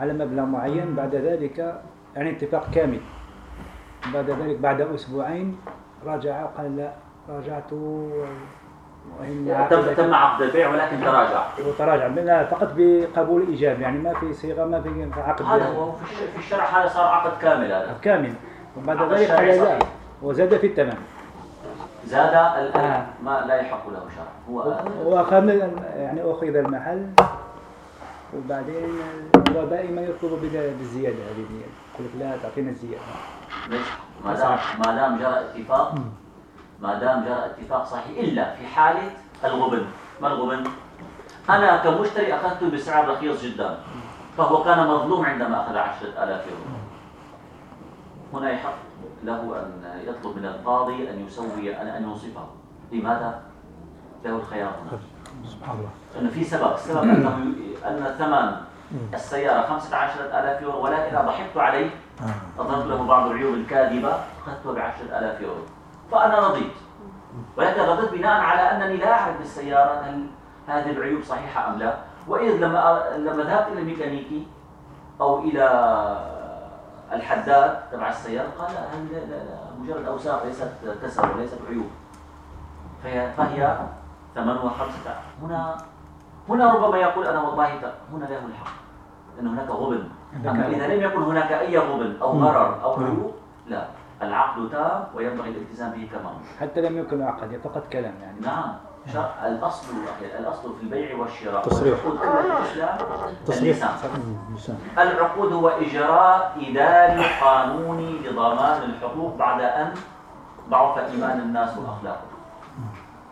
Speaker 6: على مبلغ معين بعد ذلك يعني اتفاق كامل. بعد ذلك بعد أسبوعين راجع وقال لا راجعت وإن
Speaker 3: تم تم عقد البيع ولكن تراجع.
Speaker 6: وتراجع. لا فقط بقبول إيجاب يعني ما في صيغة ما في عقد.
Speaker 3: هذا هو في الش- في الشرع هذا صار عقد كامل هذا.
Speaker 6: كامل. وبعد ذلك. وزاد في الثمن
Speaker 3: زاد ال-
Speaker 6: آه.
Speaker 3: ما لا يحق له شرع هو
Speaker 6: وأخذ يعني أخذ المحل وبعدين هو دائما يطلب بال- بالزيادة هذه يقول لك لا تعطينا الزيادة.
Speaker 3: ليش؟ ما دام ما دام جرى اتفاق ما دام جرى اتفاق صحيح إلا في حالة الغبن. ما الغبن؟ أنا كمشتري أخذته بسعر رخيص جدا. فهو كان مظلوم عندما أخذ 10000 يورو. هنا يحق. له أن يطلب من القاضي أن يسوي أن أن ينصفه لماذا؟ له الخيار هنا.
Speaker 2: سبحان الله.
Speaker 3: انه في سبب، السبب أنه ي- أن ثمن السيارة 15000 يورو ولكن إذا ضحكت عليه أظهرت له بعض العيوب الكاذبة اخذته ب 10000 يورو. فأنا رضيت. ولكن رضيت بناء على أنني لا أعرف بالسيارة هل هذه العيوب صحيحة أم لا. وإذ لما لما ذهبت إلى الميكانيكي أو إلى الحداد تبع السيارة قال لا هذه لا- لا- لا، مجرد أوساخ ليست كسر وليست عيوب. فهي فهي ثمنها خمسة هنا هنا ربما يقول أنا والله هنا له الحق أن هناك غبن. أما إذا لم يكن هناك أي غبن أو غرر أو عيوب لا. العقد تام وينبغي الالتزام به تماما
Speaker 6: حتى لم يكن عقد فقط كلام يعني.
Speaker 3: نعم. الأصل الأصل في البيع والشراء.
Speaker 2: تصريح. تصريح.
Speaker 3: العقود هو إجراء إداري قانوني لضمان الحقوق بعد أن ضعف إيمان الناس وأخلاقهم.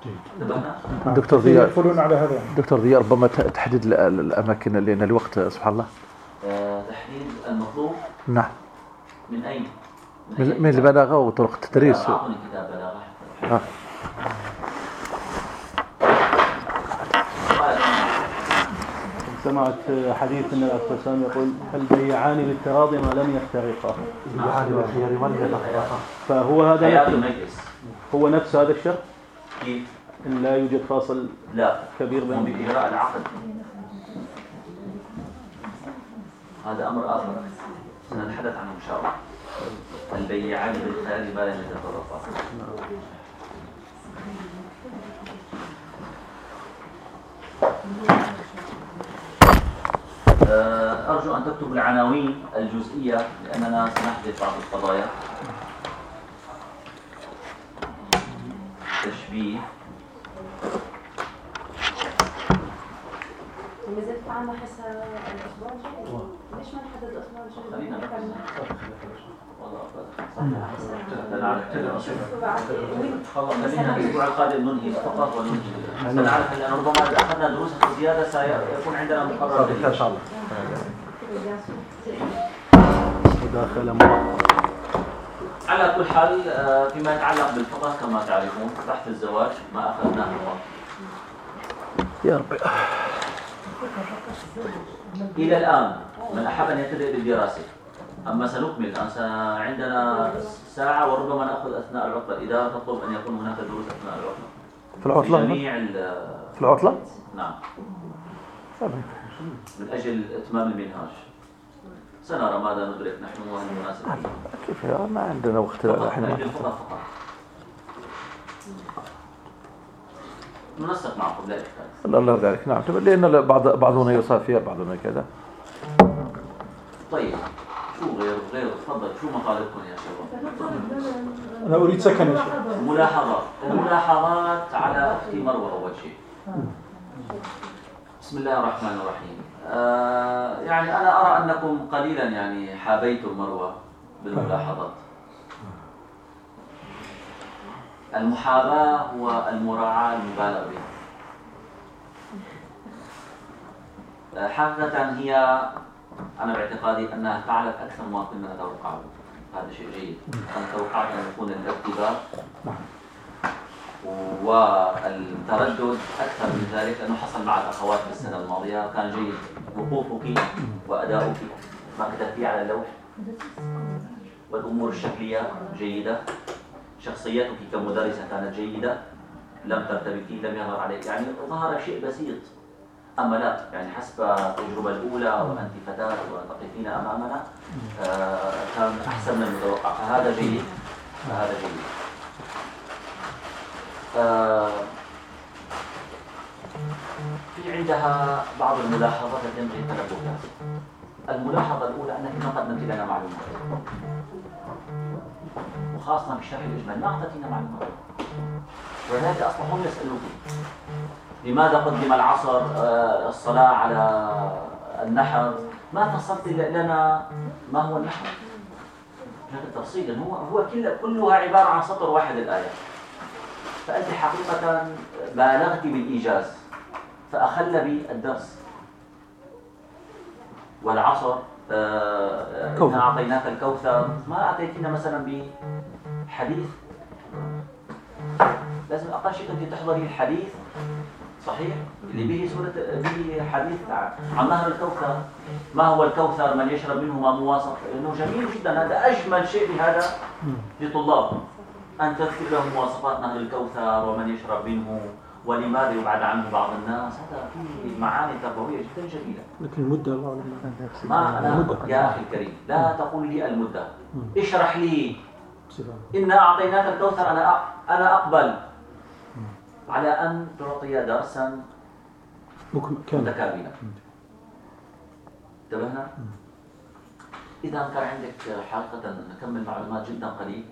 Speaker 2: جيد.
Speaker 3: انتبهنا؟
Speaker 1: دكتور ضياء.
Speaker 2: يقولون على هذا.
Speaker 1: دكتور ضياء ربما تحديد ال- ال- الأماكن لأن الوقت سبحان الله.
Speaker 3: آه، تحديد المطلوب.
Speaker 1: نعم.
Speaker 3: من أين؟
Speaker 1: من من؟ البلاغة وطرق التدريس.
Speaker 3: لا، أعطني كتاب بلاغة حتى
Speaker 1: آه.
Speaker 3: قال
Speaker 8: سمعت حديث النبي عليه الصلاة والسلام يقول البيعان بالتراضي ما لم يفترقا. فهو هذا هو نفس هذا الشرط؟
Speaker 3: كيف؟
Speaker 8: إن لا يوجد فاصل
Speaker 3: لا.
Speaker 8: كبير بين
Speaker 3: بإجراء العقد. هذا أمر آخر. سنتحدث عنه إن شاء الله. البيعان بالخيار ما لم يتفرقا آه، أرجو أن تكتبوا العناوين الجزئية لأننا سنحذف بعض القضايا. تشبيه.
Speaker 7: مازال معنا حس الأسبوع الجاي ليش ما نحدد الجاي
Speaker 3: خلينا خلينا الأسبوع القادم ننهي وننهي ربما اذا اخذنا دروس زياده سيكون عندنا
Speaker 1: ان شاء الله
Speaker 3: على كل حال فيما يتعلق بالفقه كما تعرفون بحث الزواج ما أخذناه فقط
Speaker 1: يا ربي
Speaker 3: إلى الآن من احب ان يبتدئ بالدراسه أما سنكمل. عندنا ساعة وربما نأخذ أثناء العطلة. الاداره تطلب أن يكون هناك دروس أثناء العطلة.
Speaker 1: في العطلة
Speaker 3: جميع ال-
Speaker 1: في العطلة؟
Speaker 3: نعم. من أجل إتمام المنهاج. سنرى ماذا ندرك. نحن وهل مناسب لنا.
Speaker 1: كيف يا ما عندنا وقت إحنا.
Speaker 3: أجل فقط. ننسق معكم لا اشكال
Speaker 1: الله عليك. نعم. لأن بعض بعضنا يصافي بعضنا كذا.
Speaker 3: طيب. شو غير غير تفضل شو مطالبكم يا شباب؟
Speaker 2: أنا أريد سكن
Speaker 3: ملاحظات الملاحظات على أختي مروة أول شيء. بسم الله الرحمن الرحيم. آه يعني أنا أرى أنكم قليلا يعني حابيتم مروة بالملاحظات. المحاباة هو المراعاة المبالغ بها آه، حقيقة هي أنا باعتقادي أنها فعلت أكثر ما كنا نتوقعه هذا شيء جيد. أنا توقعت أن يكون الارتباط والتردد أكثر من ذلك لأنه حصل مع الأخوات بالسنة الماضية. كان جيد وقوفك وأداؤك. ما كتبتيه على اللوح. والأمور الشكلية جيدة. شخصيتك كمدرسة كانت جيدة. لم ترتبكي لم يظهر عليك. يعني ظهر شيء بسيط. أما لا يعني حسب التجربة الأولى وأنت فتاة وتقفين أمامنا آه، كان أحسن من المتوقع. فهذا جيد. فهذا جيد. آه، في عندها بعض الملاحظات التي ينبغي التنبه لها الملاحظة الأولى أنك ما قدمت لنا معلومات. وخاصة في الشرح الإجمالي ما أعطيتنا معلومات. ولذلك أصلا هم يسألوك لماذا قدم العصر آه، الصلاة على النحر؟ ما فصلت لنا ما هو النحر؟ هذا تفصيلا هو هو كل كلها عبارة عن سطر واحد الآية. فأنت حقيقة بالغت بالإيجاز فأخل بي الدرس والعصر آه،. إنا أعطيناك الكوثر. ما أعطيتنا مثلا بحديث؟ لازم أقل شيء أنت تحضري الحديث. صحيح؟ اللي به سورة به حديث عن نهر الكوثر. ما هو الكوثر؟ من يشرب منه ما مواصف لأنه جميل جدا. هذا أجمل شيء بهذا لطلاب. أن تذكر لهم مواصفات نهر الكوثر ومن يشرب منه ولماذا يبعد عنه بعض الناس؟ هذا فيه معاني تربوية جدا جميلة.
Speaker 2: لكن المدة الله أعلم.
Speaker 3: ما أنا يا أخي الكريم لا تقول لي المدة. اشرح لي. إنا أعطيناك الكوثر أنا أ- أنا أقبل. على أن تعطي درسا متكاملا. انتبهنا؟ إذا كان عندك حقيقة كم من معلومات جدا قليل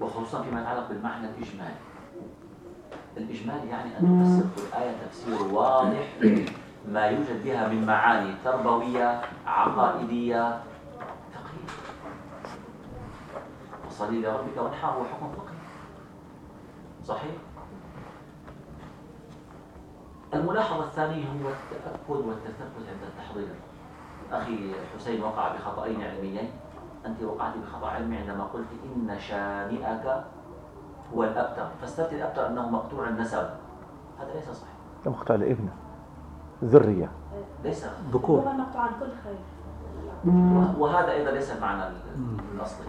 Speaker 3: وخصوصا فيما يتعلق بالمعنى الإجمالي. الإجمالي يعني أن تفسر الآية تفسير واضح ما يوجد بها من معاني تربوية عقائدية فقهية. وصلي لربك وانحر هو حكم فقهي صحيح؟ الملاحظة الثانية هو التأكد والتثبت عند التحضير. أخي حسين وقع بخطأين علميين. أنت وقعت بخطأ علمي عندما قلت إن شانئك هو الأبتر. فاستفتي الأبتر أنه مقطوع النسب. هذا ليس صحيح.
Speaker 1: مقطع الابن ذرية.
Speaker 3: ليس.
Speaker 2: ذكور.
Speaker 7: هو نقطع عن كل خير.
Speaker 3: وهذا أيضا ليس المعنى الأصلي.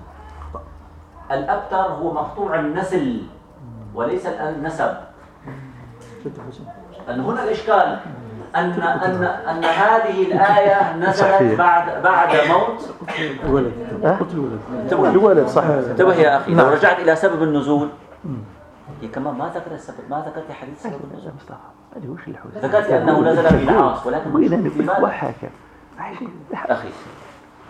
Speaker 3: الأبتر هو مقطوع النسل وليس النسب.
Speaker 2: حسن
Speaker 3: أن هنا الإشكال أن أن أن هذه الآية نزلت
Speaker 1: صحيح.
Speaker 3: بعد بعد موت.
Speaker 2: الولد.
Speaker 1: أه؟
Speaker 2: قلت الولد.
Speaker 3: انتبه
Speaker 1: الولد صح.
Speaker 3: انتبه يا أخي لو
Speaker 1: نعم.
Speaker 3: رجعت إلى سبب النزول. هي كمان ما ذكرت السبب ما ذكرت حديث سبب النزول؟
Speaker 1: يا مصطفى هذه وش الحوز
Speaker 3: ذكرت أنه نزل في العاص ولكن؟
Speaker 1: وحكى
Speaker 3: أخي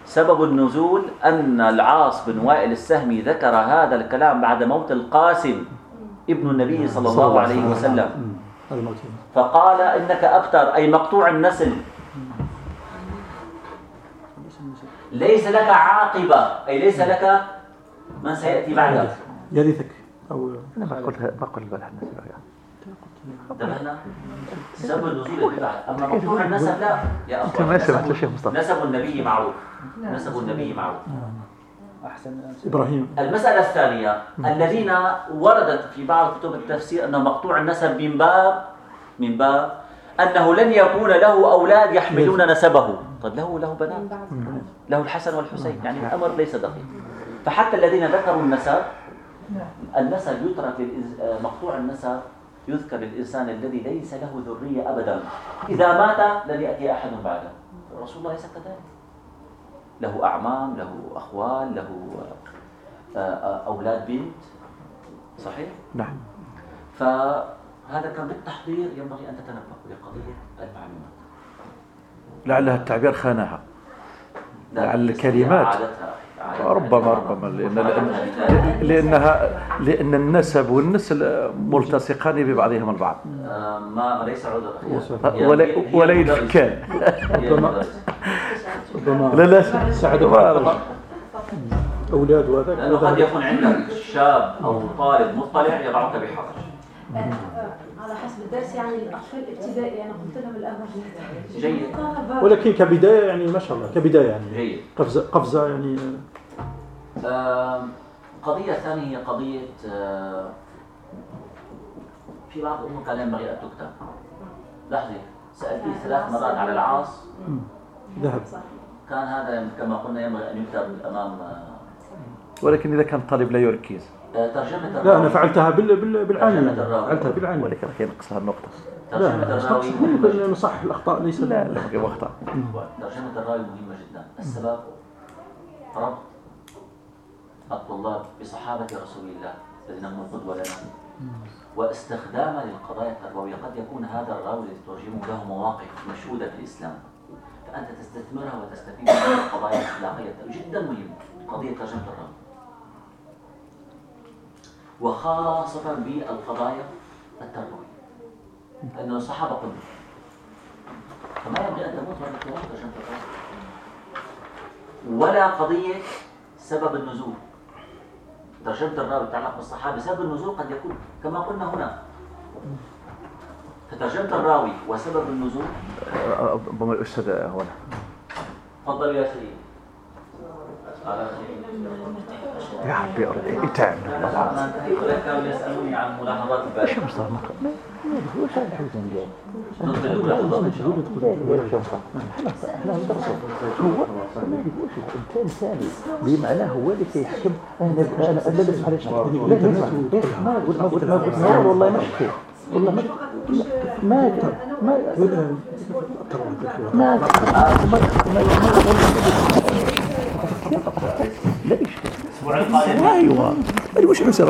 Speaker 3: سبب النزول أن العاص بن وائل السهمي ذكر هذا الكلام بعد موت القاسم ابن النبي صلى الله عليه وسلم. فقال إنك أبتر أي مقطوع النسل. ليس لك عاقبة أي ليس لك من سيأتي بعدك.
Speaker 2: يرثك أو
Speaker 1: أنا ما قلت ما قلت بلح الناس
Speaker 3: انتبهنا سبب النزول اللي بعد. أما مقطوع النسب لا يا أخوان.
Speaker 1: ما سمعت
Speaker 3: نسب-
Speaker 1: شيخ مصطفى.
Speaker 3: نسب النبي معروف. نسب النبي معروف.
Speaker 6: أحسن
Speaker 2: إبراهيم.
Speaker 3: المسألة الثانية. الذين وردت في بعض كتب التفسير أنه مقطوع النسب من باب من باب أنه لن يكون له أولاد يحملون نسبه. طيب له له بنات. له الحسن والحسين. يعني الأمر ليس دقيق. فحتى الذين ذكروا النسب النسب يترك آه، مقطوع النسب يذكر للإنسان الذي ليس له ذرية أبدا. إذا مات لن يأتي أحد بعده. رسول الله ليس كذلك. له أعمام له أخوال له آه، أولاد بنت صحيح؟
Speaker 1: نعم
Speaker 3: فهذا كان بالتحضير ينبغي أن تتنبه لقضية المعلومات
Speaker 1: لعلها التعبير خانها لعل الكلمات.
Speaker 3: عادتها.
Speaker 1: ربما ربما لأن لأن لأنها لأن النسب والنسل ملتصقان ببعضهما البعض.
Speaker 3: ما ليس عذر.
Speaker 1: ولا. يفكان.
Speaker 2: ربما
Speaker 1: لا لا. أعرف.
Speaker 2: أولاد وهذاك.
Speaker 3: لأنه قد يكون عندك شاب أو طالب مطلع يضعك بحرج
Speaker 7: على حسب الدرس يعني الأطفال الابتدائي أنا قلت لهم الأمر
Speaker 3: جيد.
Speaker 2: ولكن كبداية يعني ما شاء الله كبداية يعني.
Speaker 3: جيد.
Speaker 2: قفزة قفزة يعني.
Speaker 3: قضية ثانية هي قضية آه، في بعض الأمور كان ينبغي أن تكتب لحظة سألتي ثلاث مرات على العاص.
Speaker 2: ذهب.
Speaker 3: كان هذا كما قلنا ينبغي أن يكتب أمام آه،
Speaker 1: ولكن إذا كان الطالب لا يركز.
Speaker 3: آه، ترجمة
Speaker 2: لا أنا فعلتها بال... بال...
Speaker 3: الراوي.
Speaker 2: فعلتها بالعانية
Speaker 1: ولكن راح ينقص النقطة.
Speaker 3: ترجمة
Speaker 2: لا
Speaker 3: الراوي
Speaker 2: ممكن
Speaker 3: مهمة
Speaker 2: نصحح الأخطاء ليس
Speaker 1: لا لا أخطاء
Speaker 3: ترجمة الراوي مهمة جدا. السبب؟ ربط. الطلاب بصحابة رسول الله الذين هم القدوة لنا. واستخدام للقضايا التربوية قد يكون هذا الراوي الذي تترجمه له مواقف مشهودة في الإسلام. فأنت تستثمرها وتستفيد من القضايا الأخلاقية. جدا مهمة قضية ترجمة الراوي. وخاصة بالقضايا التربوية. لأن الصحابة قدوة. فما ينبغي أن تموت وأن تموت ترجمة الراوي. ولا قضية سبب النزول. ترجمة الراوي تتعلق بالصحابة سبب النزول قد يكون كما قلنا هنا. فترجمة الراوي وسبب النزول.
Speaker 1: ربما الأستاذ هنا
Speaker 3: تفضل يا سيدي.
Speaker 1: يا حبي
Speaker 3: انتهيت ولكن كانوا يسألوني عن ملاحظات
Speaker 1: إيش
Speaker 3: البارحة
Speaker 1: مصدر؟ ما يقولش الانسان ثاني بمعناه هو اللي كيحكم أنا أنا أنا لا نسمع ليش لا نسمع ما قلت ما قلت ما قلت والله ما شفت والله ما ما ما ما ما لا إيش
Speaker 3: الأسبوع القادم
Speaker 1: أيوه. أيوه. وش حسن